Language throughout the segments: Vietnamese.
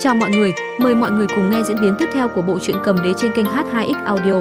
Chào mọi người, mời mọi người cùng nghe diễn biến tiếp theo của bộ truyện cầm đế trên kênh H2X Audio.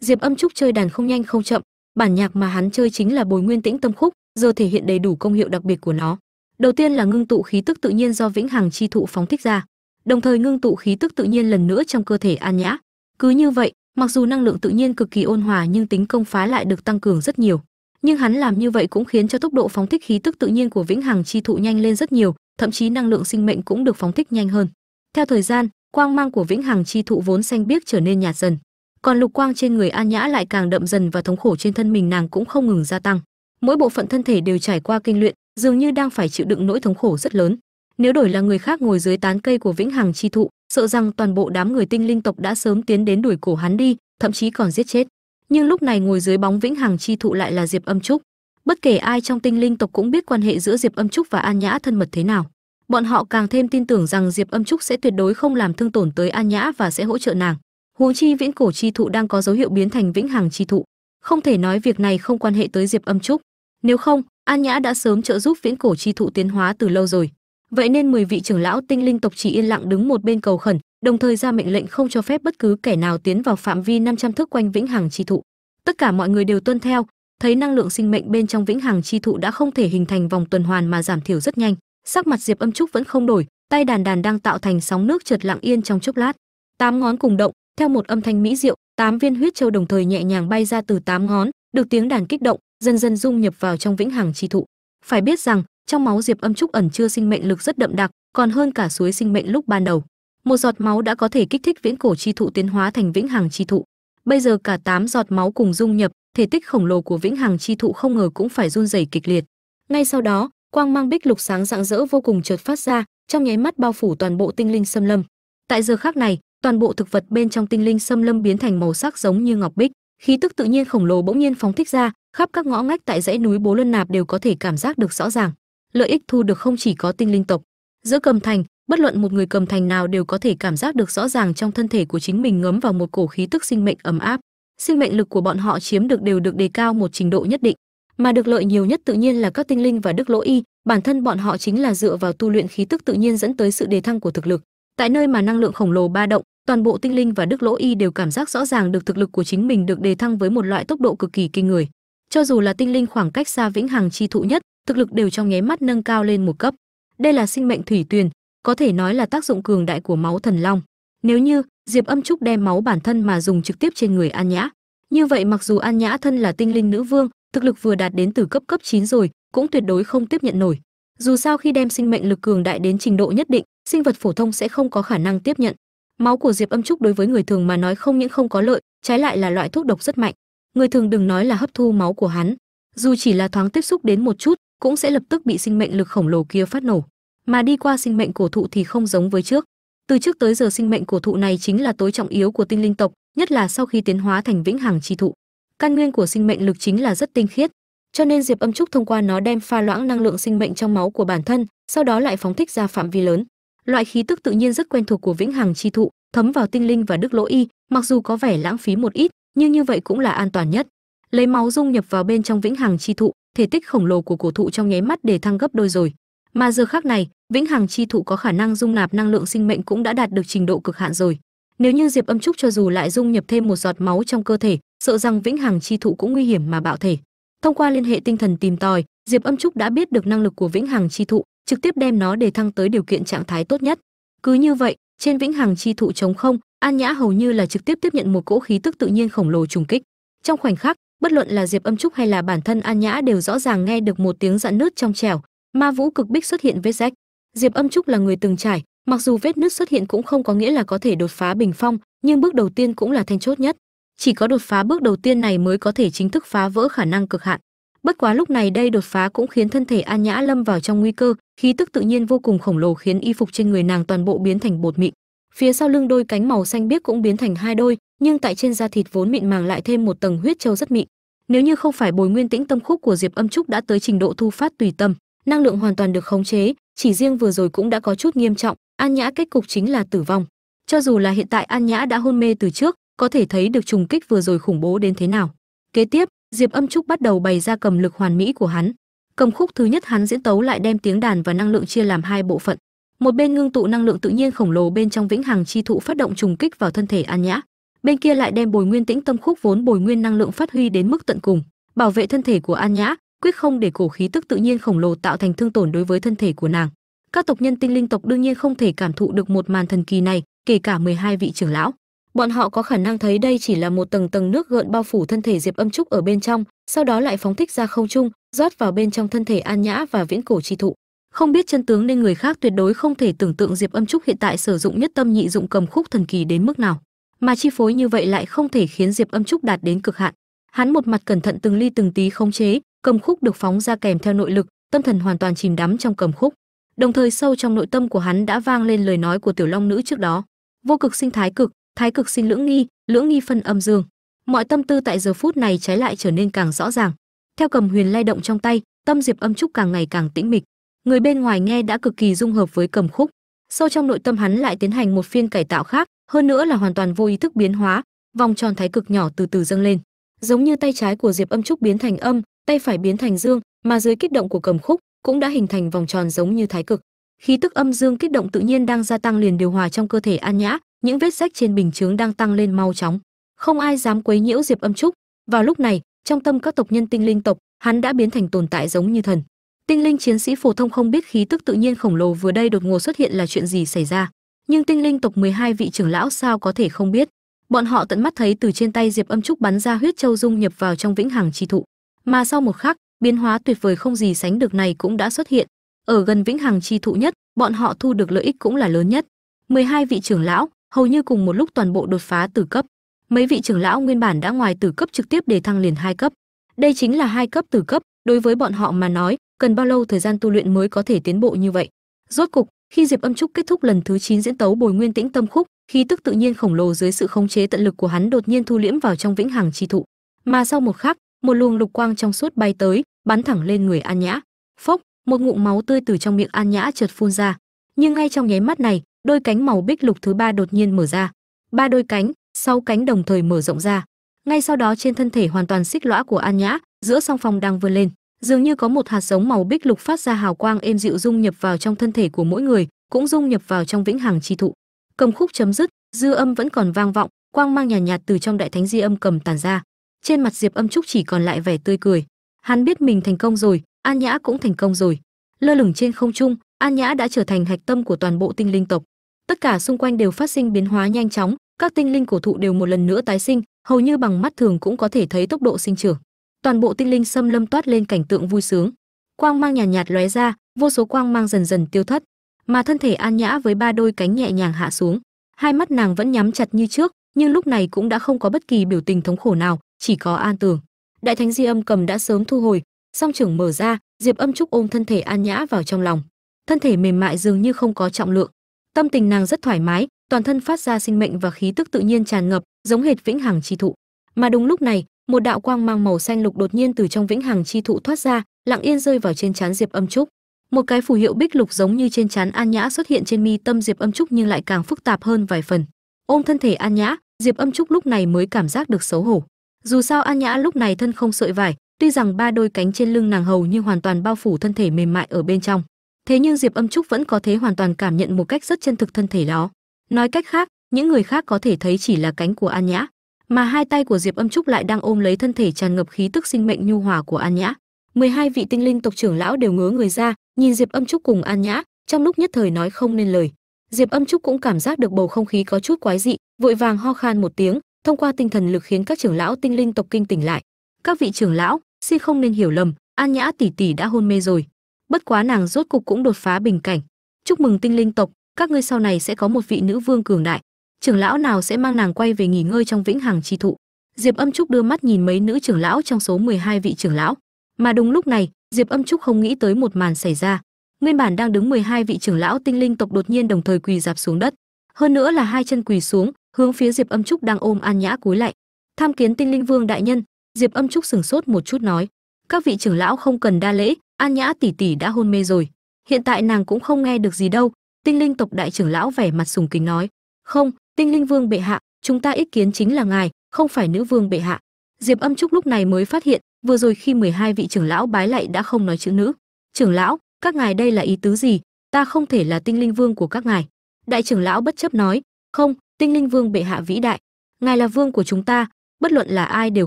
Diệp Âm Trúc chơi đàn không nhanh không chậm, bản nhạc mà hắn chơi chính là Bồi Nguyên Tĩnh Tâm Khúc, giờ thể hiện đầy đủ công hiệu đặc biệt của nó. Đầu tiên là ngưng tụ khí tức tự nhiên do Vĩnh Hằng chi thụ phóng thích ra, đồng thời ngưng tụ khí tức tự nhiên lần nữa trong cơ thể An Nhã. Cứ như vậy, mặc dù năng lượng tự nhiên cực kỳ ôn hòa nhưng tính công phá lại được tăng cường rất nhiều nhưng hắn làm như vậy cũng khiến cho tốc độ phóng thích khí tức tự nhiên của vĩnh hằng chi thụ nhanh lên rất nhiều, thậm chí năng lượng sinh mệnh cũng được phóng thích nhanh hơn. Theo thời gian, quang mang của vĩnh hằng chi thụ vốn xanh biếc trở nên nhạt dần. Còn lục quang trên người an nhã lại càng đậm dần và thống khổ trên thân mình nàng cũng không ngừng gia tăng. Mỗi bộ phận thân thể đều trải qua kinh luyện, dường như đang phải chịu đựng nỗi thống khổ rất lớn. Nếu đổi là người khác ngồi dưới tán cây của vĩnh hằng chi thụ, sợ rằng toàn bộ đám người tinh linh tộc đã sớm tiến đến đuổi cổ hắn đi, thậm chí còn giết chết nhưng lúc này ngồi dưới bóng vĩnh hằng chi thụ lại là diệp âm trúc. Bất kể ai trong tinh linh tộc cũng biết quan hệ giữa diệp âm trúc và an nhã thân mật thế nào. Bọn họ càng thêm tin tưởng rằng diệp âm trúc sẽ tuyệt đối không làm thương tổn tới an nhã và sẽ hỗ trợ nàng. Huống chi viễn cổ chi thụ đang có dấu hiệu biến thành vĩnh hằng chi thụ. Không thể nói việc này không quan hệ tới diệp âm trúc. Nếu không, an nhã đã sớm trợ giúp viễn cổ chi thụ tiến hóa từ lâu rồi vậy nên 10 vị trưởng lão tinh linh tộc chỉ yên lặng đứng một bên cầu khẩn đồng thời ra mệnh lệnh không cho phép bất cứ kẻ nào tiến vào phạm vi 500 thước quanh vĩnh hằng chi thụ. Tất cả mọi người đều tuân theo, thấy năng lượng sinh mệnh bên trong vĩnh hằng chi thụ đã không thể hình thành vòng tuần hoàn mà giảm thiểu rất nhanh. Sắc mặt Diệp Âm Trúc vẫn không đổi, tay đàn đàn đang tạo thành sóng nước chợt lặng yên trong chốc lát. Tám ngón cùng động, theo một âm thanh mỹ diệu, tám viên huyết châu đồng thời nhẹ nhàng bay ra từ tám ngón, được tiếng đàn kích động, dần dần dung nhập vào trong vĩnh hằng chi thụ. Phải biết rằng, trong máu Diệp Âm Trúc ẩn chưa sinh mệnh lực rất đậm đặc, còn hơn cả suối sinh mệnh lúc ban đầu. Một giọt máu đã có thể kích thích viễn cổ chi thụ tiến hóa thành vĩnh hằng chi thụ. Bây giờ cả tám giọt máu cùng dung nhập thể tích khổng lồ của vĩnh hằng chi thụ không ngờ cũng phải run rẩy kịch liệt. Ngay sau đó quang mang bích lục sáng rạng rỡ vô cùng chợt phát ra trong nháy mắt bao phủ toàn bộ tinh linh xâm lâm. Tại giờ khắc này toàn bộ thực vật bên trong tinh linh xâm lâm biến thành màu sắc giống như ngọc bích. Khí tức tự nhiên khổng lồ bỗng nhiên phóng thích ra khắp các ngõ ngách tại dãy núi bố luân nạp đều có thể cảm giác được rõ ràng lợi ích thu được không chỉ có tinh linh tộc, giữa cầm thành, bất luận một người cầm thành nào đều có thể cảm giác được rõ ràng trong thân thể của chính mình ngấm vào một cổ khí tức sinh mệnh ấm áp. Sinh mệnh lực của bọn họ chiếm được đều được đề cao một trình độ nhất định, mà được lợi nhiều nhất tự nhiên là các tinh linh và đức lỗ y. Bản thân bọn họ chính là dựa vào tu luyện khí tức tự nhiên dẫn tới sự đề thăng của thực lực. Tại nơi mà năng lượng khổng lồ ba động, toàn bộ tinh linh và đức lỗ y đều cảm giác rõ ràng được thực lực của chính mình được đề thăng với một loại tốc độ cực kỳ kinh người. Cho dù là tinh linh khoảng cách xa vĩnh hằng chi thụ nhất thực lực đều trong nháy mắt nâng cao lên một cấp. Đây là sinh mệnh thủy tuyền, có thể nói là tác dụng cường đại của máu thần long. Nếu như diệp âm trúc đem máu bản thân mà dùng trực tiếp trên người an nhã, như vậy mặc dù an nhã thân là tinh linh nữ vương, thực lực vừa đạt đến từ cấp cấp 9 rồi, cũng tuyệt đối không tiếp nhận nổi. Dù sao khi đem sinh mệnh lực cường đại đến trình độ nhất định, sinh vật phổ thông sẽ không có khả năng tiếp nhận. Máu của diệp âm trúc đối với người thường mà nói không những không có lợi, trái lại là loại thuốc độc rất mạnh. Người thường đừng nói là hấp thu máu của hắn, dù chỉ là thoáng tiếp xúc đến một chút cũng sẽ lập tức bị sinh mệnh lực khổng lồ kia phát nổ. Mà đi qua sinh mệnh cổ thụ thì không giống với trước. Từ trước tới giờ sinh mệnh cổ thụ này chính là tối trọng yếu của tinh linh tộc, nhất là sau khi tiến hóa thành vĩnh hằng chi thụ. Căn nguyên của sinh mệnh lực chính là rất tinh khiết. Cho nên diệp âm trúc thông qua nó đem pha loãng năng lượng sinh mệnh trong máu của bản thân, sau đó lại phóng thích ra phạm vi lớn. Loại khí tức tự nhiên rất quen thuộc của vĩnh hằng chi thụ, thấm vào tinh linh và đức lỗ y, mặc dù có vẻ lãng phí một ít, nhưng như vậy cũng là an toàn nhất. Lấy máu dung nhập vào bên trong vĩnh hằng chi thụ thể tích khổng lồ của cổ thụ trong nháy mắt để thăng gấp đôi rồi. Mà giờ khác này, vĩnh hằng chi thụ có khả năng dung nạp năng lượng sinh mệnh cũng đã đạt được trình độ cực hạn rồi. Nếu như diệp âm trúc cho dù lại dung nhập thêm một giọt máu trong cơ thể, sợ rằng vĩnh hằng chi thụ cũng nguy hiểm mà bạo thể. Thông qua liên hệ tinh thần tìm tòi, diệp âm trúc đã biết được năng lực của vĩnh hằng chi thụ, trực tiếp đem nó để thăng tới điều kiện trạng thái tốt nhất. Cứ như vậy, trên vĩnh hằng chi thụ chống không, an nhã hầu như là trực tiếp tiếp nhận một cỗ khí tức tự nhiên khổng lồ trùng kích. Trong khoảnh khắc bất luận là diệp âm trúc hay là bản thân an nhã đều rõ ràng nghe được một tiếng dạn nứt trong trẻo. Ma vũ cực bích xuất hiện vết rách. Diệp âm trúc là người từng trải, mặc dù vết nứt xuất hiện cũng không có nghĩa là có thể đột phá bình phong, nhưng bước đầu tiên cũng là then chốt nhất. Chỉ có đột phá bước đầu tiên này mới có thể chính thức phá vỡ khả năng cực hạn. Bất quá lúc này đây đột phá cũng khiến thân thể an nhã lâm vào trong nguy cơ, khí tức tự nhiên vô cùng khổng lồ khiến y phục trên người nàng toàn bộ biến thành bột mịn. Phía sau lưng đôi cánh màu xanh biếc cũng biến thành hai đôi, nhưng tại trên da thịt vốn mịn màng lại thêm một tầng huyết châu rất mịn nếu như không phải bồi nguyên tĩnh tâm khúc của diệp âm trúc đã tới trình độ thu phát tùy tâm, năng lượng hoàn toàn được khống chế, chỉ riêng vừa rồi cũng đã có chút nghiêm trọng, an nhã kết cục chính là tử vong. Cho dù là hiện tại an nhã đã hôn mê từ trước, có thể thấy được trùng kích vừa rồi khủng bố đến thế nào. Kế tiếp, diệp âm trúc bắt đầu bày ra cầm lực hoàn mỹ của hắn. Cầm khúc thứ nhất hắn diễn tấu lại đem tiếng đàn và năng lượng chia làm hai bộ phận. Một bên ngưng tụ năng lượng tự nhiên khổng lồ bên trong vĩnh hằng chi thụ phát động trùng kích vào thân thể an nhã bên kia lại đem bồi nguyên tĩnh tâm khúc vốn bồi nguyên năng lượng phát huy đến mức tận cùng, bảo vệ thân thể của an nhã, quyết không để cổ khí tức tự nhiên khổng lồ tạo thành thương tổn đối với thân thể của nàng. Các tộc nhân tinh linh tộc đương nhiên không thể cảm thụ được một màn thần kỳ này, kể cả 12 vị trưởng lão. Bọn họ có khả năng thấy đây chỉ là một tầng tầng nước gợn bao phủ thân thể diệp âm trúc ở bên trong, sau đó lại phóng thích ra không trung, rót vào bên trong thân thể an nhã và viễn cổ chi thụ. Không biết chân tướng nên người khác tuyệt đối không thể tưởng tượng diệp âm trúc hiện tại sử dụng nhất tâm nhị dụng cầm khúc thần kỳ đến mức nào mà chi phối như vậy lại không thể khiến diệp âm trúc đạt đến cực hạn. Hắn một mặt cẩn thận từng ly từng tí khống chế, cầm khúc được phóng ra kèm theo nội lực, tâm thần hoàn toàn chìm đắm trong cầm khúc. Đồng thời sâu trong nội tâm của hắn đã vang lên lời nói của tiểu long nữ trước đó. Vô cực sinh thái cực thái cực sinh lưỡng nghi lưỡng nghi phân âm dương. Mọi tâm tư tại giờ phút này trái lại trở nên càng rõ ràng. Theo cầm huyền lay động trong tay, tâm diệp âm trúc càng ngày càng tĩnh mịch. Người bên ngoài nghe đã cực kỳ dung hợp với cầm khúc. Sâu trong nội tâm hắn lại tiến hành một phiên cải tạo khác hơn nữa là hoàn toàn vô ý thức biến hóa, vòng tròn thái cực nhỏ từ từ dâng lên. Giống như tay trái của diệp âm trúc biến thành âm, tay phải biến thành dương, mà dưới kích động của cầm khúc cũng đã hình thành vòng tròn giống như thái cực. Khí tức âm dương kích động tự nhiên đang gia tăng liền điều hòa trong cơ thể an nhã, những vết rách trên bình chướng đang tăng lên mau chóng. Không ai dám quấy nhiễu diệp âm trúc. Vào lúc này, trong tâm các tộc nhân tinh linh tộc, hắn đã biến thành tồn tại giống như thần. Tinh linh chiến sĩ phổ thông không biết khí tức tự nhiên khổng lồ vừa đây đột ngột xuất hiện là chuyện gì xảy ra nhưng tinh linh tộc 12 vị trưởng lão sao có thể không biết? Bọn họ tận mắt thấy từ trên tay diệp âm trúc bắn ra huyết châu dung nhập vào trong vĩnh hằng chi thụ. Mà sau một khắc, biến hóa tuyệt vời không gì sánh được này cũng đã xuất hiện. Ở gần vĩnh hằng chi thụ nhất, bọn họ thu được lợi ích cũng là lớn nhất. 12 vị trưởng lão, hầu như cùng một lúc toàn bộ đột phá từ cấp. Mấy vị trưởng lão nguyên bản đã ngoài từ cấp trực tiếp để thăng liền hai cấp. Đây chính là hai cấp từ cấp, đối với bọn họ mà nói, cần bao lâu thời gian tu luyện mới có thể tiến bộ như vậy? Rốt cục khi diệp âm trúc kết thúc lần thứ 9 diễn tấu bồi nguyên tĩnh tâm khúc, khí tức tự nhiên khổng lồ dưới sự khống chế tận lực của hắn đột nhiên thu liễm vào trong vĩnh hằng chi thụ. Mà sau một khắc, một luồng lục quang trong suốt bay tới, bắn thẳng lên người an nhã. Phốc, một ngụm máu tươi từ trong miệng an nhã chợt phun ra. Nhưng ngay trong nháy mắt này, đôi cánh màu bích lục thứ ba đột nhiên mở ra. Ba đôi cánh sau cánh đồng thời mở rộng ra. Ngay sau đó trên thân thể hoàn toàn xích lõa của an nhã, giữa song phong đang vươn lên dường như có một hạt giống màu bích lục phát ra hào quang êm dịu dung nhập vào trong thân thể của mỗi người cũng dung nhập vào trong vĩnh hằng chi thụ. Cầm khúc chấm dứt dư âm vẫn còn vang vọng quang mang nhàn nhạt, nhạt từ trong đại thánh di âm cầm tàn ra. Trên mặt diệp âm trúc chỉ còn lại vẻ tươi cười. Hắn biết mình thành công rồi an nhã cũng thành công rồi. Lơ lửng trên không trung an nhã đã trở thành hạch tâm của toàn bộ tinh linh tộc. Tất cả xung quanh đều phát sinh biến hóa nhanh chóng các tinh linh cổ thụ đều một lần nữa tái sinh hầu như bằng mắt thường cũng có thể thấy tốc độ sinh trưởng toàn bộ tinh linh xâm lâm toát lên cảnh tượng vui sướng. Quang mang nhàn nhạt, nhạt lóe ra vô số quang mang dần dần tiêu thất mà thân thể an nhã với ba đôi cánh nhẹ nhàng hạ xuống. Hai mắt nàng vẫn nhắm chặt như trước nhưng lúc này cũng đã không có bất kỳ biểu tình thống khổ nào chỉ có an tường. Đại thánh di âm cầm đã sớm thu hồi song trưởng mở ra diệp âm trúc ôm thân thể an nhã vào trong lòng. Thân thể mềm mại dường như không có trọng lượng. Tâm tình nàng rất thoải mái toàn thân phát ra sinh mệnh và khí tức tự nhiên tràn ngập giống hệt vĩnh hằng chi thụ. Mà đúng lúc này một đạo quang mang màu xanh lục đột nhiên từ trong vĩnh hằng chi thụ thoát ra, lặng yên rơi vào trên trán diệp âm trúc. Một cái phù hiệu bích lục giống như trên trán an nhã xuất hiện trên mi tâm diệp âm trúc nhưng lại càng phức tạp hơn vài phần. Ôm thân thể an nhã, diệp âm trúc lúc này mới cảm giác được xấu hổ. Dù sao an nhã lúc này thân không sợi vải, tuy rằng ba đôi cánh trên lưng nàng hầu như hoàn toàn bao phủ thân thể mềm mại ở bên trong. Thế nhưng diệp âm trúc vẫn có thể hoàn toàn cảm nhận một cách rất chân thực thân thể đó. Nói cách khác, những người khác có thể thấy chỉ là cánh của an nhã mà hai tay của diệp âm trúc lại đang ôm lấy thân thể tràn ngập khí tức sinh mệnh nhu hòa của an nhã. 12 vị tinh linh tộc trưởng lão đều ngớ người ra, nhìn diệp âm trúc cùng an nhã, trong lúc nhất thời nói không nên lời. Diệp âm trúc cũng cảm giác được bầu không khí có chút quái dị, vội vàng ho khan một tiếng, thông qua tinh thần lực khiến các trưởng lão tinh linh tộc kinh tỉnh lại. Các vị trưởng lão, xin không nên hiểu lầm, an nhã tỷ tỷ đã hôn mê rồi. Bất quá nàng rốt cục cũng đột phá bình cảnh. Chúc mừng tinh linh tộc, các ngươi sau này sẽ có một vị nữ vương cường đại trưởng lão nào sẽ mang nàng quay về nghỉ ngơi trong vĩnh hằng chi thụ? Diệp âm trúc đưa mắt nhìn mấy nữ trưởng lão trong số 12 vị trưởng lão. Mà đúng lúc này, diệp âm trúc không nghĩ tới một màn xảy ra. Nguyên bản đang đứng 12 vị trưởng lão tinh linh tộc đột nhiên đồng thời quỳ dạp xuống đất. Hơn nữa là hai chân quỳ xuống, hướng phía diệp âm trúc đang ôm an nhã cúi lại tham kiến tinh linh vương đại nhân, diệp âm trúc sừng sốt một chút nói. Các vị trưởng lão không cần đa lễ, an nhã tỷ tỷ đã hôn mê rồi. Hiện tại nàng cũng không nghe được gì đâu. Tinh linh tộc đại trưởng lão vẻ mặt sùng kính nói. Không tinh linh vương bệ hạ, chúng ta ý kiến chính là ngài, không phải nữ vương bệ hạ. Diệp âm trúc lúc này mới phát hiện, vừa rồi khi 12 vị trưởng lão bái lạy đã không nói chữ nữ. Trưởng lão, các ngài đây là ý tứ gì? Ta không thể là tinh linh vương của các ngài. Đại trưởng lão bất chấp nói, không, tinh linh vương bệ hạ vĩ đại. Ngài là vương của chúng ta, bất luận là ai đều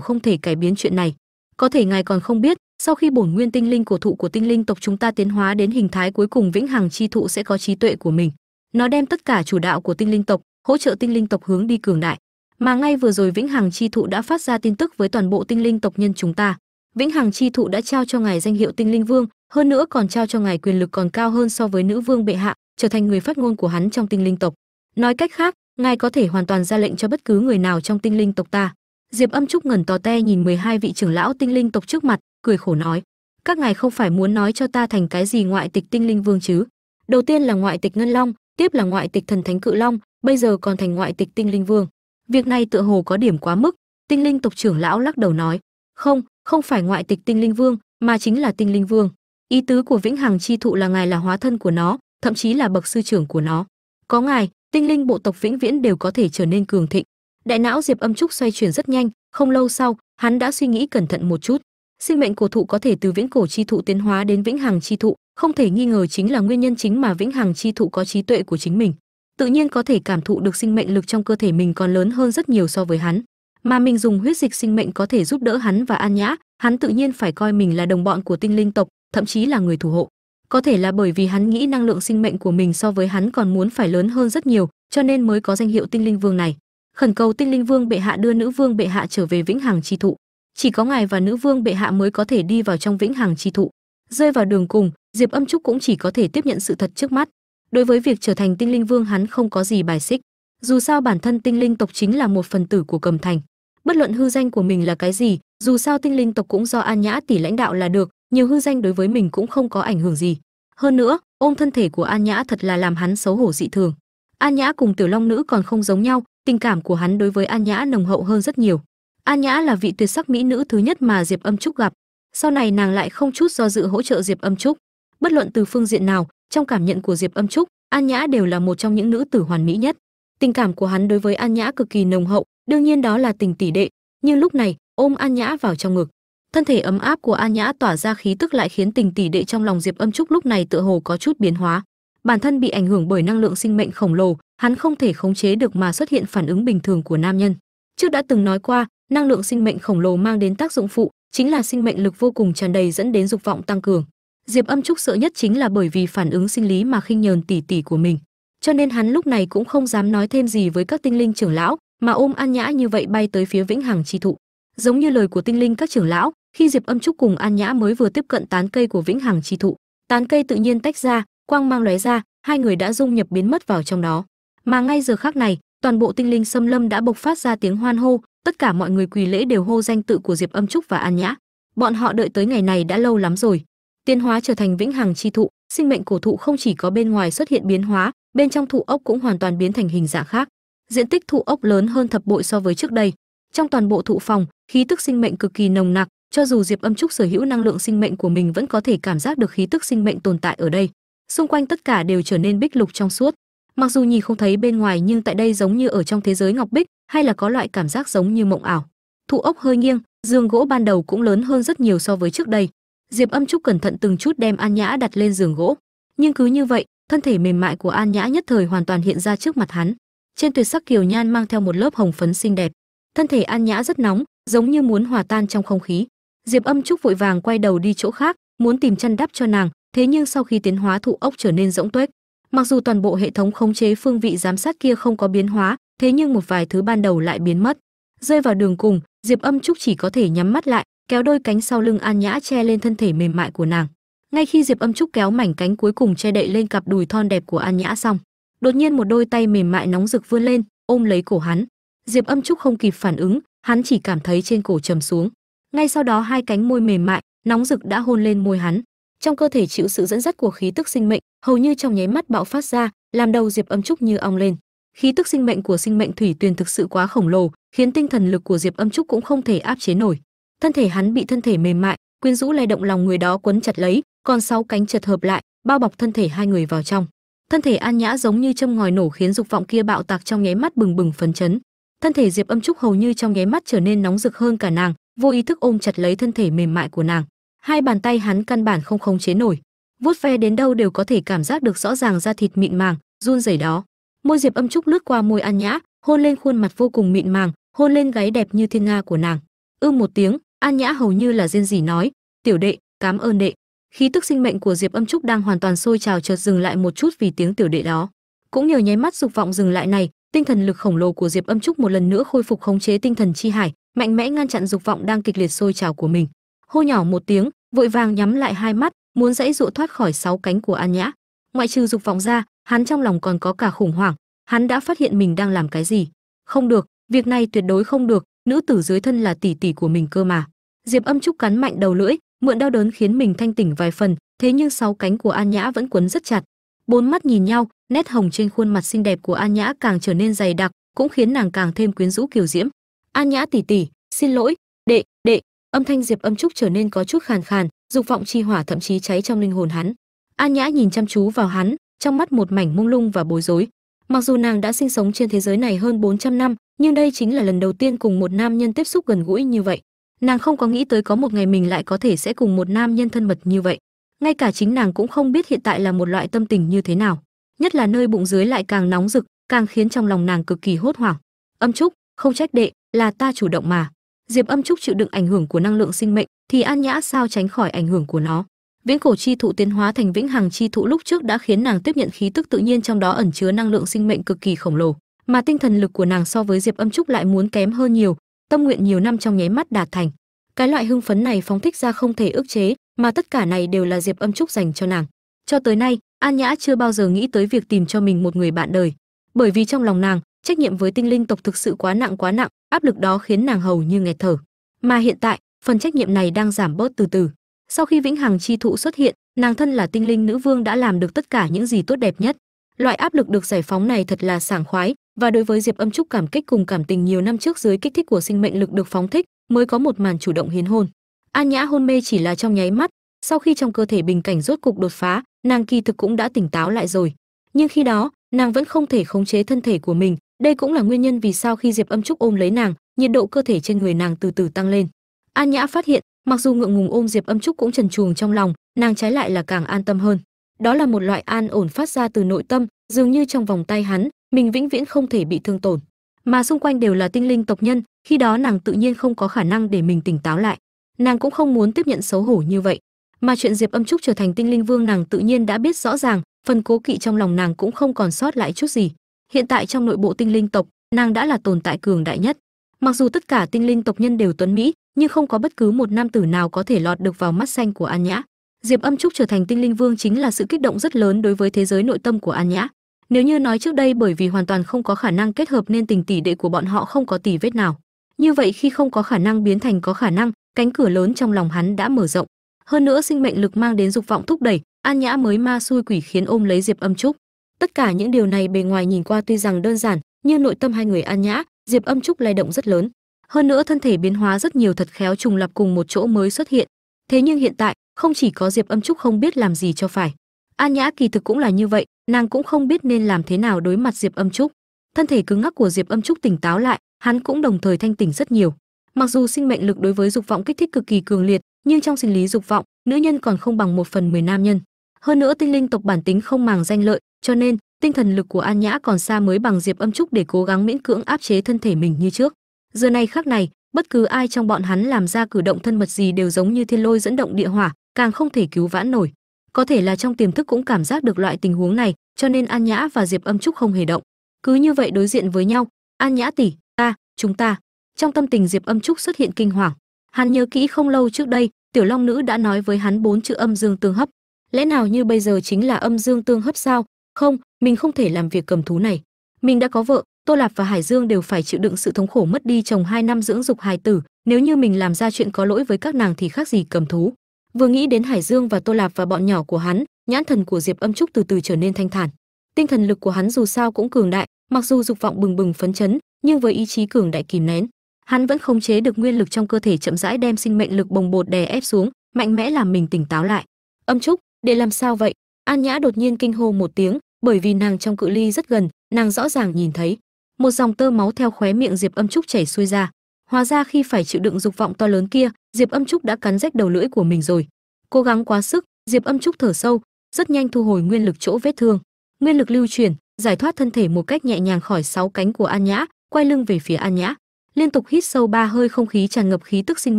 không thể cải biến chuyện này. Có thể ngài còn không biết, sau khi bổn nguyên tinh linh cổ thụ của tinh linh tộc chúng ta tiến hóa đến hình thái cuối cùng vĩnh hằng chi thụ sẽ có trí tuệ của mình. Nó đem tất cả chủ đạo của tinh linh tộc hỗ trợ tinh linh tộc hướng đi cường đại. Mà ngay vừa rồi vĩnh hằng chi thụ đã phát ra tin tức với toàn bộ tinh linh tộc nhân chúng ta. Vĩnh hằng chi thụ đã trao cho ngài danh hiệu tinh linh vương, hơn nữa còn trao cho ngài quyền lực còn cao hơn so với nữ vương bệ hạ, trở thành người phát ngôn của hắn trong tinh linh tộc. Nói cách khác, ngài có thể hoàn toàn ra lệnh cho bất cứ người nào trong tinh linh tộc ta. Diệp âm trúc ngẩn tò te nhìn 12 vị trưởng lão tinh linh tộc trước mặt, cười khổ nói, các ngài không phải muốn nói cho ta thành cái gì ngoại tịch tinh linh vương chứ? Đầu tiên là ngoại tịch ngân long, tiếp là ngoại tịch thần thánh cự long bây giờ còn thành ngoại tịch tinh linh vương. Việc này tựa hồ có điểm quá mức, tinh linh tộc trưởng lão lắc đầu nói. Không không phải ngoại tịch tinh linh vương, mà chính là tinh linh vương. Ý tứ của vĩnh hằng chi thụ là ngài là hóa thân của nó, thậm chí là bậc sư trưởng của nó. Có ngài, tinh linh bộ tộc vĩnh viễn đều có thể trở nên cường thịnh. Đại não diệp âm trúc xoay chuyển rất nhanh, không lâu sau, hắn đã suy nghĩ cẩn thận một chút. Sinh mệnh cổ thụ có thể từ viễn cổ chi thụ tiến hóa đến vĩnh hằng chi thụ, không thể nghi ngờ chính là nguyên nhân chính mà vĩnh hằng chi thụ có trí tuệ của chính mình tự nhiên có thể cảm thụ được sinh mệnh lực trong cơ thể mình còn lớn hơn rất nhiều so với hắn. Mà mình dùng huyết dịch sinh mệnh có thể giúp đỡ hắn và an nhã, hắn tự nhiên phải coi mình là đồng bọn của tinh linh tộc, thậm chí là người thủ hộ. Có thể là bởi vì hắn nghĩ năng lượng sinh mệnh của mình so với hắn còn muốn phải lớn hơn rất nhiều, cho nên mới có danh hiệu tinh linh vương này. Khẩn cầu tinh linh vương bệ hạ đưa nữ vương bệ hạ trở về vĩnh hằng chi thụ. Chỉ có ngài và nữ vương bệ hạ mới có thể đi vào trong vĩnh hằng chi thụ. Rơi vào đường cùng, diệp âm trúc cũng chỉ có thể tiếp nhận sự thật trước mắt đối với việc trở thành tinh linh vương, hắn không có gì bài xích. Dù sao bản thân tinh linh tộc chính là một phần tử của cầm thành. Bất luận hư danh của mình là cái gì, dù sao tinh linh tộc cũng do an nhã tỷ lãnh đạo là được, nhiều hư danh đối với mình cũng không có ảnh hưởng gì. Hơn nữa, ôm thân thể của an nhã thật là làm hắn xấu hổ dị thường. An nhã cùng tiểu long nữ còn không giống nhau, tình cảm của hắn đối với an nhã nồng hậu hơn rất nhiều. An nhã là vị tuyệt sắc mỹ nữ thứ nhất mà diệp âm trúc gặp. Sau này nàng lại không chút do dự hỗ trợ diệp âm trúc. Bất luận từ phương diện nào trong cảm nhận của diệp âm trúc, an nhã đều là một trong những nữ tử hoàn mỹ nhất. Tình cảm của hắn đối với an nhã cực kỳ nồng hậu, đương nhiên đó là tình tỷ đệ nhưng lúc này, ôm an nhã vào trong ngực. Thân thể ấm áp của an nhã tỏa ra khí tức lại khiến tình tỷ đệ trong lòng diệp âm trúc lúc này tựa hồ có chút biến hóa. Bản thân bị ảnh hưởng bởi năng lượng sinh mệnh khổng lồ, hắn không thể khống chế được mà xuất hiện phản ứng bình thường của nam nhân. Trước đã từng nói qua, năng lượng sinh mệnh khổng lồ mang đến tác dụng phụ, chính là sinh mệnh lực vô cùng tràn đầy dẫn đến dục vọng tăng cường diệp âm trúc sợ nhất chính là bởi vì phản ứng sinh lý mà khinh nhờn tỷ tỷ của mình. Cho nên hắn lúc này cũng không dám nói thêm gì với các tinh linh trưởng lão, mà ôm an nhã như vậy bay tới phía vĩnh hằng chi thụ. Giống như lời của tinh linh các trưởng lão, khi diệp âm trúc cùng an nhã mới vừa tiếp cận tán cây của vĩnh hằng chi thụ, tán cây tự nhiên tách ra, quang mang lóe ra, hai người đã dung nhập biến mất vào trong đó. Mà ngay giờ khác này, toàn bộ tinh linh xâm lâm đã bộc phát ra tiếng hoan hô, tất cả mọi người quỳ lễ đều hô danh tự của diệp âm trúc và an nhã. Bọn họ đợi tới ngày này đã lâu lắm rồi tiến hóa trở thành vĩnh hằng chi thụ. Sinh mệnh cổ thụ không chỉ có bên ngoài xuất hiện biến hóa, bên trong thụ ốc cũng hoàn toàn biến thành hình dạng khác. Diện tích thụ ốc lớn hơn thập bội so với trước đây. Trong toàn bộ thụ phòng, khí tức sinh mệnh cực kỳ nồng nặc, cho dù diệp âm trúc sở hữu năng lượng sinh mệnh của mình vẫn có thể cảm giác được khí tức sinh mệnh tồn tại ở đây. Xung quanh tất cả đều trở nên bích lục trong suốt. Mặc dù nhìn không thấy bên ngoài nhưng tại đây giống như ở trong thế giới ngọc bích, hay là có loại cảm giác giống như mộng ảo. Thụ ốc hơi nghiêng giường gỗ ban đầu cũng lớn hơn rất nhiều so với trước đây diệp âm trúc cẩn thận từng chút đem an nhã đặt lên giường gỗ. Nhưng cứ như vậy, thân thể mềm mại của an nhã nhất thời hoàn toàn hiện ra trước mặt hắn. Trên tuyệt sắc kiều nhan mang theo một lớp hồng phấn xinh đẹp. Thân thể an nhã rất nóng, giống như muốn hòa tan trong không khí. Diệp âm trúc vội vàng quay đầu đi chỗ khác, muốn tìm chăn đắp cho nàng, thế nhưng sau khi tiến hóa thụ ốc trở nên rỗng tuếch. Mặc dù toàn bộ hệ thống khống chế phương vị giám sát kia không có biến hóa, thế nhưng một vài thứ ban đầu lại biến mất. Rơi vào đường cùng, diệp âm trúc chỉ có thể nhắm mắt lại kéo đôi cánh sau lưng an nhã che lên thân thể mềm mại của nàng. Ngay khi diệp âm trúc kéo mảnh cánh cuối cùng che đậy lên cặp đùi thon đẹp của an nhã xong, đột nhiên một đôi tay mềm mại nóng rực vươn lên, ôm lấy cổ hắn. Diệp âm trúc không kịp phản ứng, hắn chỉ cảm thấy trên cổ trầm xuống. Ngay sau đó hai cánh môi mềm mại, nóng rực đã hôn lên môi hắn. Trong cơ thể chịu sự dẫn dắt của khí tức sinh mệnh, hầu như trong nháy mắt bạo phát ra, làm đầu diệp âm trúc như ong lên. Khí tức sinh mệnh của sinh mệnh thủy tuyền thực sự quá khổng lồ, khiến tinh thần lực của diệp âm trúc cũng không thể áp chế nổi thân thể hắn bị thân thể mềm mại, quyến rũ lay động lòng người đó quấn chặt lấy, còn sáu cánh chật hợp lại, bao bọc thân thể hai người vào trong. Thân thể an nhã giống như châm ngòi nổ khiến dục vọng kia bạo tạc trong nháy mắt bừng bừng phấn chấn. Thân thể diệp âm trúc hầu như trong nháy mắt trở nên nóng rực hơn cả nàng, vô ý thức ôm chặt lấy thân thể mềm mại của nàng. Hai bàn tay hắn căn bản không khống chế nổi, vuốt ve đến đâu đều có thể cảm giác được rõ ràng da thịt mịn màng, run rẩy đó. Môi diệp âm trúc lướt qua môi an nhã, hôn lên khuôn mặt vô cùng mịn màng, hôn lên gáy đẹp như thiên nga của nàng. Ư một tiếng an nhã hầu như là rên rỉ nói, tiểu đệ cám ơn đệ. Khí tức sinh mệnh của diệp âm trúc đang hoàn toàn sôi trào chợt dừng lại một chút vì tiếng tiểu đệ đó. Cũng nhờ nháy mắt dục vọng dừng lại này, tinh thần lực khổng lồ của diệp âm trúc một lần nữa khôi phục khống chế tinh thần chi hải, mạnh mẽ ngăn chặn dục vọng đang kịch liệt sôi trào của mình. Hô nhỏ một tiếng, vội vàng nhắm lại hai mắt, muốn dãy dụa thoát khỏi sáu cánh của an nhã. Ngoại trừ dục vọng ra, hắn trong lòng còn có cả khủng hoảng, hắn đã phát hiện mình đang làm cái gì. Không được, việc này tuyệt đối không được nữ tử dưới thân là tỷ tỷ của mình cơ mà. Diệp âm trúc cắn mạnh đầu lưỡi, mượn đau đớn khiến mình thanh tỉnh vài phần, thế nhưng sáu cánh của an nhã vẫn quấn rất chặt. Bốn mắt nhìn nhau, nét hồng trên khuôn mặt xinh đẹp của an nhã càng trở nên dày đặc, cũng khiến nàng càng thêm quyến rũ kiều diễm. An nhã tỷ tỷ, xin lỗi, đệ đệ. Âm thanh diệp âm trúc trở nên có chút khàn khàn, dục vọng chi hỏa thậm chí cháy trong linh hồn hắn. An nhã nhìn chăm chú vào hắn, trong mắt một mảnh mông lung và bối rối. Mặc dù nàng đã sinh sống trên thế giới này hơn 400 năm nhưng đây chính là lần đầu tiên cùng một nam nhân tiếp xúc gần gũi như vậy. Nàng không có nghĩ tới có một ngày mình lại có thể sẽ cùng một nam nhân thân mật như vậy. Ngay cả chính nàng cũng không biết hiện tại là một loại tâm tình như thế nào. Nhất là nơi bụng dưới lại càng nóng rực, càng khiến trong lòng nàng cực kỳ hốt hoảng. Âm trúc, không trách đệ, là ta chủ động mà. Diệp âm trúc chịu đựng ảnh hưởng của năng lượng sinh mệnh, thì an nhã sao tránh khỏi ảnh hưởng của nó? Viễn cổ chi thụ tiến hóa thành vĩnh hằng chi thụ lúc trước đã khiến nàng tiếp nhận khí tức tự nhiên trong đó ẩn chứa năng lượng sinh mệnh cực kỳ khổng lồ mà tinh thần lực của nàng so với diệp âm trúc lại muốn kém hơn nhiều, tâm nguyện nhiều năm trong nháy mắt đạt thành. Cái loại hưng phấn này phóng thích ra không thể ức chế, mà tất cả này đều là diệp âm trúc dành cho nàng. Cho tới nay, an nhã chưa bao giờ nghĩ tới việc tìm cho mình một người bạn đời. Bởi vì trong lòng nàng, trách nhiệm với tinh linh tộc thực sự quá nặng quá nặng, áp lực đó khiến nàng hầu như nghẹt thở. Mà hiện tại, phần trách nhiệm này đang giảm bớt từ từ. Sau khi vĩnh hằng chi thụ xuất hiện, nàng thân là tinh linh nữ vương đã làm được tất cả những gì tốt đẹp nhất. Loại áp lực được giải phóng này thật là sảng khoái và đối với diệp âm trúc, cảm kích cùng cảm tình nhiều năm trước dưới kích thích của sinh mệnh lực được phóng thích, mới có một màn chủ động hiến hôn. An nhã hôn mê chỉ là trong nháy mắt, sau khi trong cơ thể bình cảnh rốt cục đột phá, nàng kỳ thực cũng đã tỉnh táo lại rồi. Nhưng khi đó, nàng vẫn không thể khống chế thân thể của mình, đây cũng là nguyên nhân vì sao khi diệp âm trúc ôm lấy nàng, nhiệt độ cơ thể trên người nàng từ từ tăng lên. An nhã phát hiện, mặc dù ngượng ngùng ôm diệp âm trúc cũng trần truồng trong lòng, nàng trái lại là càng an tâm hơn. Đó là một loại an ổn phát ra từ nội tâm dường như trong vòng tay hắn, mình vĩnh viễn không thể bị thương tổn. Mà xung quanh đều là tinh linh tộc nhân, khi đó nàng tự nhiên không có khả năng để mình tỉnh táo lại. Nàng cũng không muốn tiếp nhận xấu hổ như vậy. Mà chuyện diệp âm trúc trở thành tinh linh vương nàng tự nhiên đã biết rõ ràng, phần cố kỵ trong lòng nàng cũng không còn sót lại chút gì. Hiện tại trong nội bộ tinh linh tộc, nàng đã là tồn tại cường đại nhất. Mặc dù tất cả tinh linh tộc nhân đều tuấn mỹ, nhưng không có bất cứ một nam tử nào có thể lọt được vào mắt xanh của an nhã. Diệp âm trúc trở thành tinh linh vương chính là sự kích động rất lớn đối với thế giới nội tâm của an nhã nếu như nói trước đây bởi vì hoàn toàn không có khả năng kết hợp nên tình tỷ đệ của bọn họ không có tỷ vết nào. Như vậy khi không có khả năng biến thành có khả năng, cánh cửa lớn trong lòng hắn đã mở rộng. Hơn nữa sinh mệnh lực mang đến dục vọng thúc đẩy, an nhã mới ma xui quỷ khiến ôm lấy diệp âm trúc. Tất cả những điều này bề ngoài nhìn qua tuy rằng đơn giản, nhưng nội tâm hai người an nhã, diệp âm trúc lay động rất lớn. Hơn nữa thân thể biến hóa rất nhiều thật khéo trùng lập cùng một chỗ mới xuất hiện. Thế nhưng hiện tại, không chỉ có diệp âm trúc không biết làm gì cho phải an nhã kỳ thực cũng là như vậy, nàng cũng không biết nên làm thế nào đối mặt diệp âm trúc. Thân thể cứng ngắc của diệp âm trúc tỉnh táo lại, hắn cũng đồng thời thanh tỉnh rất nhiều. Mặc dù sinh mệnh lực đối với dục vọng kích thích cực kỳ cường liệt, nhưng trong sinh lý dục vọng, nữ nhân còn không bằng một phần mười nam nhân. Hơn nữa tinh linh tộc bản tính không màng danh lợi, cho nên tinh thần lực của an nhã còn xa mới bằng diệp âm trúc để cố gắng miễn cưỡng áp chế thân thể mình như trước. Giờ này khác này, bất cứ ai trong bọn hắn làm ra cử động thân mật gì đều giống như thiên lôi dẫn động địa hỏa, càng không thể cứu vãn nổi có thể là trong tiềm thức cũng cảm giác được loại tình huống này, cho nên an nhã và diệp âm trúc không hề động. Cứ như vậy đối diện với nhau, an nhã tỷ, ta, chúng ta. Trong tâm tình diệp âm trúc xuất hiện kinh hoàng. Hắn nhớ kỹ không lâu trước đây, tiểu long nữ đã nói với hắn bốn chữ âm dương tương hấp. Lẽ nào như bây giờ chính là âm dương tương hấp sao? Không, mình không thể làm việc cầm thú này. Mình đã có vợ, tô lạp và hải dương đều phải chịu đựng sự thống khổ mất đi chồng hai năm dưỡng dục hài tử. Nếu như mình làm ra chuyện có lỗi với các nàng thì khác gì cầm thú vừa nghĩ đến hải dương và tô lạp và bọn nhỏ của hắn, nhãn thần của diệp âm trúc từ từ trở nên thanh thản. Tinh thần lực của hắn dù sao cũng cường đại, mặc dù dục vọng bừng bừng phấn chấn, nhưng với ý chí cường đại kìm nén, hắn vẫn không chế được nguyên lực trong cơ thể chậm rãi đem sinh mệnh lực bồng bột đè ép xuống, mạnh mẽ làm mình tỉnh táo lại. Âm trúc, để làm sao vậy? An nhã đột nhiên kinh hô một tiếng, bởi vì nàng trong cự ly rất gần, nàng rõ ràng nhìn thấy một dòng tơ máu theo khóe miệng diệp âm trúc chảy xuôi ra. Hóa ra khi phải chịu đựng dục vọng to lớn kia diệp âm trúc đã cắn rách đầu lưỡi của mình rồi. Cố gắng quá sức, diệp âm trúc thở sâu, rất nhanh thu hồi nguyên lực chỗ vết thương. Nguyên lực lưu chuyển, giải thoát thân thể một cách nhẹ nhàng khỏi sáu cánh của an nhã, quay lưng về phía an nhã. Liên tục hít sâu ba hơi không khí tràn ngập khí tức sinh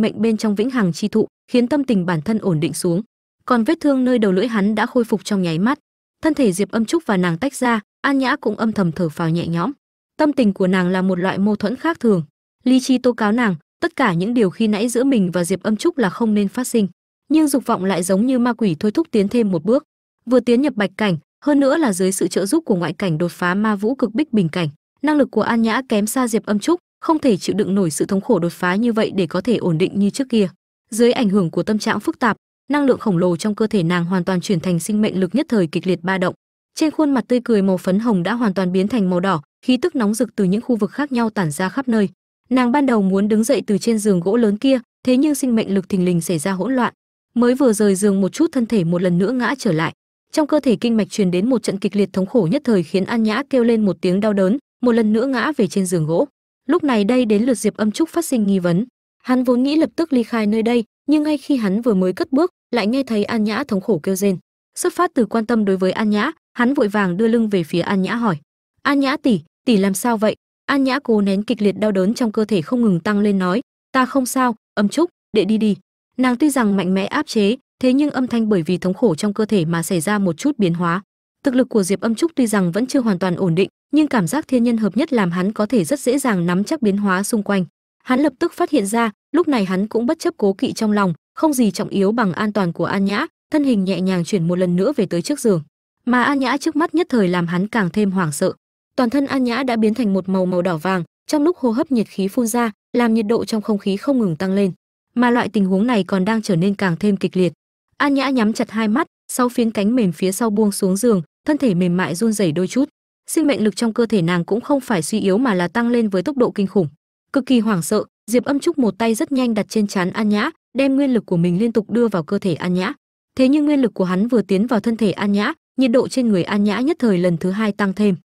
mệnh bên trong vĩnh hằng chi thụ, khiến tâm tình bản thân ổn định xuống. Còn vết thương nơi đầu lưỡi hắn đã khôi phục trong nháy mắt. Thân thể diệp âm trúc và nàng tách ra, an nhã cũng âm thầm thở phào nhẹ nhõm. Tâm tình của nàng là một loại mâu thuẫn khác thường. Lý trí tố cáo nàng tất cả những điều khi nãy giữa mình và diệp âm trúc là không nên phát sinh. Nhưng dục vọng lại giống như ma quỷ thôi thúc tiến thêm một bước, vừa tiến nhập bạch cảnh, hơn nữa là dưới sự trợ giúp của ngoại cảnh đột phá ma vũ cực bích bình cảnh. Năng lực của an nhã kém xa diệp âm trúc, không thể chịu đựng nổi sự thống khổ đột phá như vậy để có thể ổn định như trước kia. Dưới ảnh hưởng của tâm trạng phức tạp, năng lượng khổng lồ trong cơ thể nàng hoàn toàn chuyển thành sinh mệnh lực nhất thời kịch liệt ba động. Trên khuôn mặt tươi cười màu phấn hồng đã hoàn toàn biến thành màu đỏ, khí tức nóng rực từ những khu vực khác nhau tản ra khắp nơi nàng ban đầu muốn đứng dậy từ trên giường gỗ lớn kia, thế nhưng sinh mệnh lực thình lình xảy ra hỗn loạn, mới vừa rời giường một chút thân thể một lần nữa ngã trở lại. Trong cơ thể kinh mạch truyền đến một trận kịch liệt thống khổ nhất thời khiến an nhã kêu lên một tiếng đau đớn, một lần nữa ngã về trên giường gỗ. Lúc này đây đến lượt diệp âm trúc phát sinh nghi vấn. Hắn vốn nghĩ lập tức ly khai nơi đây, nhưng ngay khi hắn vừa mới cất bước, lại nghe thấy an nhã thống khổ kêu rên. Xuất phát từ quan tâm đối với an nhã, hắn vội vàng đưa lưng về phía an nhã hỏi. An nhã tỷ tỷ làm sao vậy? An nhã cố nén kịch liệt đau đớn trong cơ thể không ngừng tăng lên nói, ta không sao, âm trúc, đệ đi đi. Nàng tuy rằng mạnh mẽ áp chế, thế nhưng âm thanh bởi vì thống khổ trong cơ thể mà xảy ra một chút biến hóa. Thực lực của diệp âm trúc tuy rằng vẫn chưa hoàn toàn ổn định, nhưng cảm giác thiên nhân hợp nhất làm hắn có thể rất dễ dàng nắm chắc biến hóa xung quanh. Hắn lập tức phát hiện ra, lúc này hắn cũng bất chấp cố kỵ trong lòng, không gì trọng yếu bằng an toàn của an nhã, thân hình nhẹ nhàng chuyển một lần nữa về tới trước giường. Mà an nhã trước mắt nhất thời làm hắn càng thêm hoảng sợ toàn thân an nhã đã biến thành một màu màu đỏ vàng, trong lúc hô hấp nhiệt khí phun ra, làm nhiệt độ trong không khí không ngừng tăng lên. Mà loại tình huống này còn đang trở nên càng thêm kịch liệt. An nhã nhắm chặt hai mắt, sau phiến cánh mềm phía sau buông xuống giường, thân thể mềm mại run rẩy đôi chút. Sinh mệnh lực trong cơ thể nàng cũng không phải suy yếu mà là tăng lên với tốc độ kinh khủng. Cực kỳ hoảng sợ, diệp âm trúc một tay rất nhanh đặt trên trán an nhã, đem nguyên lực của mình liên tục đưa vào cơ thể an nhã. Thế nhưng nguyên lực của hắn vừa tiến vào thân thể an nhã, nhiệt độ trên người an nhã nhất thời lần thứ hai tăng thêm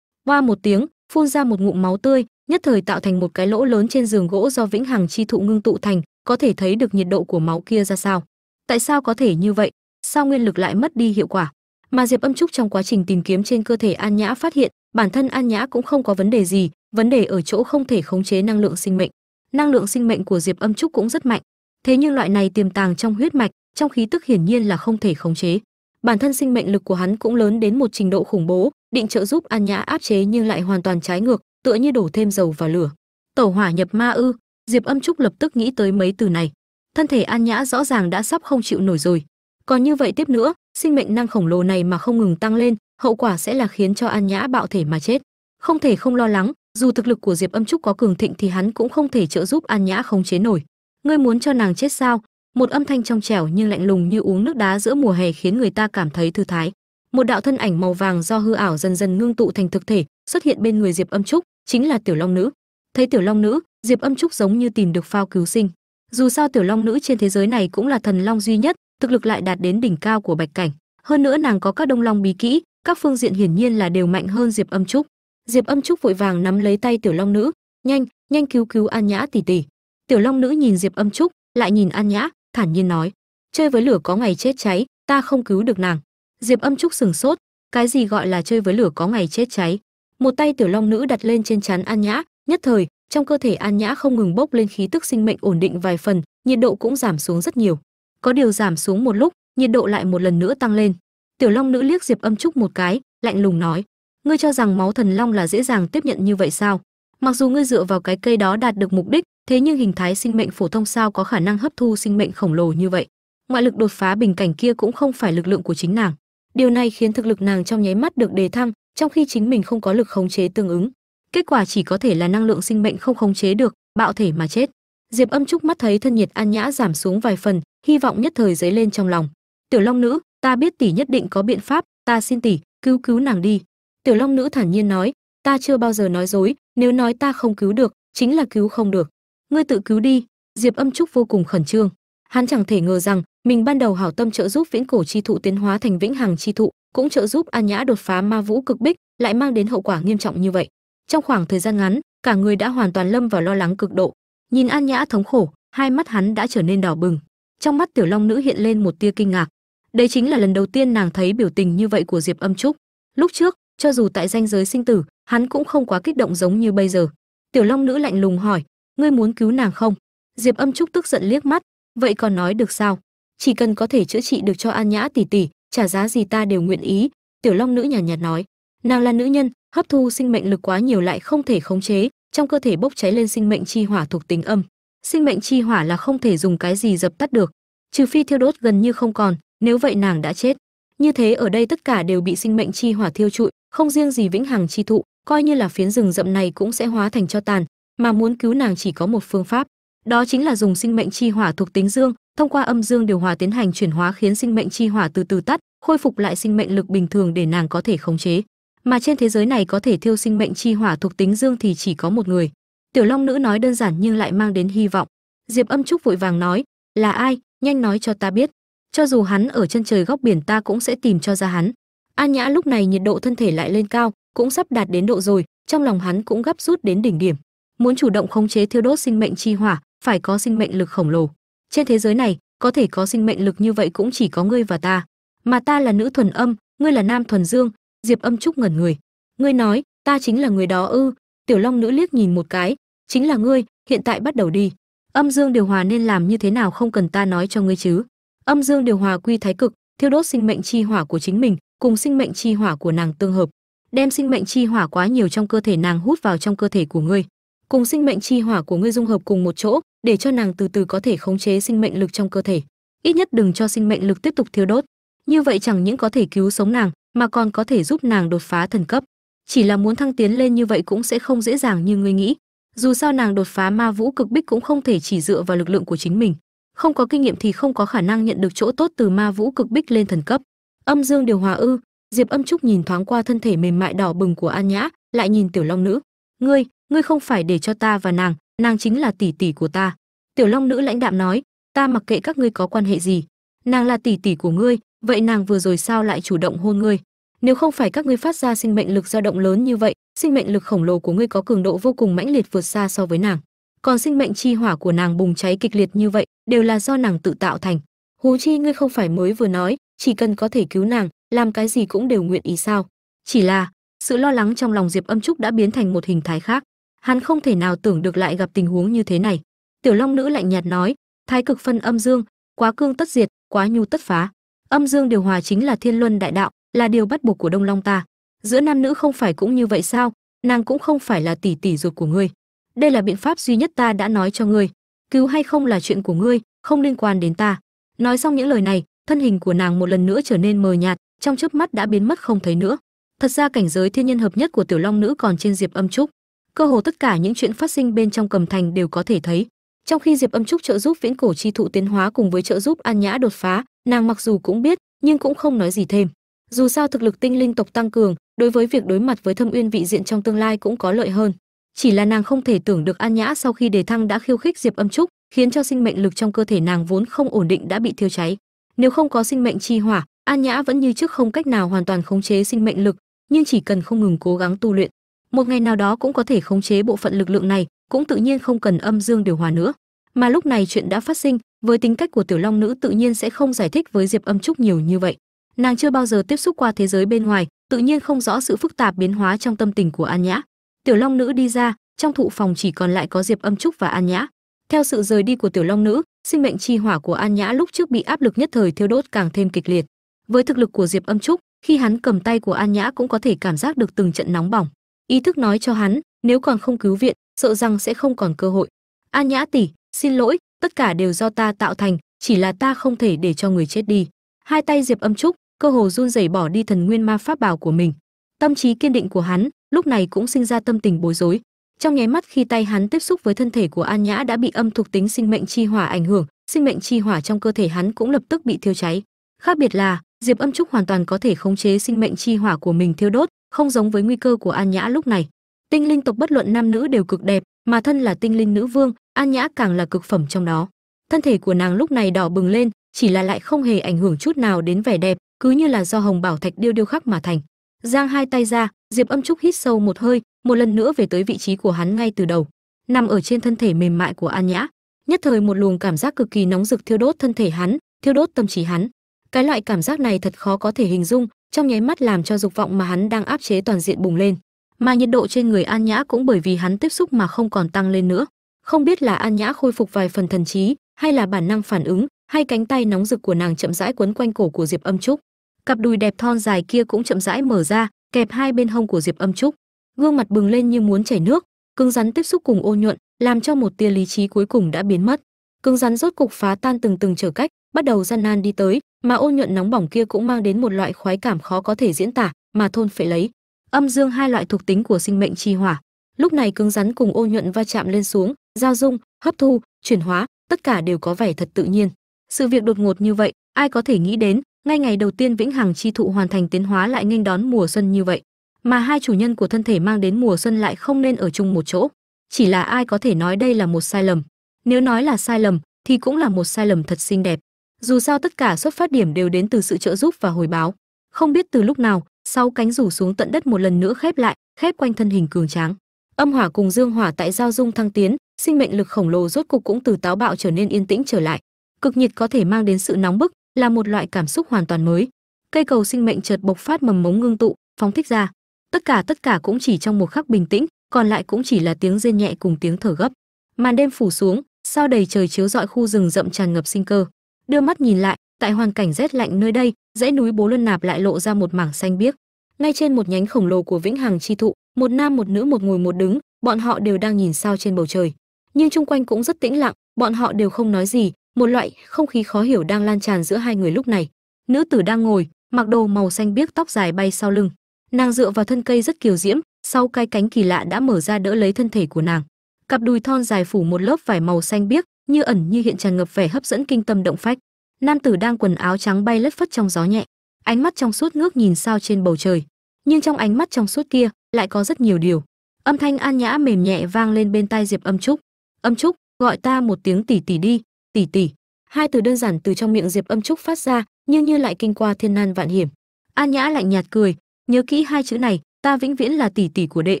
qua một tiếng, phun ra một ngụm máu tươi, nhất thời tạo thành một cái lỗ lớn trên giường gỗ do vĩnh hằng chi thụ ngưng tụ thành, có thể thấy được nhiệt độ của máu kia ra sao. Tại sao có thể như vậy? Sao nguyên lực lại mất đi hiệu quả? Mà diệp âm trúc trong quá trình tìm kiếm trên cơ thể an nhã phát hiện, bản thân an nhã cũng không có vấn đề gì, vấn đề ở chỗ không thể khống chế năng lượng sinh mệnh. Năng lượng sinh mệnh của diệp âm trúc cũng rất mạnh. Thế nhưng loại này tiềm tàng trong huyết mạch, trong khí tức hiển nhiên là không thể khống chế bản thân sinh mệnh lực của hắn cũng lớn đến một trình độ khủng bố, định trợ giúp an nhã áp chế nhưng lại hoàn toàn trái ngược, tựa như đổ thêm dầu vào lửa. Tẩu hỏa nhập ma ư? Diệp âm trúc lập tức nghĩ tới mấy từ này. Thân thể an nhã rõ ràng đã sắp không chịu nổi rồi. Còn như vậy tiếp nữa, sinh mệnh năng khổng lồ này mà không ngừng tăng lên, hậu quả sẽ là khiến cho an nhã bạo thể mà chết. Không thể không lo lắng, dù thực lực của diệp âm trúc có cường thịnh thì hắn cũng không thể trợ giúp an nhã không chế nổi. Ngươi muốn cho nàng chết sao? Một âm thanh trong trẻo nhưng lạnh lùng như uống nước đá giữa mùa hè khiến người ta cảm thấy thư thái. Một đạo thân ảnh màu vàng do hư ảo dần dần ngưng tụ thành thực thể xuất hiện bên người diệp âm trúc, chính là tiểu long nữ. Thấy tiểu long nữ, diệp âm trúc giống như tìm được phao cứu sinh. Dù sao tiểu long nữ trên thế giới này cũng là thần long duy nhất, thực lực lại đạt đến đỉnh cao của bạch cảnh. Hơn nữa nàng có các đông long bí kỹ, các phương diện hiển nhiên là đều mạnh hơn diệp âm trúc. Diệp âm trúc vội vàng nắm lấy tay tiểu long nữ. Nhanh nhanh cứu cứu an nhã tỷ tỷ. Tiểu long nữ nhìn diệp âm trúc, lại nhìn an nhã thản nhiên nói, chơi với lửa có ngày chết cháy, ta không cứu được nàng. Diệp âm trúc sừng sốt, cái gì gọi là chơi với lửa có ngày chết cháy? Một tay tiểu long nữ đặt lên trên chắn an nhã, nhất thời, trong cơ thể an nhã không ngừng bốc lên khí tức sinh mệnh ổn định vài phần, nhiệt độ cũng giảm xuống rất nhiều. Có điều giảm xuống một lúc, nhiệt độ lại một lần nữa tăng lên. Tiểu long nữ liếc diệp âm trúc một cái, lạnh lùng nói, ngươi cho rằng máu thần long là dễ dàng tiếp nhận như vậy sao? Mặc dù ngươi dựa vào cái cây đó đạt được mục đích thế nhưng hình thái sinh mệnh phổ thông sao có khả năng hấp thu sinh mệnh khổng lồ như vậy? Ngoại lực đột phá bình cảnh kia cũng không phải lực lượng của chính nàng. Điều này khiến thực lực nàng trong nháy mắt được đề thăng, trong khi chính mình không có lực khống chế tương ứng. Kết quả chỉ có thể là năng lượng sinh mệnh không khống chế được, bạo thể mà chết. Diệp âm trúc mắt thấy thân nhiệt an nhã giảm xuống vài phần, hy vọng nhất thời dấy lên trong lòng. Tiểu long nữ, ta biết tỷ nhất định có biện pháp, ta xin tỷ, cứu cứu nàng đi. Tiểu long nữ thản nhiên nói, ta chưa bao giờ nói dối, nếu nói ta không cứu được, chính là cứu không được ngươi tự cứu đi. Diệp âm trúc vô cùng khẩn trương. Hắn chẳng thể ngờ rằng, mình ban đầu hảo tâm trợ giúp viễn cổ chi thụ tiến hóa thành vĩnh hằng chi thụ, cũng trợ giúp an nhã đột phá ma vũ cực bích, lại mang đến hậu quả nghiêm trọng như vậy. Trong khoảng thời gian ngắn, cả người đã hoàn toàn lâm vào lo lắng cực độ. Nhìn an nhã thống khổ, hai mắt hắn đã trở nên đỏ bừng. Trong mắt tiểu long nữ hiện lên một tia kinh ngạc. Đây chính là lần đầu tiên nàng thấy biểu tình như vậy của diệp âm trúc. Lúc trước, cho dù tại danh giới sinh tử, hắn cũng không quá kích động giống như bây giờ. Tiểu long nữ lạnh lùng hỏi ngươi muốn cứu nàng không? Diệp âm trúc tức giận liếc mắt. Vậy còn nói được sao? Chỉ cần có thể chữa trị được cho an nhã tỷ tỷ trả giá gì ta đều nguyện ý tiểu long nữ nhàn nhạt, nhạt nói. Nàng là nữ nhân hấp thu sinh mệnh lực quá nhiều lại không thể khống chế trong cơ thể bốc cháy lên sinh mệnh chi hỏa thuộc tính âm. Sinh mệnh chi hỏa là không thể dùng cái gì dập tắt được trừ phi thiêu đốt gần như không còn nếu vậy nàng đã chết. Như thế ở đây tất cả đều bị sinh mệnh chi hỏa thiêu trụi không riêng gì vĩnh hằng chi thụ coi như là phiến rừng rậm này cũng sẽ hóa thành cho tàn mà muốn cứu nàng chỉ có một phương pháp, đó chính là dùng sinh mệnh chi hỏa thuộc tính dương, thông qua âm dương điều hòa tiến hành chuyển hóa khiến sinh mệnh chi hỏa từ từ tắt, khôi phục lại sinh mệnh lực bình thường để nàng có thể khống chế. Mà trên thế giới này có thể thiêu sinh mệnh chi hỏa thuộc tính dương thì chỉ có một người. Tiểu long nữ nói đơn giản nhưng lại mang đến hy vọng. Diệp âm trúc vội vàng nói, là ai? Nhanh nói cho ta biết. Cho dù hắn ở chân trời góc biển ta cũng sẽ tìm cho ra hắn. An nhã lúc này nhiệt độ thân thể lại lên cao, cũng sắp đạt đến độ rồi, trong lòng hắn cũng gấp rút đến đỉnh điểm muốn chủ động khống chế thiêu đốt sinh mệnh chi hỏa, phải có sinh mệnh lực khổng lồ. Trên thế giới này, có thể có sinh mệnh lực như vậy cũng chỉ có ngươi và ta. Mà ta là nữ thuần âm, ngươi là nam thuần dương, diệp âm trúc ngẩn người. Ngươi nói, ta chính là người đó ư? Tiểu long nữ liếc nhìn một cái, chính là ngươi, hiện tại bắt đầu đi. Âm dương điều hòa nên làm như thế nào không cần ta nói cho ngươi chứ? Âm dương điều hòa quy thái cực, thiêu đốt sinh mệnh chi hỏa của chính mình, cùng sinh mệnh chi hỏa của nàng tương hợp. Đem sinh mệnh chi hỏa quá nhiều trong cơ thể nàng hút vào trong cơ thể của ngươi cùng sinh mệnh chi hỏa của ngươi dung hợp cùng một chỗ, để cho nàng từ từ có thể khống chế sinh mệnh lực trong cơ thể. Ít nhất đừng cho sinh mệnh lực tiếp tục thiêu đốt. Như vậy chẳng những có thể cứu sống nàng, mà còn có thể giúp nàng đột phá thần cấp. Chỉ là muốn thăng tiến lên như vậy cũng sẽ không dễ dàng như ngươi nghĩ. Dù sao nàng đột phá ma vũ cực bích cũng không thể chỉ dựa vào lực lượng của chính mình. Không có kinh nghiệm thì không có khả năng nhận được chỗ tốt từ ma vũ cực bích lên thần cấp. Âm dương điều hòa ư. Diệp âm trúc nhìn thoáng qua thân thể mềm mại đỏ bừng của an nhã, lại nhìn tiểu long nữ. Ngươi ngươi không phải để cho ta và nàng nàng chính là tỷ tỷ của ta. Tiểu long nữ lãnh đạm nói, ta mặc kệ các ngươi có quan hệ gì. Nàng là tỷ tỷ của ngươi, vậy nàng vừa rồi sao lại chủ động hôn ngươi? Nếu không phải các ngươi phát ra sinh mệnh lực dao động lớn như vậy, sinh mệnh lực khổng lồ của ngươi có cường độ vô cùng mãnh liệt vượt xa so với nàng. Còn sinh mệnh chi hỏa của nàng bùng cháy kịch liệt như vậy, đều là do nàng tự tạo thành. Hú chi ngươi không phải mới vừa nói, chỉ cần có thể cứu nàng, làm cái gì cũng đều nguyện ý sao? Chỉ là, sự lo lắng trong lòng diệp âm trúc đã biến thành một hình thái khác hắn không thể nào tưởng được lại gặp tình huống như thế này. Tiểu long nữ lạnh nhạt nói, thái cực phân âm dương, quá cương tất diệt, quá nhu tất phá. Âm dương điều hòa chính là thiên luân đại đạo, là điều bắt buộc của đông long ta. Giữa nam nữ không phải cũng như vậy sao? Nàng cũng không phải là tỷ tỷ ruột của ngươi. Đây là biện pháp duy nhất ta đã nói cho ngươi. Cứu hay không là chuyện của ngươi, không liên quan đến ta. Nói xong những lời này, thân hình của nàng một lần nữa trở nên mờ nhạt, trong chớp mắt đã biến mất không thấy nữa. Thật ra cảnh giới thiên nhân hợp nhất của tiểu long nữ còn trên diệp âm trúc cơ hồ tất cả những chuyện phát sinh bên trong cầm thành đều có thể thấy. Trong khi diệp âm trúc trợ giúp viễn cổ chi thụ tiến hóa cùng với trợ giúp an nhã đột phá, nàng mặc dù cũng biết, nhưng cũng không nói gì thêm. Dù sao thực lực tinh linh tộc tăng cường, đối với việc đối mặt với thâm uyên vị diện trong tương lai cũng có lợi hơn. Chỉ là nàng không thể tưởng được an nhã sau khi đề thăng đã khiêu khích diệp âm trúc, khiến cho sinh mệnh lực trong cơ thể nàng vốn không ổn định đã bị thiêu cháy. Nếu không có sinh mệnh chi hỏa, an nhã vẫn như trước không cách nào hoàn toàn khống chế sinh mệnh lực, nhưng chỉ cần không ngừng cố gắng tu luyện một ngày nào đó cũng có thể khống chế bộ phận lực lượng này, cũng tự nhiên không cần âm dương điều hòa nữa. Mà lúc này chuyện đã phát sinh, với tính cách của tiểu long nữ tự nhiên sẽ không giải thích với diệp âm trúc nhiều như vậy. Nàng chưa bao giờ tiếp xúc qua thế giới bên ngoài, tự nhiên không rõ sự phức tạp biến hóa trong tâm tình của an nhã. Tiểu long nữ đi ra, trong thụ phòng chỉ còn lại có diệp âm trúc và an nhã. Theo sự rời đi của tiểu long nữ, sinh mệnh chi hỏa của an nhã lúc trước bị áp lực nhất thời thiêu đốt càng thêm kịch liệt. Với thực lực của diệp âm trúc, khi hắn cầm tay của an nhã cũng có thể cảm giác được từng trận nóng bỏng ý thức nói cho hắn, nếu còn không cứu viện, sợ rằng sẽ không còn cơ hội. An nhã tỷ, xin lỗi, tất cả đều do ta tạo thành, chỉ là ta không thể để cho người chết đi. Hai tay diệp âm trúc, cơ hồ run rẩy bỏ đi thần nguyên ma pháp bảo của mình. Tâm trí kiên định của hắn, lúc này cũng sinh ra tâm tình bối rối. Trong nháy mắt khi tay hắn tiếp xúc với thân thể của an nhã đã bị âm thuộc tính sinh mệnh chi hỏa ảnh hưởng, sinh mệnh chi hỏa trong cơ thể hắn cũng lập tức bị thiêu cháy. Khác biệt là, diệp âm trúc hoàn toàn có thể khống chế sinh mệnh chi hỏa của mình thiêu đốt không giống với nguy cơ của an nhã lúc này. Tinh linh tộc bất luận nam nữ đều cực đẹp, mà thân là tinh linh nữ vương an nhã càng là cực phẩm trong đó. Thân thể của nàng lúc này đỏ bừng lên, chỉ là lại không hề ảnh hưởng chút nào đến vẻ đẹp, cứ như là do hồng bảo thạch điêu điêu khắc mà thành. Giang hai tay ra, diệp âm trúc hít sâu một hơi, một lần nữa về tới vị trí của hắn ngay từ đầu. Nằm ở trên thân thể mềm mại của an nhã, nhất thời một luồng cảm giác cực kỳ nóng rực thiêu đốt thân thể hắn, thiêu đốt tâm trí hắn. Cái loại cảm giác này thật khó có thể hình dung trong nháy mắt làm cho dục vọng mà hắn đang áp chế toàn diện bùng lên. Mà nhiệt độ trên người an nhã cũng bởi vì hắn tiếp xúc mà không còn tăng lên nữa. Không biết là an nhã khôi phục vài phần thần trí, hay là bản năng phản ứng, hay cánh tay nóng rực của nàng chậm rãi quấn quanh cổ của diệp âm trúc. Cặp đùi đẹp thon dài kia cũng chậm rãi mở ra, kẹp hai bên hông của diệp âm trúc. Gương mặt bừng lên như muốn chảy nước, cứng rắn tiếp xúc cùng ô nhuận, làm cho một tia lý trí cuối cùng đã biến mất. Cứng rắn rốt cục phá tan từng từng trở cách bắt đầu gian nan đi tới, mà ô nhuận nóng bỏng kia cũng mang đến một loại khoái cảm khó có thể diễn tả, mà thôn phệ lấy. Âm dương hai loại thuộc tính của sinh mệnh chi hỏa. Lúc này cứng rắn cùng ô nhuận va chạm lên xuống, giao dung, hấp thu, chuyển hóa, tất cả đều có vẻ thật tự nhiên. Sự việc đột ngột như vậy, ai có thể nghĩ đến, ngay ngày đầu tiên vĩnh hằng chi thụ hoàn thành tiến hóa lại nghênh đón mùa xuân như vậy. Mà hai chủ nhân của thân thể mang đến mùa xuân lại không nên ở chung một chỗ. Chỉ là ai có thể nói đây là một sai lầm. Nếu nói là sai lầm, thì cũng là một sai lầm thật xinh đẹp dù sao tất cả xuất phát điểm đều đến từ sự trợ giúp và hồi báo. Không biết từ lúc nào, sau cánh rủ xuống tận đất một lần nữa khép lại, khép quanh thân hình cường tráng. Âm hỏa cùng dương hỏa tại giao dung thăng tiến, sinh mệnh lực khổng lồ rốt cục cũng từ táo bạo trở nên yên tĩnh trở lại. Cực nhiệt có thể mang đến sự nóng bức, là một loại cảm xúc hoàn toàn mới. Cây cầu sinh mệnh chợt bộc phát mầm mống ngưng tụ, phóng thích ra. Tất cả tất cả cũng chỉ trong một khắc bình tĩnh, còn lại cũng chỉ là tiếng rên nhẹ cùng tiếng thở gấp. Màn đêm phủ xuống, sao đầy trời chiếu rọi khu rừng rậm tràn ngập sinh cơ đưa mắt nhìn lại, tại hoàn cảnh rét lạnh nơi đây, dãy núi bố luân nạp lại lộ ra một mảng xanh biếc. Ngay trên một nhánh khổng lồ của vĩnh hằng chi thụ, một nam một nữ một ngồi một đứng, bọn họ đều đang nhìn sao trên bầu trời. Nhưng chung quanh cũng rất tĩnh lặng, bọn họ đều không nói gì, một loại không khí khó hiểu đang lan tràn giữa hai người lúc này. Nữ tử đang ngồi, mặc đồ màu xanh biếc tóc dài bay sau lưng. Nàng dựa vào thân cây rất kiều diễm, sau cái cánh kỳ lạ đã mở ra đỡ lấy thân thể của nàng. Cặp đùi thon dài phủ một lớp vải màu xanh biếc như ẩn như hiện tràn ngập vẻ hấp dẫn kinh tâm động phách. Nam tử đang quần áo trắng bay lất phất trong gió nhẹ, ánh mắt trong suốt ngước nhìn sao trên bầu trời, nhưng trong ánh mắt trong suốt kia lại có rất nhiều điều. Âm thanh an nhã mềm nhẹ vang lên bên tai diệp âm trúc. Âm trúc, gọi ta một tiếng tỷ tỷ đi, tỷ tỷ. Hai từ đơn giản từ trong miệng diệp âm trúc phát ra, nhưng như lại kinh qua thiên nan vạn hiểm. An nhã lạnh nhạt cười, nhớ kỹ hai chữ này, ta vĩnh viễn là tỷ tỷ của đệ,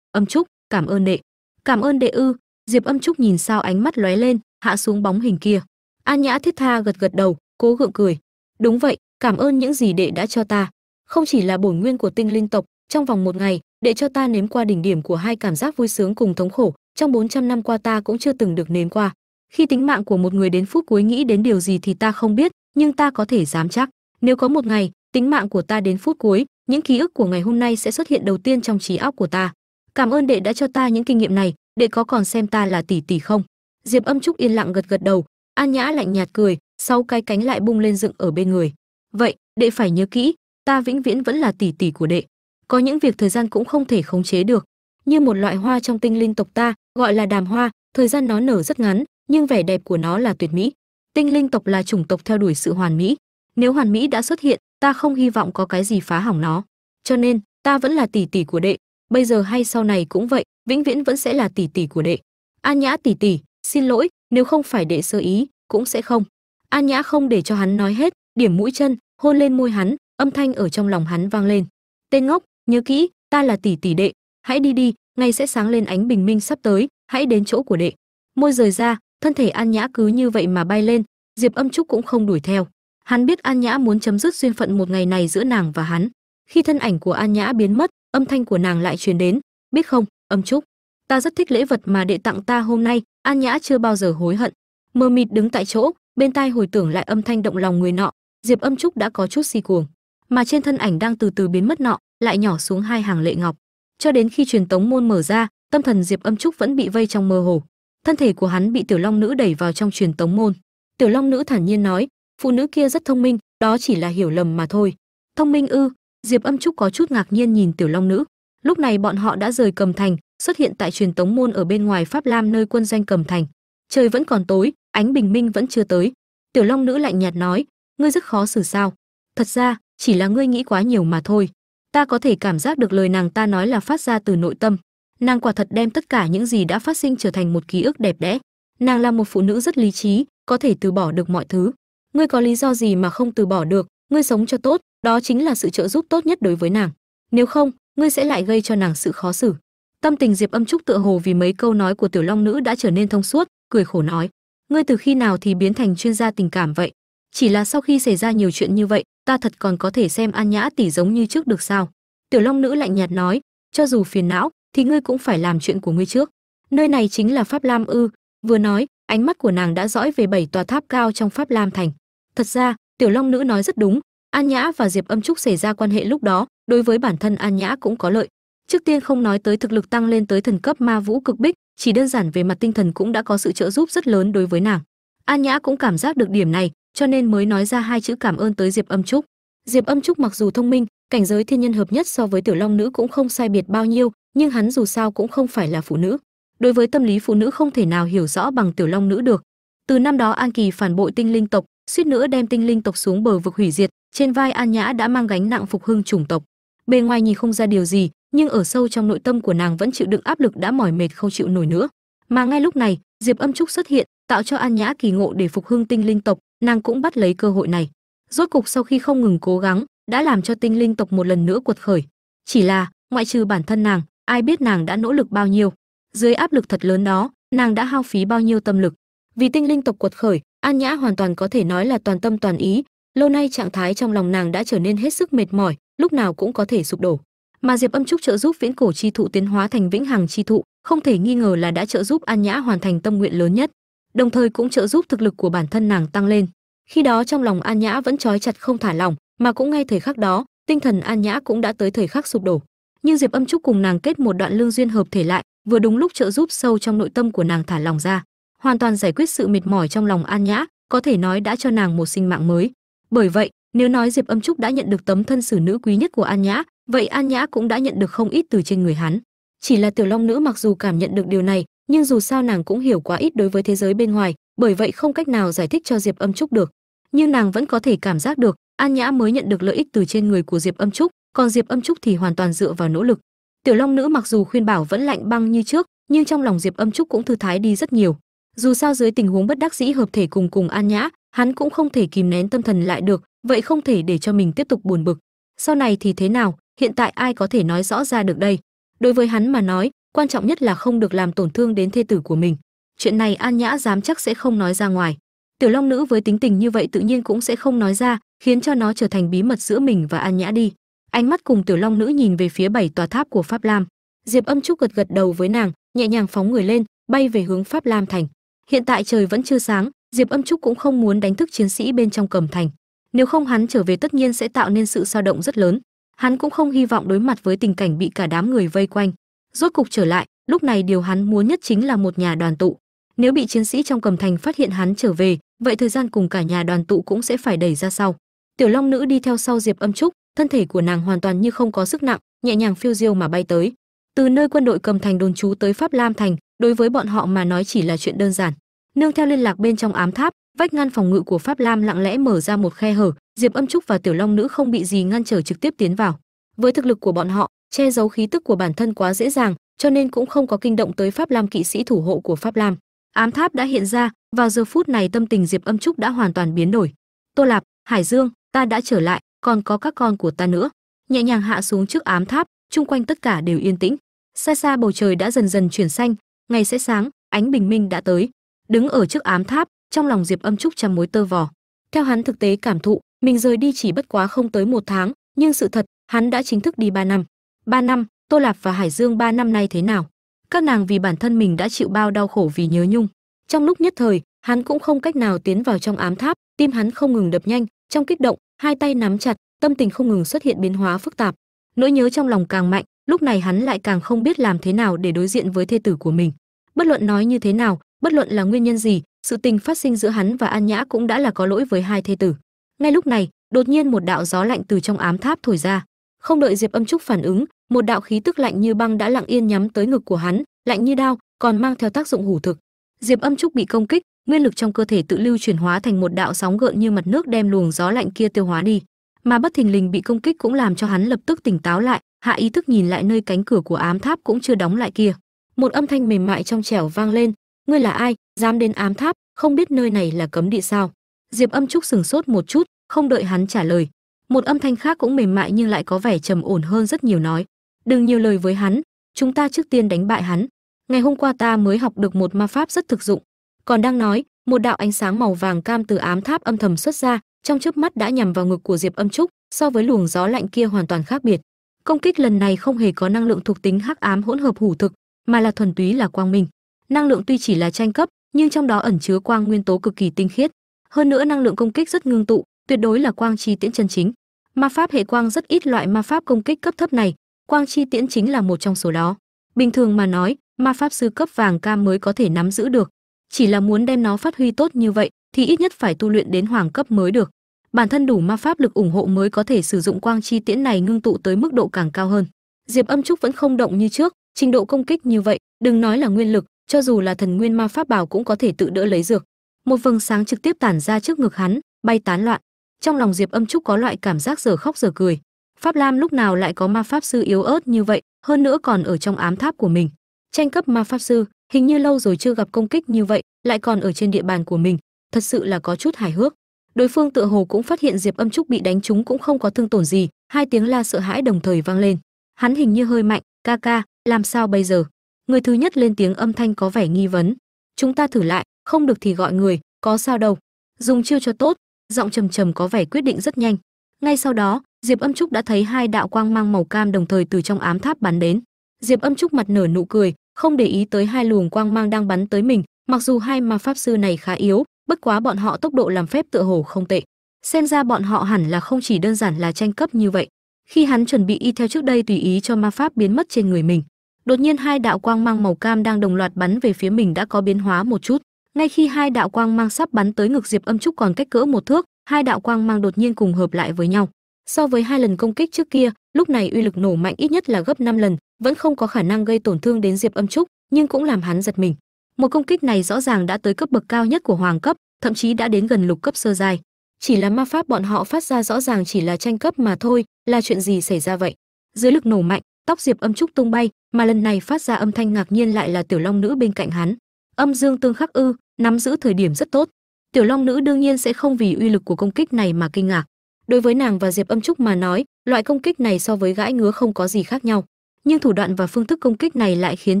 âm trúc, cảm ơn đệ. Cảm ơn đệ ư. Diệp âm trúc nhìn sao ánh mắt lóe lên hạ xuống bóng hình kia. An nhã thiết tha gật gật đầu, cố gượng cười. Đúng vậy, cảm ơn những gì đệ đã cho ta. Không chỉ là bổn nguyên của tinh linh tộc, trong vòng một ngày, đệ cho ta nếm qua đỉnh điểm của hai cảm giác vui sướng cùng thống khổ. Trong 400 năm qua ta cũng chưa từng được nếm qua. Khi tính mạng của một người đến phút cuối nghĩ đến điều gì thì ta không biết, nhưng ta có thể dám chắc. Nếu có một ngày, tính mạng của ta đến phút cuối, những ký ức của ngày hôm nay sẽ xuất hiện đầu tiên trong trí óc của ta. Cảm ơn đệ đã cho ta những kinh nghiệm này, đệ có còn xem ta là tỷ tỷ không? Diệp âm trúc yên lặng gật gật đầu an nhã lạnh nhạt cười, sau cái cánh lại bung lên dựng ở bên người. Vậy, đệ phải nhớ kỹ, ta vĩnh viễn vẫn là tỷ tỷ của đệ. Có những việc thời gian cũng không thể khống chế được. Như một loại hoa trong tinh linh tộc ta, gọi là đàm hoa, thời gian nó nở rất ngắn, nhưng vẻ đẹp của nó là tuyệt mỹ. Tinh linh tộc là chủng tộc theo đuổi sự hoàn mỹ. Nếu hoàn mỹ đã xuất hiện, ta không hy vọng có cái gì phá hỏng nó. Cho nên, ta vẫn là tỷ tỷ của đệ. Bây giờ hay sau này cũng vậy, vĩnh viễn vẫn sẽ là tỷ tỷ của đệ. An nhã tỷ tỷ xin lỗi, nếu không phải đệ sơ ý, cũng sẽ không. An nhã không để cho hắn nói hết, điểm mũi chân, hôn lên môi hắn, âm thanh ở trong lòng hắn vang lên. Tên ngốc, nhớ kỹ, ta là tỷ tỷ đệ, hãy đi đi ngày sẽ sáng lên ánh bình minh sắp tới, hãy đến chỗ của đệ. Môi rời ra, thân thể an nhã cứ như vậy mà bay lên, diệp âm trúc cũng không đuổi theo. Hắn biết an nhã muốn chấm dứt duyên phận một ngày này giữa nàng và hắn. Khi thân ảnh của an nhã biến mất, âm thanh của nàng lại truyền đến, biết không, âm trúc? Ta rất thích lễ vật mà đệ tặng ta hôm nay, an nhã chưa bao giờ hối hận. Mờ mịt đứng tại chỗ, bên tai hồi tưởng lại âm thanh động lòng người nọ, diệp âm trúc đã có chút si cuồng. Mà trên thân ảnh đang từ từ biến mất nọ, lại nhỏ xuống hai hàng lệ ngọc. Cho đến khi truyền tống môn mở ra, tâm thần diệp âm trúc vẫn bị vây trong mơ hồ. Thân thể của hắn bị tiểu long nữ đẩy vào trong truyền tống môn. Tiểu long nữ thản nhiên nói, phụ nữ kia rất thông minh, đó chỉ là hiểu lầm mà thôi. Thông minh ư? Diệp âm trúc có chút ngạc nhiên nhìn tiểu long nữ. Lúc này bọn họ đã rời cầm thành xuất hiện tại truyền tống môn ở bên ngoài pháp lam nơi quân doanh cầm thành. Trời vẫn còn tối, ánh bình minh vẫn chưa tới. Tiểu long nữ lạnh nhạt nói, ngươi rất khó xử sao? Thật ra, chỉ là ngươi nghĩ quá nhiều mà thôi. Ta có thể cảm giác được lời nàng ta nói là phát ra từ nội tâm. Nàng quả thật đem tất cả những gì đã phát sinh trở thành một ký ức đẹp đẽ. Nàng là một phụ nữ rất lý trí, có thể từ bỏ được mọi thứ. Ngươi có lý do gì mà không từ bỏ được? Ngươi sống cho tốt, đó chính là sự trợ giúp tốt nhất đối với nàng. Nếu không, ngươi sẽ lại gây cho nàng sự khó xử tâm tình diệp âm trúc tựa hồ vì mấy câu nói của tiểu long nữ đã trở nên thông suốt, cười khổ nói, ngươi từ khi nào thì biến thành chuyên gia tình cảm vậy? Chỉ là sau khi xảy ra nhiều chuyện như vậy, ta thật còn có thể xem an nhã tỷ giống như trước được sao? Tiểu long nữ lạnh nhạt nói, cho dù phiền não, thì ngươi cũng phải làm chuyện của ngươi trước. Nơi này chính là pháp lam ư? Vừa nói, ánh mắt của nàng đã dõi về bảy tòa tháp cao trong pháp lam thành. Thật ra, tiểu long nữ nói rất đúng, an nhã và diệp âm trúc xảy ra quan hệ lúc đó, đối với bản thân an nhã cũng có lợi trước tiên không nói tới thực lực tăng lên tới thần cấp ma vũ cực bích, chỉ đơn giản về mặt tinh thần cũng đã có sự trợ giúp rất lớn đối với nàng. An nhã cũng cảm giác được điểm này, cho nên mới nói ra hai chữ cảm ơn tới diệp âm trúc. Diệp âm trúc mặc dù thông minh, cảnh giới thiên nhân hợp nhất so với tiểu long nữ cũng không sai biệt bao nhiêu, nhưng hắn dù sao cũng không phải là phụ nữ. Đối với tâm lý phụ nữ không thể nào hiểu rõ bằng tiểu long nữ được. Từ năm đó an kỳ phản bội tinh linh tộc, suýt nữa đem tinh linh tộc xuống bờ vực hủy diệt, trên vai an nhã đã mang gánh nặng phục hưng chủng tộc. Bề ngoài nhìn không ra điều gì nhưng ở sâu trong nội tâm của nàng vẫn chịu đựng áp lực đã mỏi mệt không chịu nổi nữa. Mà ngay lúc này, diệp âm trúc xuất hiện, tạo cho an nhã kỳ ngộ để phục hưng tinh linh tộc, nàng cũng bắt lấy cơ hội này. Rốt cục sau khi không ngừng cố gắng, đã làm cho tinh linh tộc một lần nữa cuột khởi. Chỉ là, ngoại trừ bản thân nàng, ai biết nàng đã nỗ lực bao nhiêu. Dưới áp lực thật lớn đó, nàng đã hao phí bao nhiêu tâm lực. Vì tinh linh tộc cuột khởi, an nhã hoàn toàn có thể nói là toàn tâm toàn ý. Lâu nay trạng thái trong lòng nàng đã trở nên hết sức mệt mỏi, lúc nào cũng có thể sụp đổ mà diệp âm trúc trợ giúp viễn cổ chi thụ tiến hóa thành vĩnh hằng chi thụ, không thể nghi ngờ là đã trợ giúp an nhã hoàn thành tâm nguyện lớn nhất, đồng thời cũng trợ giúp thực lực của bản thân nàng tăng lên. Khi đó trong lòng an nhã vẫn trói chặt không thả lỏng, mà cũng ngay thời khắc đó, tinh thần an nhã cũng đã tới thời khắc sụp đổ. Nhưng diệp âm trúc cùng nàng kết một đoạn lương duyên hợp thể lại, vừa đúng lúc trợ giúp sâu trong nội tâm của nàng thả lòng ra. Hoàn toàn giải quyết sự mệt mỏi trong lòng an nhã, có thể nói đã cho nàng một sinh mạng mới. Bởi vậy, nếu nói diệp âm trúc đã nhận được tấm thân xử nữ quý nhất của an nhã vậy an nhã cũng đã nhận được không ít từ trên người hắn. Chỉ là tiểu long nữ mặc dù cảm nhận được điều này, nhưng dù sao nàng cũng hiểu quá ít đối với thế giới bên ngoài, bởi vậy không cách nào giải thích cho diệp âm trúc được. Nhưng nàng vẫn có thể cảm giác được an nhã mới nhận được lợi ích từ trên người của diệp âm trúc, còn diệp âm trúc thì hoàn toàn dựa vào nỗ lực. Tiểu long nữ mặc dù khuyên bảo vẫn lạnh băng như trước, nhưng trong lòng diệp âm trúc cũng thư thái đi rất nhiều. Dù sao dưới tình huống bất đắc dĩ hợp thể cùng cùng an nhã, hắn cũng không thể kìm nén tâm thần lại được, vậy không thể để cho mình tiếp tục buồn bực. Sau này thì thế nào? Hiện tại ai có thể nói rõ ra được đây? Đối với hắn mà nói, quan trọng nhất là không được làm tổn thương đến thê tử của mình. Chuyện này an nhã dám chắc sẽ không nói ra ngoài. Tiểu long nữ với tính tình như vậy tự nhiên cũng sẽ không nói ra, khiến cho nó trở thành bí mật giữa mình và an nhã đi. Ánh mắt cùng tiểu long nữ nhìn về phía bảy tòa tháp của pháp lam. Diệp âm trúc gật gật đầu với nàng, nhẹ nhàng phóng người lên, bay về hướng pháp lam thành. Hiện tại trời vẫn chưa sáng, diệp âm trúc cũng không muốn đánh thức chiến sĩ bên trong cầm thành. Nếu không hắn trở về tất nhiên sẽ tạo nên sự sao động rất lớn hắn cũng không hy vọng đối mặt với tình cảnh bị cả đám người vây quanh. Rốt cục trở lại, lúc này điều hắn muốn nhất chính là một nhà đoàn tụ. Nếu bị chiến sĩ trong cầm thành phát hiện hắn trở về, vậy thời gian cùng cả nhà đoàn tụ cũng sẽ phải đẩy ra sau. Tiểu long nữ đi theo sau diệp âm trúc, thân thể của nàng hoàn toàn như không có sức nặng, nhẹ nhàng phiêu diêu mà bay tới. Từ nơi quân đội cầm thành đồn trú tới pháp lam thành, đối với bọn họ mà nói chỉ là chuyện đơn giản. Nương theo liên lạc bên trong ám tháp, vách ngăn phòng ngự của pháp lam lặng lẽ mở ra một khe hở diệp âm trúc và tiểu long nữ không bị gì ngăn trở trực tiếp tiến vào. Với thực lực của bọn họ, che giấu khí tức của bản thân quá dễ dàng, cho nên cũng không có kinh động tới pháp lam kỵ sĩ thủ hộ của pháp lam. Ám tháp đã hiện ra, vào giờ phút này tâm tình diệp âm trúc đã hoàn toàn biến đổi. Tô lạp, hải dương, ta đã trở lại, còn có các con của ta nữa. Nhẹ nhàng hạ xuống trước ám tháp, chung quanh tất cả đều yên tĩnh. Xa xa bầu trời đã dần dần chuyển xanh, ngày sẽ sáng, ánh bình minh đã tới. Đứng ở trước ám tháp, trong lòng diệp âm trúc trăm mối tơ vò. Theo hắn thực tế cảm thụ mình rời đi chỉ bất quá không tới một tháng, nhưng sự thật, hắn đã chính thức đi ba năm. Ba năm, tô lạp và hải dương ba năm nay thế nào? Các nàng vì bản thân mình đã chịu bao đau khổ vì nhớ nhung. Trong lúc nhất thời, hắn cũng không cách nào tiến vào trong ám tháp, tim hắn không ngừng đập nhanh, trong kích động, hai tay nắm chặt, tâm tình không ngừng xuất hiện biến hóa phức tạp. Nỗi nhớ trong lòng càng mạnh, lúc này hắn lại càng không biết làm thế nào để đối diện với thê tử của mình. Bất luận nói như thế nào, bất luận là nguyên nhân gì, sự tình phát sinh giữa hắn và an nhã cũng đã là có lỗi với hai thê tử ngay lúc này, đột nhiên một đạo gió lạnh từ trong ám tháp thổi ra. Không đợi diệp âm trúc phản ứng, một đạo khí tức lạnh như băng đã lặng yên nhắm tới ngực của hắn, lạnh như đao, còn mang theo tác dụng hủ thực. Diệp âm trúc bị công kích, nguyên lực trong cơ thể tự lưu chuyển hóa thành một đạo sóng gợn như mặt nước đem luồng gió lạnh kia tiêu hóa đi. Mà bất thình lình bị công kích cũng làm cho hắn lập tức tỉnh táo lại, hạ ý thức nhìn lại nơi cánh cửa của ám tháp cũng chưa đóng lại kia. Một âm thanh mềm mại trong trẻo vang lên, ngươi là ai? Dám đến ám tháp? Không biết nơi này là cấm địa sao? Diệp âm trúc sừng sốt một chút không đợi hắn trả lời. Một âm thanh khác cũng mềm mại nhưng lại có vẻ trầm ổn hơn rất nhiều nói, đừng nhiều lời với hắn, chúng ta trước tiên đánh bại hắn. Ngày hôm qua ta mới học được một ma pháp rất thực dụng. Còn đang nói, một đạo ánh sáng màu vàng cam từ ám tháp âm thầm xuất ra, trong chớp mắt đã nhằm vào ngực của diệp âm trúc, so với luồng gió lạnh kia hoàn toàn khác biệt. Công kích lần này không hề có năng lượng thuộc tính hắc ám hỗn hợp hủ thực, mà là thuần túy là quang minh. Năng lượng tuy chỉ là tranh cấp, nhưng trong đó ẩn chứa quang nguyên tố cực kỳ tinh khiết. Hơn nữa năng lượng công kích rất ngưng tụ tuyệt đối là quang chi tiễn chân chính. Ma pháp hệ quang rất ít loại ma pháp công kích cấp thấp này. Quang chi tiễn chính là một trong số đó. Bình thường mà nói, ma pháp sư cấp vàng cam mới có thể nắm giữ được. Chỉ là muốn đem nó phát huy tốt như vậy, thì ít nhất phải tu luyện đến hoàng cấp mới được. Bản thân đủ ma pháp lực ủng hộ mới có thể sử dụng quang chi tiễn này ngưng tụ tới mức độ càng cao hơn. Diệp âm trúc vẫn không động như trước, trình độ công kích như vậy, đừng nói là nguyên lực, cho dù là thần nguyên ma pháp bảo cũng có thể tự đỡ lấy dược. Một vầng sáng trực tiếp tản ra trước ngực hắn, bay tán loạn trong lòng diệp âm trúc có loại cảm giác giờ khóc giờ cười. Pháp lam lúc nào lại có ma pháp sư yếu ớt như vậy, hơn nữa còn ở trong ám tháp của mình. Tranh cấp ma pháp sư, hình như lâu rồi chưa gặp công kích như vậy, lại còn ở trên địa bàn của mình, thật sự là có chút hài hước. Đối phương tựa hồ cũng phát hiện diệp âm trúc bị đánh trúng cũng không có thương tổn gì, hai tiếng la sợ hãi đồng thời vang lên. Hắn hình như hơi mạnh, ca ca, làm sao bây giờ? Người thứ nhất lên tiếng âm thanh có vẻ nghi vấn. Chúng ta thử lại, không được thì gọi người, có sao đâu. Dùng chiêu cho tốt giọng trầm trầm có vẻ quyết định rất nhanh. Ngay sau đó, diệp âm trúc đã thấy hai đạo quang mang màu cam đồng thời từ trong ám tháp bắn đến. Diệp âm trúc mặt nở nụ cười, không để ý tới hai luồng quang mang đang bắn tới mình, mặc dù hai ma pháp sư này khá yếu, bất quá bọn họ tốc độ làm phép tựa hồ không tệ. Xem ra bọn họ hẳn là không chỉ đơn giản là tranh cấp như vậy. Khi hắn chuẩn bị y theo trước đây tùy ý cho ma pháp biến mất trên người mình, đột nhiên hai đạo quang mang màu cam đang đồng loạt bắn về phía mình đã có biến hóa một chút ngay khi hai đạo quang mang sắp bắn tới ngực diệp âm trúc còn cách cỡ một thước, hai đạo quang mang đột nhiên cùng hợp lại với nhau. So với hai lần công kích trước kia, lúc này uy lực nổ mạnh ít nhất là gấp 5 lần, vẫn không có khả năng gây tổn thương đến diệp âm trúc, nhưng cũng làm hắn giật mình. Một công kích này rõ ràng đã tới cấp bậc cao nhất của hoàng cấp, thậm chí đã đến gần lục cấp sơ giai. Chỉ là ma pháp bọn họ phát ra rõ ràng chỉ là tranh cấp mà thôi, là chuyện gì xảy ra vậy? Dưới lực nổ mạnh, tóc diệp âm trúc tung bay, mà lần này phát ra âm thanh ngạc nhiên lại là tiểu long nữ bên cạnh hắn. Âm dương tương khắc ư nắm giữ thời điểm rất tốt. Tiểu long nữ đương nhiên sẽ không vì uy lực của công kích này mà kinh ngạc. Đối với nàng và diệp âm trúc mà nói, loại công kích này so với gãi ngứa không có gì khác nhau. Nhưng thủ đoạn và phương thức công kích này lại khiến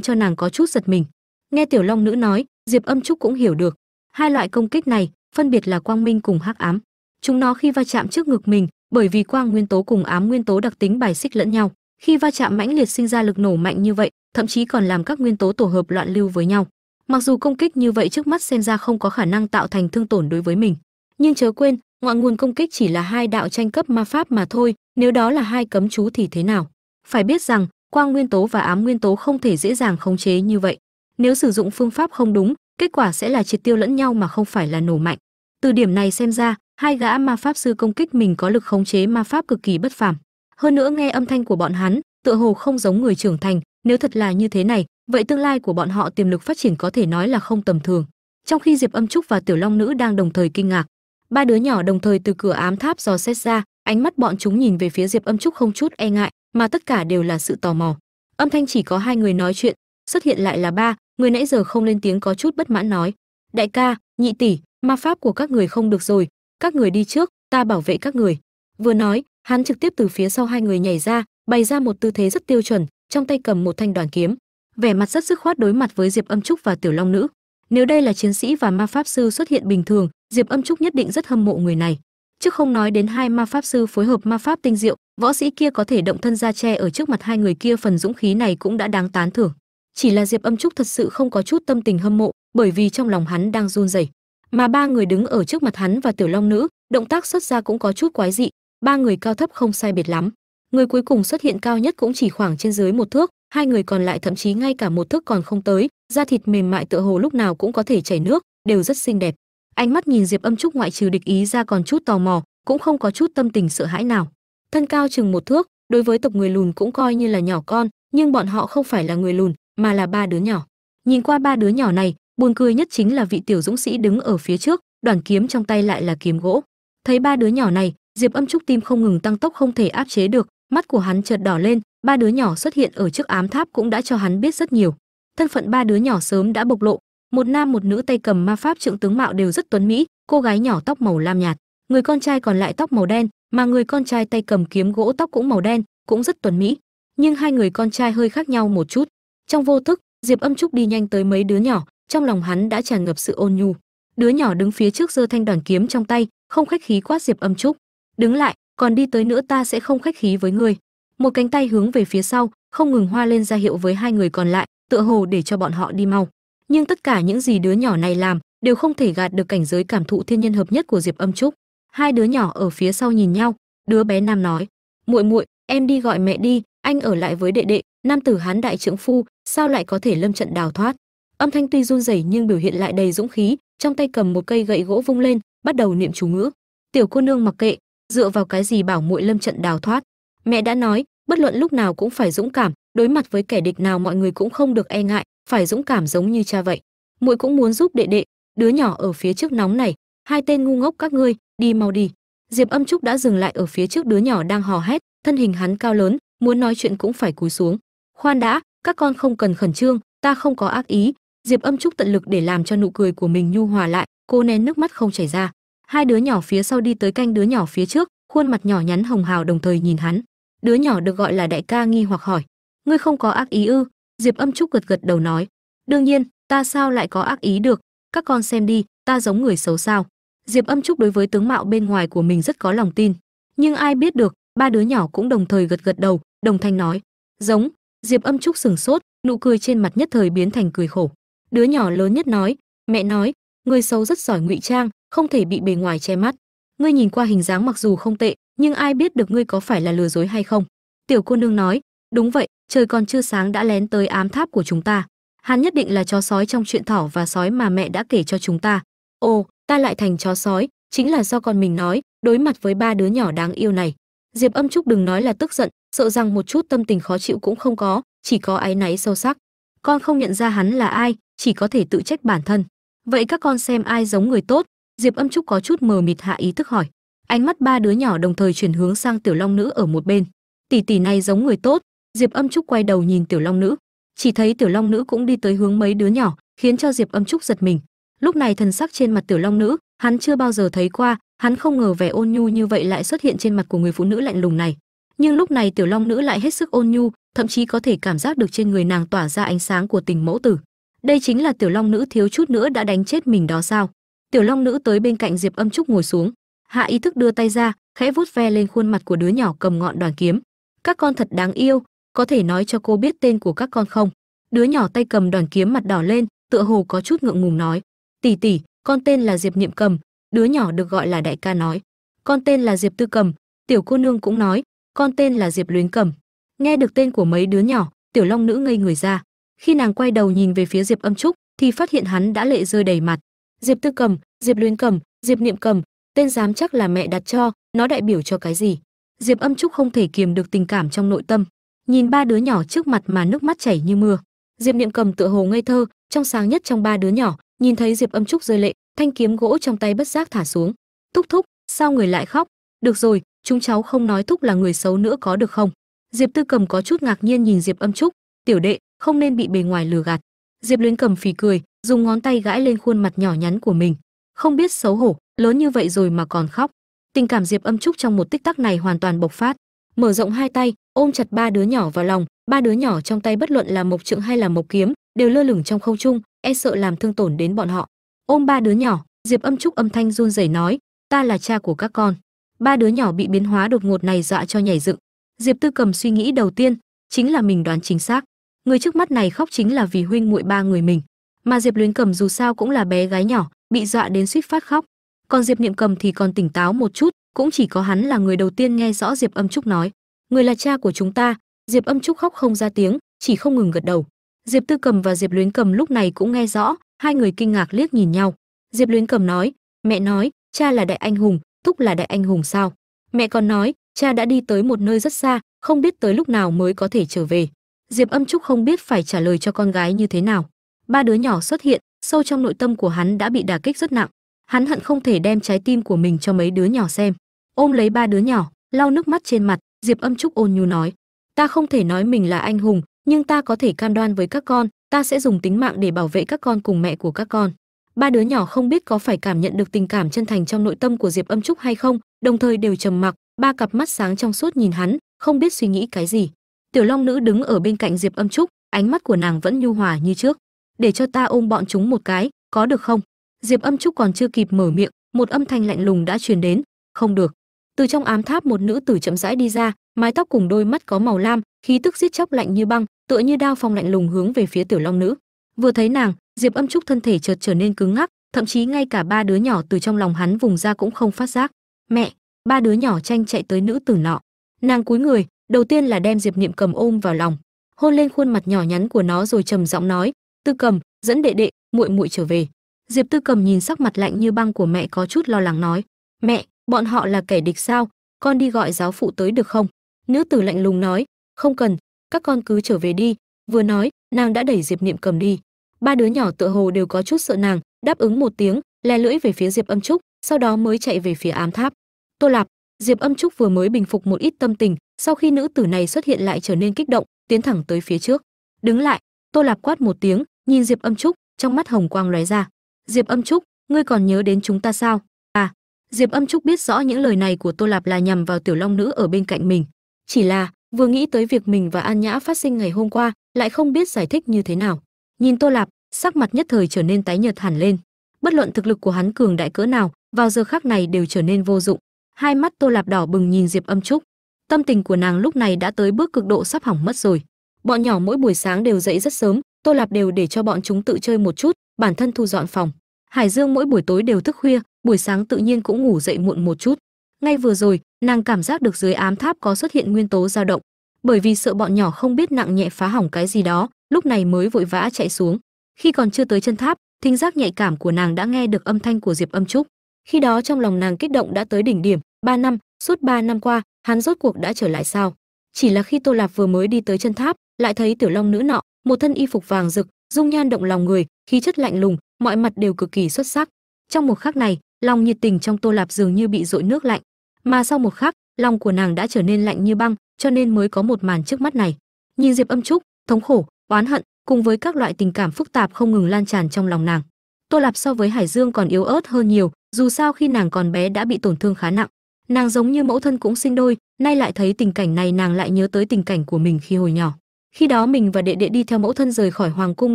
cho nàng có chút giật mình. Nghe tiểu long nữ nói, diệp âm trúc cũng hiểu được. Hai loại công kích này, phân biệt là quang minh cùng hắc ám. Chúng nó khi va chạm trước ngực mình, bởi vì quang nguyên tố cùng ám nguyên tố đặc tính bài xích lẫn nhau. Khi va chạm mãnh liệt sinh ra lực nổ mạnh như vậy, thậm chí còn làm các nguyên tố tổ hợp loạn lưu với nhau mặc dù công kích như vậy trước mắt xem ra không có khả năng tạo thành thương tổn đối với mình, nhưng chớ quên, ngọn nguồn công kích chỉ là hai đạo tranh cấp ma pháp mà thôi, nếu đó là hai cấm chú thì thế nào? Phải biết rằng, quang nguyên tố và ám nguyên tố không thể dễ dàng khống chế như vậy. Nếu sử dụng phương pháp không đúng, kết quả sẽ là triệt tiêu lẫn nhau mà không phải là nổ mạnh. Từ điểm này xem ra, hai gã ma pháp sư công kích mình có lực khống chế ma pháp cực kỳ bất phàm. Hơn nữa nghe âm thanh của bọn hắn, tựa hồ không giống người trưởng thành, nếu thật là như thế này vậy tương lai của bọn họ tiềm lực phát triển có thể nói là không tầm thường. Trong khi diệp âm trúc và tiểu long nữ đang đồng thời kinh ngạc, ba đứa nhỏ đồng thời từ cửa ám tháp dò xét ra, ánh mắt bọn chúng nhìn về phía diệp âm trúc không chút e ngại, mà tất cả đều là sự tò mò. Âm thanh chỉ có hai người nói chuyện, xuất hiện lại là ba, người nãy giờ không lên tiếng có chút bất mãn nói, đại ca, nhị tỷ, ma pháp của các người không được rồi, các người đi trước, ta bảo vệ các người. Vừa nói, hắn trực tiếp từ phía sau hai người nhảy ra, bày ra một tư thế rất tiêu chuẩn, trong tay cầm một thanh đoàn kiếm vẻ mặt rất dứt khoát đối mặt với diệp âm trúc và tiểu long nữ. Nếu đây là chiến sĩ và ma pháp sư xuất hiện bình thường, diệp âm trúc nhất định rất hâm mộ người này. Chứ không nói đến hai ma pháp sư phối hợp ma pháp tinh diệu, võ sĩ kia có thể động thân ra che ở trước mặt hai người kia phần dũng khí này cũng đã đáng tán thưởng. Chỉ là diệp âm trúc thật sự không có chút tâm tình hâm mộ, bởi vì trong lòng hắn đang run rẩy. Mà ba người đứng ở trước mặt hắn và tiểu long nữ, động tác xuất ra cũng có chút quái dị, ba người cao thấp không sai biệt lắm. Người cuối cùng xuất hiện cao nhất cũng chỉ khoảng trên dưới một thước hai người còn lại thậm chí ngay cả một thước còn không tới, da thịt mềm mại tựa hồ lúc nào cũng có thể chảy nước, đều rất xinh đẹp. Ánh mắt nhìn diệp âm trúc ngoại trừ địch ý ra còn chút tò mò, cũng không có chút tâm tình sợ hãi nào. Thân cao chừng một thước, đối với tộc người lùn cũng coi như là nhỏ con, nhưng bọn họ không phải là người lùn, mà là ba đứa nhỏ. Nhìn qua ba đứa nhỏ này, buồn cười nhất chính là vị tiểu dũng sĩ đứng ở phía trước, đoàn kiếm trong tay lại là kiếm gỗ. Thấy ba đứa nhỏ này, diệp âm trúc tim không ngừng tăng tốc không thể áp chế được, mắt của hắn chợt đỏ lên ba đứa nhỏ xuất hiện ở trước ám tháp cũng đã cho hắn biết rất nhiều. Thân phận ba đứa nhỏ sớm đã bộc lộ. Một nam một nữ tay cầm ma pháp trượng tướng mạo đều rất tuấn mỹ, cô gái nhỏ tóc màu lam nhạt. Người con trai còn lại tóc màu đen, mà người con trai tay cầm kiếm gỗ tóc cũng màu đen, cũng rất tuấn mỹ. Nhưng hai người con trai hơi khác nhau một chút. Trong vô thức, diệp âm trúc đi nhanh tới mấy đứa nhỏ, trong lòng hắn đã tràn ngập sự ôn nhu. Đứa nhỏ đứng phía trước giơ thanh đoàn kiếm trong tay, không khách khí quát diệp âm trúc. Đứng lại, còn đi tới nữa ta sẽ không khách khí với ngươi một cánh tay hướng về phía sau, không ngừng hoa lên ra hiệu với hai người còn lại, tựa hồ để cho bọn họ đi mau. Nhưng tất cả những gì đứa nhỏ này làm đều không thể gạt được cảnh giới cảm thụ thiên nhân hợp nhất của diệp âm trúc. Hai đứa nhỏ ở phía sau nhìn nhau, đứa bé nam nói, muội muội, em đi gọi mẹ đi, anh ở lại với đệ đệ, nam tử hán đại trưởng phu, sao lại có thể lâm trận đào thoát? Âm thanh tuy run rẩy nhưng biểu hiện lại đầy dũng khí, trong tay cầm một cây gậy gỗ vung lên, bắt đầu niệm chú ngữ. Tiểu cô nương mặc kệ, dựa vào cái gì bảo muội lâm trận đào thoát? Mẹ đã nói, bất luận lúc nào cũng phải dũng cảm, đối mặt với kẻ địch nào mọi người cũng không được e ngại, phải dũng cảm giống như cha vậy. Muội cũng muốn giúp đệ đệ, đứa nhỏ ở phía trước nóng này. Hai tên ngu ngốc các ngươi, đi mau đi. Diệp âm trúc đã dừng lại ở phía trước đứa nhỏ đang hò hét, thân hình hắn cao lớn, muốn nói chuyện cũng phải cúi xuống. Khoan đã, các con không cần khẩn trương, ta không có ác ý. Diệp âm trúc tận lực để làm cho nụ cười của mình nhu hòa lại, cô nén nước mắt không chảy ra. Hai đứa nhỏ phía sau đi tới canh đứa nhỏ phía trước, khuôn mặt nhỏ nhắn hồng hào đồng thời nhìn hắn đứa nhỏ được gọi là đại ca nghi hoặc hỏi. Ngươi không có ác ý ư? Diệp âm trúc gật gật đầu nói. Đương nhiên, ta sao lại có ác ý được? Các con xem đi, ta giống người xấu sao? Diệp âm trúc đối với tướng mạo bên ngoài của mình rất có lòng tin. Nhưng ai biết được, ba đứa nhỏ cũng đồng thời gật gật đầu, đồng thanh nói. Giống, diệp âm trúc sừng sốt, nụ cười trên mặt nhất thời biến thành cười khổ. Đứa nhỏ lớn nhất nói, mẹ nói, người xấu rất giỏi ngụy trang, không thể bị bề ngoài che mắt. Ngươi nhìn qua hình dáng mặc dù không tệ nhưng ai biết được ngươi có phải là lừa dối hay không? Tiểu cô nương nói, đúng vậy, trời còn chưa sáng đã lén tới ám tháp của chúng ta. Hắn nhất định là chó sói trong chuyện thỏ và sói mà mẹ đã kể cho chúng ta. Ồ, ta lại thành chó sói, chính là do con mình nói, đối mặt với ba đứa nhỏ đáng yêu này. Diệp âm trúc đừng nói là tức giận, sợ rằng một chút tâm tình khó chịu cũng không có, chỉ có áy náy sâu sắc. Con không nhận ra hắn là ai, chỉ có thể tự trách bản thân. Vậy các con xem ai giống người tốt? Diệp âm trúc có chút mờ mịt hạ ý thức hỏi ánh mắt ba đứa nhỏ đồng thời chuyển hướng sang tiểu long nữ ở một bên. Tỷ tỷ này giống người tốt. Diệp âm trúc quay đầu nhìn tiểu long nữ. Chỉ thấy tiểu long nữ cũng đi tới hướng mấy đứa nhỏ, khiến cho diệp âm trúc giật mình. Lúc này thần sắc trên mặt tiểu long nữ, hắn chưa bao giờ thấy qua, hắn không ngờ vẻ ôn nhu như vậy lại xuất hiện trên mặt của người phụ nữ lạnh lùng này. Nhưng lúc này tiểu long nữ lại hết sức ôn nhu, thậm chí có thể cảm giác được trên người nàng tỏa ra ánh sáng của tình mẫu tử. Đây chính là tiểu long nữ thiếu chút nữa đã đánh chết mình đó sao? Tiểu long nữ tới bên cạnh diệp âm trúc ngồi xuống hạ ý thức đưa tay ra, khẽ vuốt ve lên khuôn mặt của đứa nhỏ cầm ngọn đoàn kiếm. Các con thật đáng yêu, có thể nói cho cô biết tên của các con không? Đứa nhỏ tay cầm đoàn kiếm mặt đỏ lên, tựa hồ có chút ngượng ngùng nói. Tỷ tỷ con tên là diệp niệm cầm, đứa nhỏ được gọi là đại ca nói. Con tên là diệp tư cầm, tiểu cô nương cũng nói. Con tên là diệp luyến cầm. Nghe được tên của mấy đứa nhỏ, tiểu long nữ ngây người ra. Khi nàng quay đầu nhìn về phía diệp âm trúc, thì phát hiện hắn đã lệ rơi đầy mặt. Diệp tư cầm, diệp luyến cầm, diệp niệm cầm tên giám chắc là mẹ đặt cho, nó đại biểu cho cái gì? Diệp âm trúc không thể kiềm được tình cảm trong nội tâm. Nhìn ba đứa nhỏ trước mặt mà nước mắt chảy như mưa. Diệp niệm cầm tựa hồ ngây thơ, trong sáng nhất trong ba đứa nhỏ, nhìn thấy diệp âm trúc rơi lệ, thanh kiếm gỗ trong tay bất giác thả xuống. Thúc thúc, sao người lại khóc? Được rồi, chúng cháu không nói thúc là người xấu nữa có được không? Diệp tư cầm có chút ngạc nhiên nhìn diệp âm trúc. Tiểu đệ, không nên bị bề ngoài lừa gạt. Diệp luyến cầm phì cười, dùng ngón tay gãi lên khuôn mặt nhỏ nhắn của mình. Không biết xấu hổ lớn như vậy rồi mà còn khóc. Tình cảm diệp âm trúc trong một tích tắc này hoàn toàn bộc phát. Mở rộng hai tay, ôm chặt ba đứa nhỏ vào lòng. Ba đứa nhỏ trong tay bất luận là mộc trượng hay là mộc kiếm, đều lơ lửng trong không trung e sợ làm thương tổn đến bọn họ. Ôm ba đứa nhỏ, diệp âm trúc âm thanh run rẩy nói, ta là cha của các con. Ba đứa nhỏ bị biến hóa đột ngột này dọa cho nhảy dựng. Diệp tư cầm suy nghĩ đầu tiên, chính là mình đoán chính xác. Người trước mắt này khóc chính là vì huynh muội ba người mình. Mà diệp luyến cầm dù sao cũng là bé gái nhỏ, bị dọa đến suýt phát khóc còn diệp niệm cầm thì còn tỉnh táo một chút, cũng chỉ có hắn là người đầu tiên nghe rõ diệp âm trúc nói. Người là cha của chúng ta, diệp âm trúc khóc không ra tiếng, chỉ không ngừng gật đầu. Diệp tư cầm và diệp luyến cầm lúc này cũng nghe rõ, hai người kinh ngạc liếc nhìn nhau. Diệp luyến cầm nói, mẹ nói, cha là đại anh hùng, thúc là đại anh hùng sao? Mẹ còn nói, cha đã đi tới một nơi rất xa, không biết tới lúc nào mới có thể trở về. Diệp âm trúc không biết phải trả lời cho con gái như thế nào. Ba đứa nhỏ xuất hiện, sâu trong nội tâm của hắn đã bị đả kích rất nặng hắn hận không thể đem trái tim của mình cho mấy đứa nhỏ xem. Ôm lấy ba đứa nhỏ, lau nước mắt trên mặt, diệp âm trúc ôn nhu nói, ta không thể nói mình là anh hùng, nhưng ta có thể cam đoan với các con, ta sẽ dùng tính mạng để bảo vệ các con cùng mẹ của các con. Ba đứa nhỏ không biết có phải cảm nhận được tình cảm chân thành trong nội tâm của diệp âm trúc hay không, đồng thời đều trầm mặc, ba cặp mắt sáng trong suốt nhìn hắn, không biết suy nghĩ cái gì. Tiểu long nữ đứng ở bên cạnh diệp âm trúc, ánh mắt của nàng vẫn nhu hòa như trước. Để cho ta ôm bọn chúng một cái, có được không? Diệp âm trúc còn chưa kịp mở miệng, một âm thanh lạnh lùng đã truyền đến, không được. Từ trong ám tháp một nữ tử chậm rãi đi ra, mái tóc cùng đôi mắt có màu lam, khí tức giết chóc lạnh như băng, tựa như đao phong lạnh lùng hướng về phía tiểu long nữ. Vừa thấy nàng, diệp âm trúc thân thể chợt trở nên cứng ngắc, thậm chí ngay cả ba đứa nhỏ từ trong lòng hắn vùng ra cũng không phát giác. Mẹ! Ba đứa nhỏ tranh chạy tới nữ tử nọ. Nàng cúi người, đầu tiên là đem diệp niệm cầm ôm vào lòng, hôn lên khuôn mặt nhỏ nhắn của nó rồi trầm giọng nói, tư cầm, dẫn đệ đệ, muội muội trở về diệp tư cầm nhìn sắc mặt lạnh như băng của mẹ có chút lo lắng nói, mẹ, bọn họ là kẻ địch sao? Con đi gọi giáo phụ tới được không? Nữ tử lạnh lùng nói, không cần, các con cứ trở về đi. Vừa nói, nàng đã đẩy diệp niệm cầm đi. Ba đứa nhỏ tựa hồ đều có chút sợ nàng, đáp ứng một tiếng le lưỡi về phía diệp âm trúc, sau đó mới chạy về phía ám tháp. Tô lạp. Diệp âm trúc vừa mới bình phục một ít tâm tình, sau khi nữ tử này xuất hiện lại trở nên kích động, tiến thẳng tới phía trước. Đứng lại. Tô lạp quát một tiếng, nhìn diệp âm trúc, trong mắt hồng quang lóe ra diệp âm trúc, ngươi còn nhớ đến chúng ta sao? À diệp âm trúc biết rõ những lời này của tô lạp là nhằm vào tiểu long nữ ở bên cạnh mình. Chỉ là, vừa nghĩ tới việc mình và an nhã phát sinh ngày hôm qua, lại không biết giải thích như thế nào. Nhìn tô lạp, sắc mặt nhất thời trở nên tái nhợt hẳn lên. Bất luận thực lực của hắn cường đại cỡ nào, vào giờ khắc này đều trở nên vô dụng. Hai mắt tô lạp đỏ bừng nhìn diệp âm trúc. Tâm tình của nàng lúc này đã tới bước cực độ sắp hỏng mất rồi. Bọn nhỏ mỗi buổi sáng đều dậy rất sớm tô lạp đều để cho bọn chúng tự chơi một chút, bản thân thu dọn phòng. Hải dương mỗi buổi tối đều thức khuya, buổi sáng tự nhiên cũng ngủ dậy muộn một chút. Ngay vừa rồi, nàng cảm giác được dưới ám tháp có xuất hiện nguyên tố dao động. Bởi vì sợ bọn nhỏ không biết nặng nhẹ phá hỏng cái gì đó, lúc này mới vội vã chạy xuống. Khi còn chưa tới chân tháp, thính giác nhạy cảm của nàng đã nghe được âm thanh của diệp âm trúc. Khi đó trong lòng nàng kích động đã tới đỉnh điểm, ba năm, suốt ba năm qua, hắn rốt cuộc đã trở lại sao? Chỉ là khi tô lạp vừa mới đi tới chân tháp lại thấy tiểu long nữ nọ, một thân y phục vàng rực, dung nhan động lòng người, khí chất lạnh lùng, mọi mặt đều cực kỳ xuất sắc. Trong một khắc này, lòng nhiệt tình trong tô lạp dường như bị dội nước lạnh. Mà sau một khắc, lòng của nàng đã trở nên lạnh như băng, cho nên mới có một màn trước mắt này. Nhìn diệp âm trúc, thống khổ, oán hận, cùng với các loại tình cảm phức tạp không ngừng lan tràn trong lòng nàng, tô lạp so với hải dương còn yếu ớt hơn nhiều, dù sao khi nàng còn bé đã bị tổn thương khá nặng. Nàng giống như mẫu thân cũng sinh đôi, nay lại thấy tình cảnh này nàng lại nhớ tới tình cảnh của mình khi hồi nhỏ khi đó mình và đệ đệ đi theo mẫu thân rời khỏi hoàng cung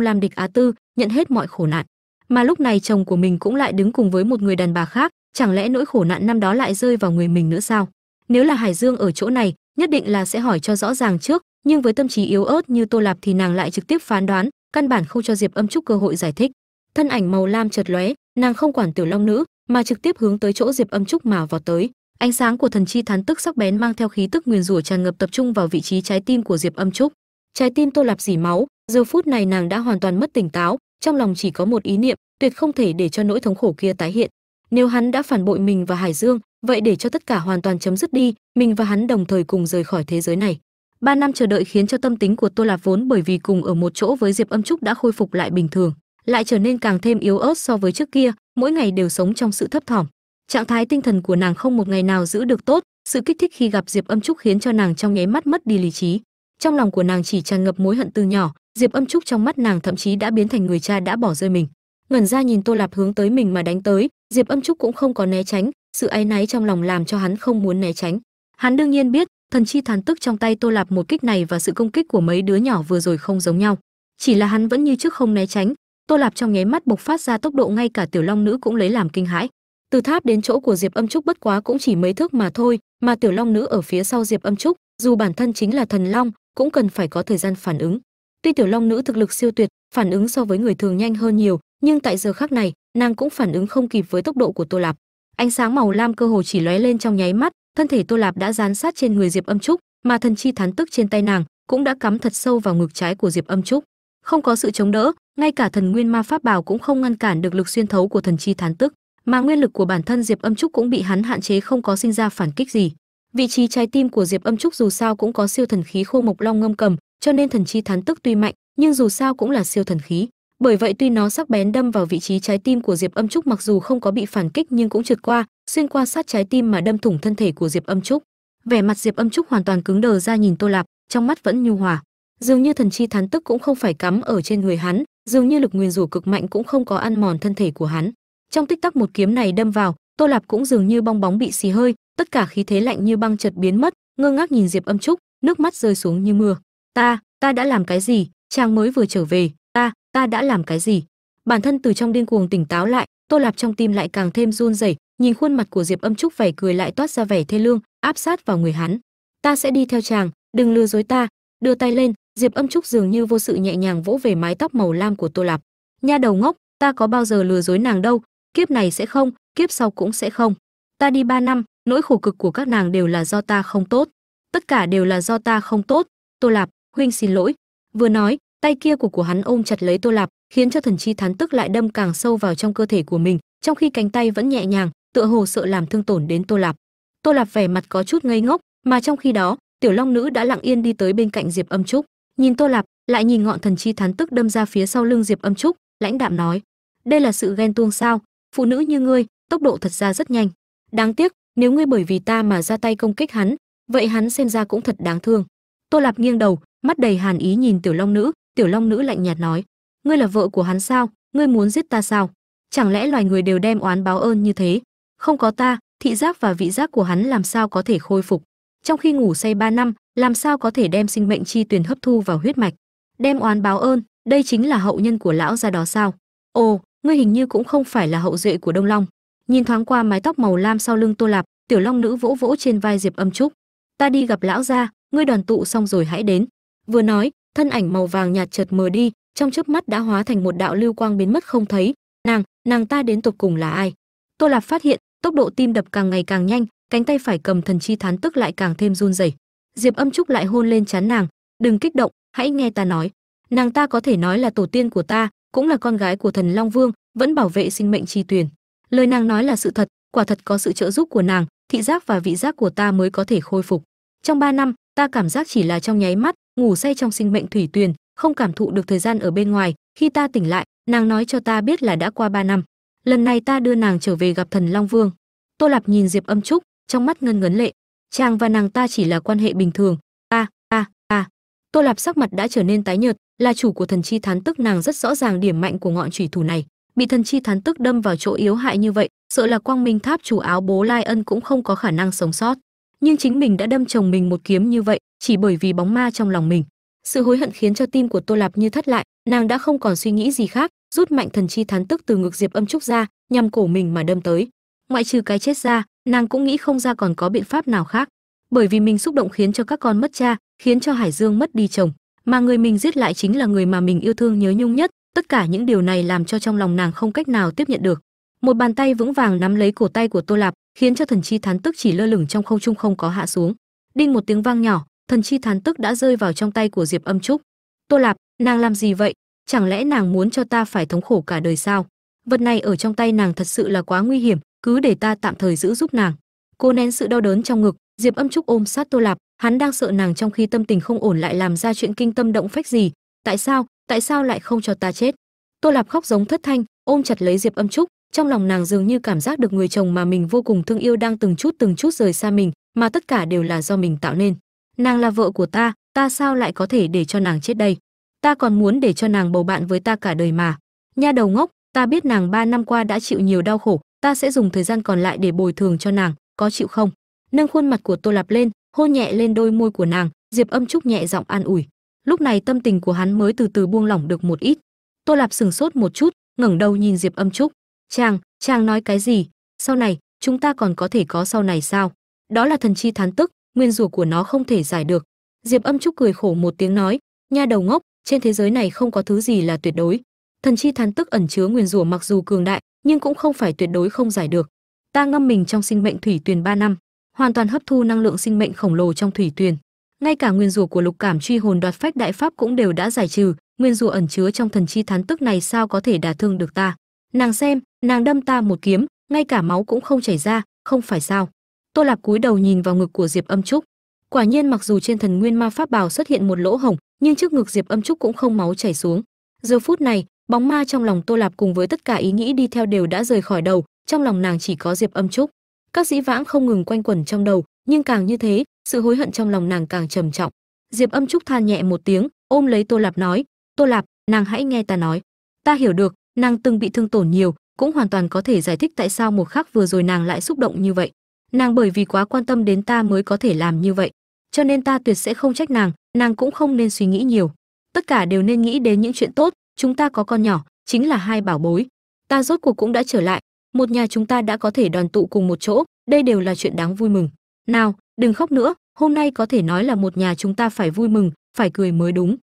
làm địch á tư, nhận hết mọi khổ nạn. Mà lúc này chồng của mình cũng lại đứng cùng với một người đàn bà khác, chẳng lẽ nỗi khổ nạn năm đó lại rơi vào người mình nữa sao? Nếu là hải dương ở chỗ này, nhất định là sẽ hỏi cho rõ ràng trước, nhưng với tâm trí yếu ớt như tô lạp thì nàng lại trực tiếp phán đoán, căn bản không cho diệp âm trúc cơ hội giải thích. Thân ảnh màu lam chợt lóe, nàng không quản tiểu long nữ, mà trực tiếp hướng tới chỗ diệp âm trúc mà vào tới. Ánh sáng của thần chi thán tức sắc bén mang theo khí tức nguyền rủa tràn ngập tập trung vào vị trí trái tim của diệp âm trúc trái tim tô lạp dỉ máu, giờ phút này nàng đã hoàn toàn mất tỉnh táo, trong lòng chỉ có một ý niệm, tuyệt không thể để cho nỗi thống khổ kia tái hiện. Nếu hắn đã phản bội mình và hải dương, vậy để cho tất cả hoàn toàn chấm dứt đi, mình và hắn đồng thời cùng rời khỏi thế giới này. Ba năm chờ đợi khiến cho tâm tính của tô lạp vốn bởi vì cùng ở một chỗ với diệp âm trúc đã khôi phục lại bình thường, lại trở nên càng thêm yếu ớt so với trước kia, mỗi ngày đều sống trong sự thấp thỏm. Trạng thái tinh thần của nàng không một ngày nào giữ được tốt, sự kích thích khi gặp diệp âm trúc khiến cho nàng trong nháy mắt mất đi lý trí trong lòng của nàng chỉ tràn ngập mối hận từ nhỏ, diệp âm trúc trong mắt nàng thậm chí đã biến thành người cha đã bỏ rơi mình. Ngẩn ra nhìn tô lạp hướng tới mình mà đánh tới, diệp âm trúc cũng không có né tránh, sự áy náy trong lòng làm cho hắn không muốn né tránh. Hắn đương nhiên biết, thần chi thán tức trong tay tô lạp một kích này và sự công kích của mấy đứa nhỏ vừa rồi không giống nhau. Chỉ là hắn vẫn như trước không né tránh, tô lạp trong nháy mắt bộc phát ra tốc độ ngay cả tiểu long nữ cũng lấy làm kinh hãi. Từ tháp đến chỗ của diệp âm trúc bất quá cũng chỉ mấy thước mà thôi, mà tiểu long nữ ở phía sau diệp âm trúc, dù bản thân chính là thần long cũng cần phải có thời gian phản ứng. Tuy tiểu long nữ thực lực siêu tuyệt, phản ứng so với người thường nhanh hơn nhiều, nhưng tại giờ khắc này, nàng cũng phản ứng không kịp với tốc độ của tô lạp. Ánh sáng màu lam cơ hồ chỉ lóe lên trong nháy mắt, thân thể tô lạp đã dán sát trên người diệp âm trúc, mà thần chi thán tức trên tay nàng cũng đã cắm thật sâu vào ngực trái của diệp âm trúc. Không có sự chống đỡ, ngay cả thần nguyên ma pháp bảo cũng không ngăn cản được lực xuyên thấu của thần chi thán tức, mà nguyên lực của bản thân diệp âm trúc cũng bị hắn hạn chế không có sinh ra phản kích gì vị trí trái tim của diệp âm trúc dù sao cũng có siêu thần khí khô mộc long ngâm cầm, cho nên thần chi thán tức tuy mạnh, nhưng dù sao cũng là siêu thần khí. Bởi vậy tuy nó sắc bén đâm vào vị trí trái tim của diệp âm trúc mặc dù không có bị phản kích nhưng cũng trượt qua, xuyên qua sát trái tim mà đâm thủng thân thể của diệp âm trúc. Vẻ mặt diệp âm trúc hoàn toàn cứng đờ ra nhìn tô lạp, trong mắt vẫn nhu hòa. Dường như thần chi thán tức cũng không phải cắm ở trên người hắn, dường như lực nguyền rủa cực mạnh cũng không có ăn mòn thân thể của hắn. Trong tích tắc một kiếm này đâm vào, tô lạp cũng dường như bong bóng bị xì hơi tất cả khí thế lạnh như băng chợt biến mất, ngơ ngác nhìn diệp âm trúc, nước mắt rơi xuống như mưa. Ta ta đã làm cái gì? Chàng mới vừa trở về, ta ta đã làm cái gì? Bản thân từ trong điên cuồng tỉnh táo lại, tô lạp trong tim lại càng thêm run rẩy, nhìn khuôn mặt của diệp âm trúc vẻ cười lại toát ra vẻ thê lương, áp sát vào người hắn. Ta sẽ đi theo chàng, đừng lừa dối ta. Đưa tay lên, diệp âm trúc dường như vô sự nhẹ nhàng vỗ về mái tóc màu lam của tô lạp. Nha đầu ngốc, ta có bao giờ lừa dối nàng đâu, kiếp này sẽ không, kiếp sau cũng sẽ không. Ta đi ba năm nỗi khổ cực của các nàng đều là do ta không tốt. Tất cả đều là do ta không tốt. Tô lạp, huynh xin lỗi. Vừa nói, tay kia của của hắn ôm chặt lấy tô lạp, khiến cho thần chi thán tức lại đâm càng sâu vào trong cơ thể của mình, trong khi cánh tay vẫn nhẹ nhàng, tựa hồ sợ làm thương tổn đến tô lạp. Tô lạp vẻ mặt có chút ngây ngốc, mà trong khi đó, tiểu long nữ đã lặng yên đi tới bên cạnh diệp âm trúc. Nhìn tô lạp, lại nhìn ngọn thần chi thán tức đâm ra phía sau lưng diệp âm trúc, lãnh đạm nói, đây là sự ghen tuông sao? Phụ nữ như ngươi, tốc độ thật ra rất nhanh. Đáng tiếc nếu ngươi bởi vì ta mà ra tay công kích hắn, vậy hắn xem ra cũng thật đáng thương. Tô lạp nghiêng đầu, mắt đầy hàn ý nhìn tiểu long nữ. Tiểu long nữ lạnh nhạt nói, ngươi là vợ của hắn sao? Ngươi muốn giết ta sao? Chẳng lẽ loài người đều đem oán báo ơn như thế? Không có ta, thị giác và vị giác của hắn làm sao có thể khôi phục? Trong khi ngủ say 3 năm, làm sao có thể đem sinh mệnh chi tuyền hấp thu vào huyết mạch? Đem oán báo ơn, đây chính là hậu nhân của lão gia đó sao? Ồ, ngươi hình như cũng không phải là hậu duệ của đông long nhìn thoáng qua mái tóc màu lam sau lưng tô lạp, tiểu long nữ vỗ vỗ trên vai diệp âm trúc. Ta đi gặp lão gia, ngươi đoàn tụ xong rồi hãy đến. Vừa nói, thân ảnh màu vàng nhạt chợt mờ đi, trong chớp mắt đã hóa thành một đạo lưu quang biến mất không thấy. Nàng nàng ta đến tột cùng là ai? Tô lạp phát hiện, tốc độ tim đập càng ngày càng nhanh, cánh tay phải cầm thần chi thán tức lại càng thêm run rẩy. Diệp âm trúc lại hôn lên chán nàng, đừng kích động, hãy nghe ta nói. Nàng ta có thể nói là tổ tiên của ta, cũng là con gái của thần long vương, vẫn bảo vệ sinh mệnh chi tuyền lời nàng nói là sự thật, quả thật có sự trợ giúp của nàng, thị giác và vị giác của ta mới có thể khôi phục. Trong 3 năm, ta cảm giác chỉ là trong nháy mắt, ngủ say trong sinh mệnh thủy tuyền, không cảm thụ được thời gian ở bên ngoài. Khi ta tỉnh lại, nàng nói cho ta biết là đã qua 3 năm. Lần này ta đưa nàng trở về gặp thần long vương. Tô lạp nhìn diệp âm trúc, trong mắt ngân ngấn lệ. Chàng và nàng ta chỉ là quan hệ bình thường. Ta ta ta tô lạp sắc mặt đã trở nên tái nhợt, là chủ của thần chi thán tức nàng rất rõ ràng điểm mạnh của ngọn chủy thủ này bị thần chi thán tức đâm vào chỗ yếu hại như vậy, sợ là quang minh tháp chủ áo bố lai ân cũng không có khả năng sống sót. Nhưng chính mình đã đâm chồng mình một kiếm như vậy, chỉ bởi vì bóng ma trong lòng mình. Sự hối hận khiến cho tim của tô lạp như thất lại, nàng đã không còn suy nghĩ gì khác, rút mạnh thần chi thán tức từ ngực diệp âm trúc ra, nhằm cổ mình mà đâm tới. Ngoại trừ cái chết ra, nàng cũng nghĩ không ra còn có biện pháp nào khác. Bởi vì mình xúc động khiến cho các con mất cha, khiến cho hải dương mất đi chồng, mà người mình giết lại chính là người mà mình yêu thương nhớ nhung nhất tất cả những điều này làm cho trong lòng nàng không cách nào tiếp nhận được. Một bàn tay vững vàng nắm lấy cổ tay của tô lạp, khiến cho thần chi thán tức chỉ lơ lửng trong không trung không có hạ xuống. Đinh một tiếng vang nhỏ, thần chi thán tức đã rơi vào trong tay của diệp âm trúc. Tô lạp, nàng làm gì vậy? Chẳng lẽ nàng muốn cho ta phải thống khổ cả đời sao? Vật này ở trong tay nàng thật sự là quá nguy hiểm, cứ để ta tạm thời giữ giúp nàng. Cô nén sự đau đớn trong ngực, diệp âm trúc ôm sát tô lạp. Hắn đang sợ nàng trong khi tâm tình không ổn lại làm ra chuyện kinh tâm động phách gì. Tại sao? Tại sao lại không cho ta chết? Tô lạp khóc giống thất thanh, ôm chặt lấy diệp âm trúc. Trong lòng nàng dường như cảm giác được người chồng mà mình vô cùng thương yêu đang từng chút từng chút rời xa mình, mà tất cả đều là do mình tạo nên. Nàng là vợ của ta ta sao lại có thể để cho nàng chết đây? Ta còn muốn để cho nàng bầu bạn với ta cả đời mà. Nha đầu ngốc, ta biết nàng ba năm qua đã chịu nhiều đau khổ, ta sẽ dùng thời gian còn lại để bồi thường cho nàng, có chịu không? Nâng khuôn mặt của tô lạp lên, hôn nhẹ lên đôi môi của nàng, diệp âm trúc nhẹ giọng an ủi lúc này tâm tình của hắn mới từ từ buông lỏng được một ít. Tô lạp sừng sốt một chút, ngẩng đầu nhìn diệp âm trúc. Chàng chàng nói cái gì? Sau này, chúng ta còn có thể có sau này sao? Đó là thần chi thán tức, nguyên rủa của nó không thể giải được. Diệp âm trúc cười khổ một tiếng nói, nha đầu ngốc, trên thế giới này không có thứ gì là tuyệt đối. Thần chi thán tức ẩn chứa nguyên rủa mặc dù cường đại, nhưng cũng không phải tuyệt đối không giải được. Ta ngâm mình trong sinh mệnh thủy tuyền 3 năm, hoàn toàn hấp thu năng lượng sinh mệnh khổng lồ trong thủy tuyền ngay cả nguyên rủa của lục cảm truy hồn đoạt phách đại pháp cũng đều đã giải trừ, nguyên rủa ẩn chứa trong thần chi thán tức này sao có thể đả thương được ta? Nàng xem, nàng đâm ta một kiếm, ngay cả máu cũng không chảy ra, không phải sao? Tô lạp cúi đầu nhìn vào ngực của diệp âm trúc. Quả nhiên mặc dù trên thần nguyên ma pháp bào xuất hiện một lỗ hổng, nhưng trước ngực diệp âm trúc cũng không máu chảy xuống. Giờ phút này, bóng ma trong lòng tô lạp cùng với tất cả ý nghĩ đi theo đều đã rời khỏi đầu, trong lòng nàng chỉ có diệp âm trúc. Các dĩ vãng không ngừng quanh quẩn trong đầu, nhưng càng như thế sự hối hận trong lòng nàng càng trầm trọng. Diệp âm trúc than nhẹ một tiếng, ôm lấy tô lạp nói, tô lạp, nàng hãy nghe ta nói. Ta hiểu được, nàng từng bị thương tổn nhiều, cũng hoàn toàn có thể giải thích tại sao một khắc vừa rồi nàng lại xúc động như vậy. Nàng bởi vì quá quan tâm đến ta mới có thể làm như vậy, cho nên ta tuyệt sẽ không trách nàng nàng cũng không nên suy nghĩ nhiều. Tất cả đều nên nghĩ đến những chuyện tốt, chúng ta có con nhỏ, chính là hai bảo bối. Ta rốt cuộc cũng đã trở lại, một nhà chúng ta đã có thể đoàn tụ cùng một chỗ, đây đều là chuyện đáng vui mừng. Nào đừng khóc nữa, hôm nay có thể nói là một nhà chúng ta phải vui mừng, phải cười mới đúng.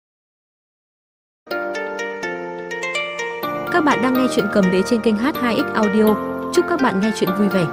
Các bạn đang nghe chuyện cầm đế trên kênh h2x audio. Chúc các bạn nghe chuyện vui vẻ.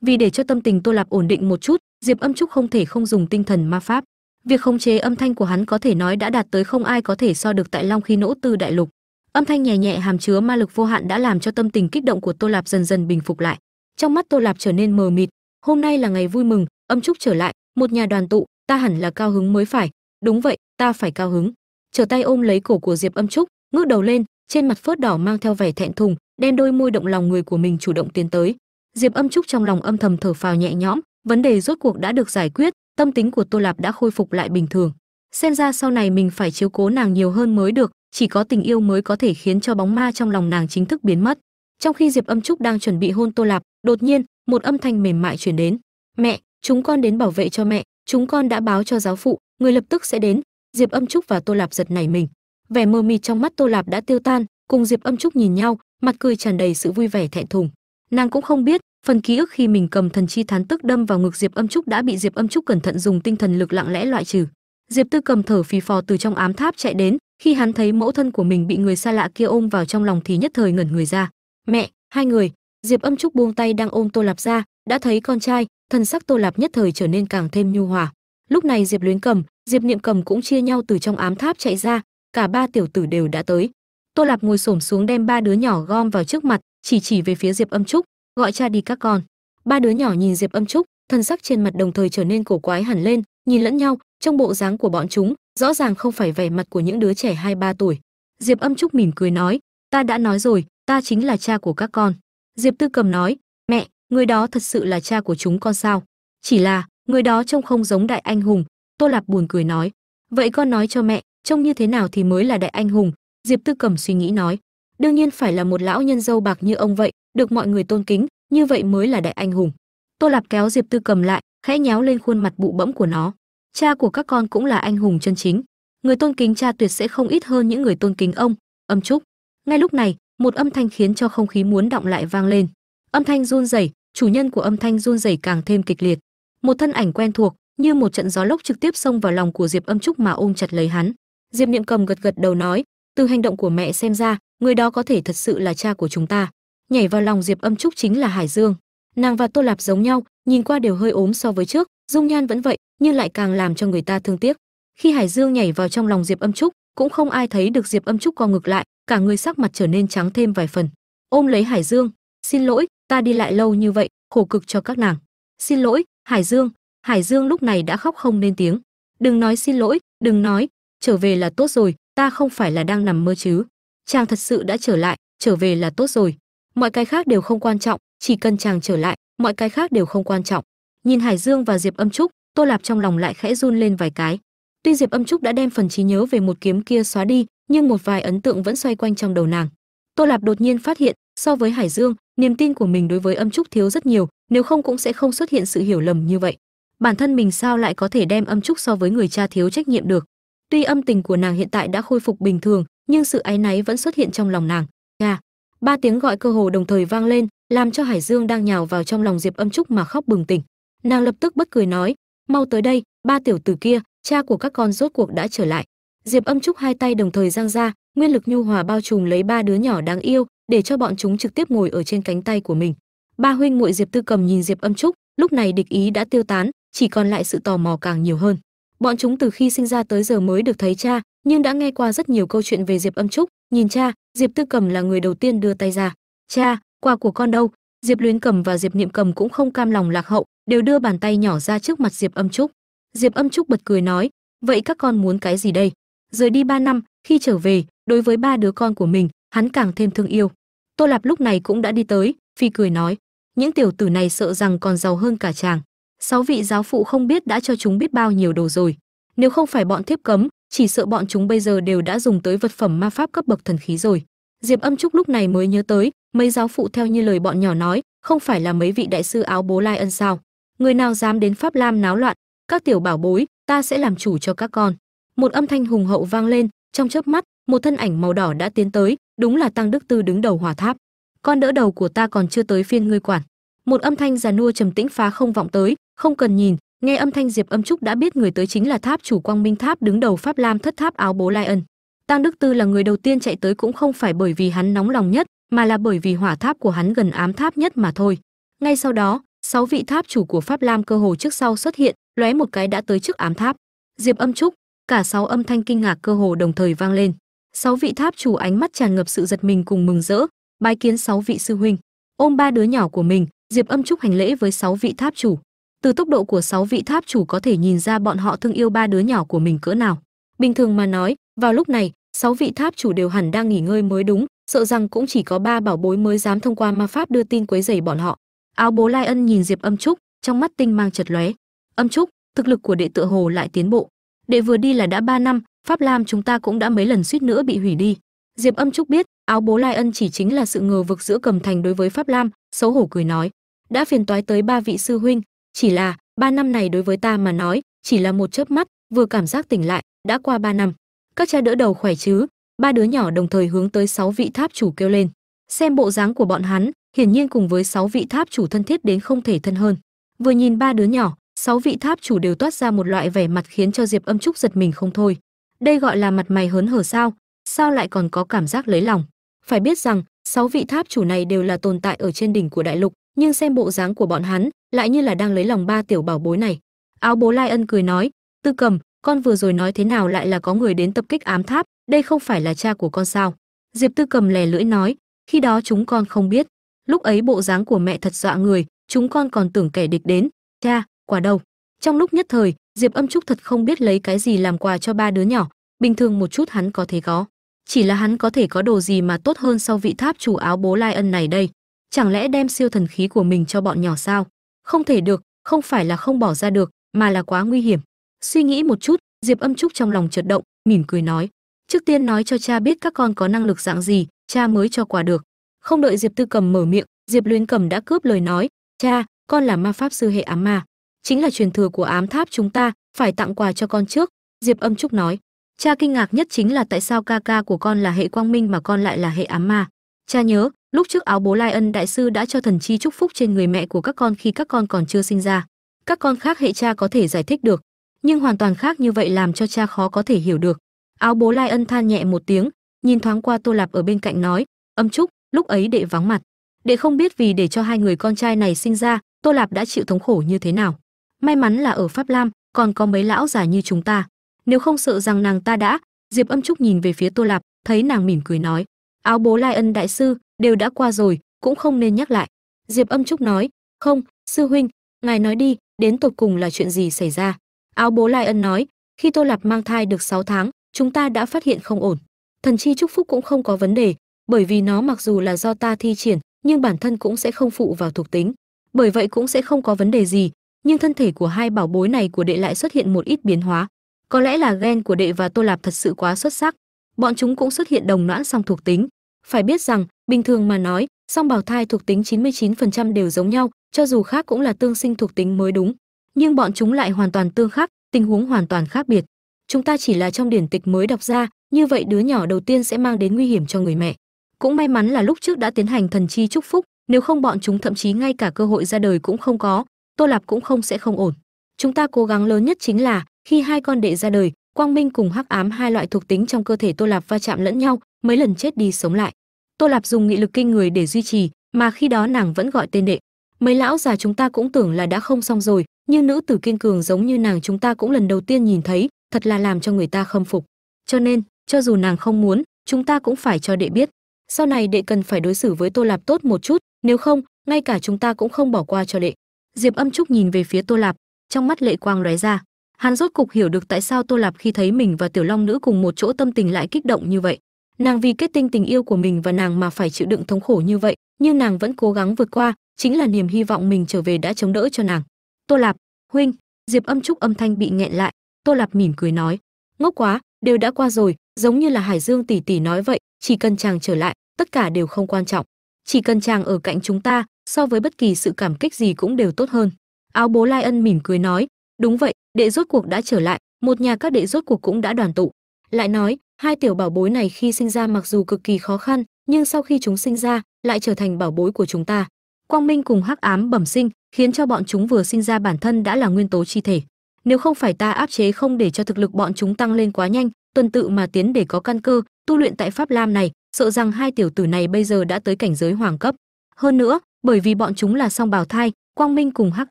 Vì để cho tâm tình tô lạp ổn định một chút, diệp âm trúc không thể không dùng tinh thần ma pháp. Việc khống chế âm thanh của hắn có thể nói đã đạt tới không ai có thể so được tại long khí nỗ tư đại lục âm thanh nhẹ nhẹ, hàm chứa ma lực vô hạn đã làm cho tâm tình kích động của tô lạp dần dần bình phục lại. Trong mắt tô lạp trở nên mờ mịt. Hôm nay là ngày vui mừng, âm trúc trở lại, một nhà đoàn tụ, ta hẳn là cao hứng mới phải. Đúng vậy, ta phải cao hứng. Trở tay ôm lấy cổ của diệp âm trúc, ngước đầu lên, trên mặt phớt đỏ mang theo vẻ thẹn thùng đen đôi môi động lòng người của mình chủ động tiến tới. Diệp âm trúc trong lòng âm thầm thở phào nhẹ nhõm, vấn đề rốt cuộc đã được giải quyết, tâm tính của tô lạp đã khôi phục lại bình thường. Xem ra sau này mình phải chiếu cố nàng nhiều hơn mới được chỉ có tình yêu mới có thể khiến cho bóng ma trong lòng nàng chính thức biến mất. Trong khi diệp âm trúc đang chuẩn bị hôn tô lạp, đột nhiên, một âm thanh mềm mại truyền đến. Mẹ, chúng con đến bảo vệ cho mẹ. Chúng con đã báo cho giáo phụ, người lập tức sẽ đến. Diệp âm trúc và tô lạp giật nảy mình. Vẻ mờ mịt trong mắt tô lạp đã tiêu tan, cùng diệp âm trúc nhìn nhau, mặt cười tràn đầy sự vui vẻ thẹn thùng. Nàng cũng không biết, phần ký ức khi mình cầm thần chi thán tức đâm vào ngực diệp âm trúc đã bị diệp âm trúc cẩn thận dùng tinh thần lực lặng lẽ loại trừ. Diệp tư cầm thở phì phò từ trong ám tháp chạy đến khi hắn thấy mẫu thân của mình bị người xa lạ kia ôm vào trong lòng thì nhất thời ngẩn người ra. Mẹ, hai người. Diệp âm trúc buông tay đang ôm tô lạp ra, đã thấy con trai thần sắc tô lạp nhất thời trở nên càng thêm nhu hòa. Lúc này diệp luyến cầm, diệp niệm cầm cũng chia nhau từ trong ám tháp chạy ra, cả ba tiểu tử đều đã tới. Tô lạp ngồi xổm xuống đem ba đứa nhỏ gom vào trước mặt, chỉ chỉ về phía diệp âm trúc, gọi cha đi các con. Ba đứa nhỏ nhìn diệp âm trúc, thân sắc trên mặt đồng thời trở nên cổ quái hẳn lên, nhìn lẫn nhau, trong bộ dáng của bọn chúng rõ ràng không phải vẻ mặt của những đứa trẻ hai ba tuổi. Diệp âm trúc mỉm cười nói, ta đã nói rồi, ta chính là cha của các con. Diệp tư cầm nói, mẹ, người đó thật sự là cha của chúng con sao? Chỉ là, người đó trông không giống đại anh hùng. Tô lạp buồn cười nói, vậy con nói cho mẹ, trông như thế nào thì mới là đại anh hùng? Diệp tư cầm suy nghĩ nói, đương nhiên phải là một lão nhân dâu bạc như ông vậy, được mọi người tôn kính, như vậy mới là đại anh hùng. Tô lạp kéo diệp tư cầm lại, khẽ nhéo lên khuôn mặt bụ bẫm của nó cha của các con cũng là anh hùng chân chính. Người tôn kính cha tuyệt sẽ không ít hơn những người tôn kính ông. Âm trúc ngay lúc này, một âm thanh khiến cho không khí muốn động lại vang lên. Âm thanh run rẩy, chủ nhân của âm thanh run rẩy càng thêm kịch liệt. Một thân ảnh quen thuộc, như một trận gió lốc trực tiếp xông vào lòng của diệp âm trúc mà ôm chặt lấy hắn. Diệp niệm cầm gật gật đầu nói, từ hành động của mẹ xem ra, người đó có thể thật sự là cha của chúng ta. Nhảy vào lòng diệp âm trúc chính là hải dương. Nàng và tô lạp giống nhau, nhìn qua đều hơi ốm so với trước dung nhan vẫn vậy, nhưng lại càng làm cho người ta thương tiếc. Khi hải dương nhảy vào trong lòng diệp âm trúc, cũng không ai thấy được diệp âm trúc co ngược lại, cả người sắc mặt trở nên trắng thêm vài phần. Ôm lấy hải dương, xin lỗi, ta đi lại lâu như vậy, khổ cực cho các nàng. Xin lỗi, hải dương hải dương lúc này đã khóc không nên tiếng. Đừng nói xin lỗi, đừng nói, trở về là tốt rồi, ta không phải là đang nằm mơ chứ. Chàng thật sự đã trở lại, trở về là tốt rồi. Mọi cái khác đều không quan trọng, chỉ cần chàng trở lại, mọi cái khác đều không quan trọng nhìn hải dương và diệp âm trúc, tô lạp trong lòng lại khẽ run lên vài cái. Tuy diệp âm trúc đã đem phần trí nhớ về một kiếm kia xóa đi, nhưng một vài ấn tượng vẫn xoay quanh trong đầu nàng. Tô lạp đột nhiên phát hiện, so với hải dương, niềm tin của mình đối với âm trúc thiếu rất nhiều, nếu không cũng sẽ không xuất hiện sự hiểu lầm như vậy. Bản thân mình sao lại có thể đem âm trúc so với người cha thiếu trách nhiệm được? Tuy âm tình của nàng hiện tại đã khôi phục bình thường, nhưng sự áy náy vẫn xuất hiện trong lòng nàng. Cha ba tiếng gọi cơ hồ đồng thời vang lên, làm cho hải dương đang nhào vào trong lòng diệp âm trúc mà khóc bừng tỉnh nàng lập tức bất cười nói, mau tới đây, ba tiểu tử kia, cha của các con rốt cuộc đã trở lại. Diệp âm trúc hai tay đồng thời giang ra, nguyên lực nhu hòa bao trùm lấy ba đứa nhỏ đáng yêu, để cho bọn chúng trực tiếp ngồi ở trên cánh tay của mình. Ba huynh muội diệp tư cầm nhìn diệp âm trúc, lúc này địch ý đã tiêu tán, chỉ còn lại sự tò mò càng nhiều hơn. Bọn chúng từ khi sinh ra tới giờ mới được thấy cha, nhưng đã nghe qua rất nhiều câu chuyện về diệp âm trúc. Nhìn cha, diệp tư cầm là người đầu tiên đưa tay ra. Cha, quà của con đâu? Diệp luyến cầm và diệp niệm cầm cũng không cam lòng lạc hậu, đều đưa bàn tay nhỏ ra trước mặt diệp âm trúc. Diệp âm trúc bật cười nói, vậy các con muốn cái gì đây? Rời đi ba năm, khi trở về, đối với ba đứa con của mình, hắn càng thêm thương yêu. Tô lạp lúc này cũng đã đi tới, phi cười nói, những tiểu tử này sợ rằng còn giàu hơn cả chàng. Sáu vị giáo phụ không biết đã cho chúng biết bao nhiêu đồ rồi. Nếu không phải bọn thiếp cấm, chỉ sợ bọn chúng bây giờ đều đã dùng tới vật phẩm ma pháp cấp bậc thần khí rồi diệp âm trúc lúc này mới nhớ tới, mấy giáo phụ theo như lời bọn nhỏ nói, không phải là mấy vị đại sư áo bố lai ân sao? Người nào dám đến pháp lam náo loạn? Các tiểu bảo bối, ta sẽ làm chủ cho các con. Một âm thanh hùng hậu vang lên, trong chớp mắt, một thân ảnh màu đỏ đã tiến tới, đúng là tăng đức tư đứng đầu hỏa tháp. Con đỡ đầu của ta còn chưa tới phiên ngươi quản. Một âm thanh già nua trầm tĩnh phá không vọng tới, không cần nhìn, nghe âm thanh diệp âm trúc đã biết người tới chính là tháp chủ quang minh tháp đứng đầu pháp lam thất tháp áo bố lai ân tăng đức tư là người đầu tiên chạy tới cũng không phải bởi vì hắn nóng lòng nhất, mà là bởi vì hỏa tháp của hắn gần ám tháp nhất mà thôi. Ngay sau đó, sáu vị tháp chủ của pháp lam cơ hồ trước sau xuất hiện, lóe một cái đã tới trước ám tháp. Diệp âm trúc, cả sáu âm thanh kinh ngạc cơ hồ đồng thời vang lên. Sáu vị tháp chủ ánh mắt tràn ngập sự giật mình cùng mừng rỡ, bái kiến sáu vị sư huynh. Ôm ba đứa nhỏ của mình, diệp âm trúc hành lễ với sáu vị tháp chủ. Từ tốc độ của sáu vị tháp chủ có thể nhìn ra bọn họ thương yêu ba đứa nhỏ của mình cỡ nào. Bình thường mà nói vào lúc này, sáu vị tháp chủ đều hẳn đang nghỉ ngơi mới đúng, sợ rằng cũng chỉ có ba bảo bối mới dám thông qua ma pháp đưa tin quấy rầy bọn họ. Áo bố lai ân nhìn diệp âm trúc, trong mắt tinh mang chật lóe. Âm trúc, thực lực của đệ tựa hồ lại tiến bộ. Đệ vừa đi là đã ba năm, pháp lam chúng ta cũng đã mấy lần suýt nữa bị hủy đi. Diệp âm trúc biết, áo bố lai ân chỉ chính là sự ngờ vực giữa cầm thành đối với pháp lam, xấu hổ cười nói, đã phiền toái tới ba vị sư huynh, chỉ là ba năm này đối với ta mà nói, chỉ là một chớp mắt, vừa cảm giác tỉnh lại, đã qua ba năm các cha đỡ đầu khỏe chứ? Ba đứa nhỏ đồng thời hướng tới sáu vị tháp chủ kêu lên. Xem bộ dáng của bọn hắn, hiển nhiên cùng với sáu vị tháp chủ thân thiết đến không thể thân hơn. Vừa nhìn ba đứa nhỏ, sáu vị tháp chủ đều toát ra một loại vẻ mặt khiến cho diệp âm trúc giật mình không thôi. Đây gọi là mặt mày hớn hở sao? Sao lại còn có cảm giác lấy lòng? Phải biết rằng, sáu vị tháp chủ này đều là tồn tại ở trên đỉnh của đại lục, nhưng xem bộ dáng của bọn hắn, lại như là đang lấy lòng ba tiểu bảo bối này. Áo bố lai ân cười nói, tư cầm con vừa rồi nói thế nào lại là có người đến tập kích ám tháp? Đây không phải là cha của con sao? Diệp tư cầm lè lưỡi nói, khi đó chúng con không biết. Lúc ấy bộ dáng của mẹ thật dọa người, chúng con còn tưởng kẻ địch đến. Cha, quả đâu? Trong lúc nhất thời, diệp âm trúc thật không biết lấy cái gì làm quà cho ba đứa nhỏ. Bình thường một chút hắn có thể có. Chỉ là hắn có thể có đồ gì mà tốt hơn sau vị tháp chủ áo bố lai ân này đây? Chẳng lẽ đem siêu thần khí của mình cho bọn nhỏ sao? Không thể được, không phải là không bỏ ra được, mà là quá nguy hiểm suy nghĩ một chút, diệp âm trúc trong lòng chợt động, mỉm cười nói, trước tiên nói cho cha biết các con có năng lực dạng gì, cha mới cho quà được. Không đợi diệp tư cầm mở miệng, diệp luyến cầm đã cướp lời nói, cha, con là ma pháp sư hệ ám ma, chính là truyền thừa của ám tháp chúng ta, phải tặng quà cho con trước. Diệp âm trúc nói, cha kinh ngạc nhất chính là tại sao ca ca của con là hệ quang minh mà con lại là hệ ám ma. Cha nhớ, lúc trước áo bố lai ân đại sư đã cho thần chi chúc phúc trên người mẹ của các con khi các con còn chưa sinh ra. Các con khác hệ cha có thể giải thích được nhưng hoàn toàn khác như vậy làm cho cha khó có thể hiểu được. Áo bố lai ân than nhẹ một tiếng, nhìn thoáng qua tô lạp ở bên cạnh nói, âm trúc, lúc ấy đệ vắng mặt. Đệ không biết vì để cho hai người con trai này sinh ra, tô lạp đã chịu thống khổ như thế nào. May mắn là ở pháp lam, còn có mấy lão già như chúng ta. Nếu không sợ rằng nàng ta đã. Diệp âm trúc nhìn về phía tô lạp, thấy nàng mỉm cười nói, áo bố lai ân đại sư, đều đã qua rồi, cũng không nên nhắc lại. Diệp âm trúc nói, không, sư huynh, ngài nói đi, đến tột cùng là chuyện gì xảy ra? Áo bố lai ân nói, khi tô lạp mang thai được 6 tháng, chúng ta đã phát hiện không ổn. Thần chi chúc phúc cũng không có vấn đề, bởi vì nó mặc dù là do ta thi triển, nhưng bản thân cũng sẽ không phụ vào thuộc tính. Bởi vậy cũng sẽ không có vấn đề gì, nhưng thân thể của hai bảo bối này của đệ lại xuất hiện một ít biến hóa. Có lẽ là gen của đệ và tô lạp thật sự quá xuất sắc. Bọn chúng cũng xuất hiện đồng noãn song thuộc tính. Phải biết rằng, bình thường mà nói, song bào thai thuộc tính 99% đều giống nhau, cho dù khác cũng là tương sinh thuộc tính mới đúng nhưng bọn chúng lại hoàn toàn tương khắc, tình huống hoàn toàn khác biệt. Chúng ta chỉ là trong điển tịch mới đọc ra, như vậy đứa nhỏ đầu tiên sẽ mang đến nguy hiểm cho người mẹ. Cũng may mắn là lúc trước đã tiến hành thần chi chúc phúc, nếu không bọn chúng thậm chí ngay cả cơ hội ra đời cũng không có, tô lạp cũng không sẽ không ổn. Chúng ta cố gắng lớn nhất chính là, khi hai con đệ ra đời, quang minh cùng hắc ám hai loại thuộc tính trong cơ thể tô lạp va chạm lẫn nhau, mấy lần chết đi sống lại. Tô lạp dùng nghị lực kinh người để duy trì, mà khi đó nàng vẫn gọi tên đệ. Mấy lão già chúng ta cũng tưởng là đã không xong rồi nhưng nữ tử kiên cường giống như nàng chúng ta cũng lần đầu tiên nhìn thấy, thật là làm cho người ta khâm phục. Cho nên, cho dù nàng không muốn, chúng ta cũng phải cho đệ biết. Sau này đệ cần phải đối xử với tô lạp tốt một chút, nếu không, ngay cả chúng ta cũng không bỏ qua cho đệ. Diệp âm trúc nhìn về phía tô lạp, trong mắt lệ quang lóe ra. Hắn rốt cục hiểu được tại sao tô lạp khi thấy mình và tiểu long nữ cùng một chỗ tâm tình lại kích động như vậy. Nàng vì kết tinh tình yêu của mình và nàng mà phải chịu đựng thống khổ như vậy, nhưng nàng vẫn cố gắng vượt qua, chính là niềm hy vọng mình trở về đã chống đỡ cho nàng tô lạp, huynh, diệp âm trúc âm thanh bị nghẹn lại. Tô lạp mỉm cười nói, ngốc quá, đều đã qua rồi, giống như là hải dương tỷ tỷ nói vậy, chỉ cần chàng trở lại, tất cả đều không quan trọng. Chỉ cần chàng ở cạnh chúng ta, so với bất kỳ sự cảm kích gì cũng đều tốt hơn. Áo bố lai ân mỉm cười nói, đúng vậy, đệ rốt cuộc đã trở lại, một nhà các đệ rốt cuộc cũng đã đoàn tụ. Lại nói, hai tiểu bảo bối này khi sinh ra mặc dù cực kỳ khó khăn, nhưng sau khi chúng sinh ra, lại trở thành bảo bối của chúng ta. Quang minh cùng hắc ám bẩm sinh khiến cho bọn chúng vừa sinh ra bản thân đã là nguyên tố chi thể. Nếu không phải ta áp chế không để cho thực lực bọn chúng tăng lên quá nhanh, tuần tự mà tiến để có căn cơ, tu luyện tại pháp lam này, sợ rằng hai tiểu tử này bây giờ đã tới cảnh giới hoàng cấp. Hơn nữa, bởi vì bọn chúng là song bào thai, quang minh cùng hắc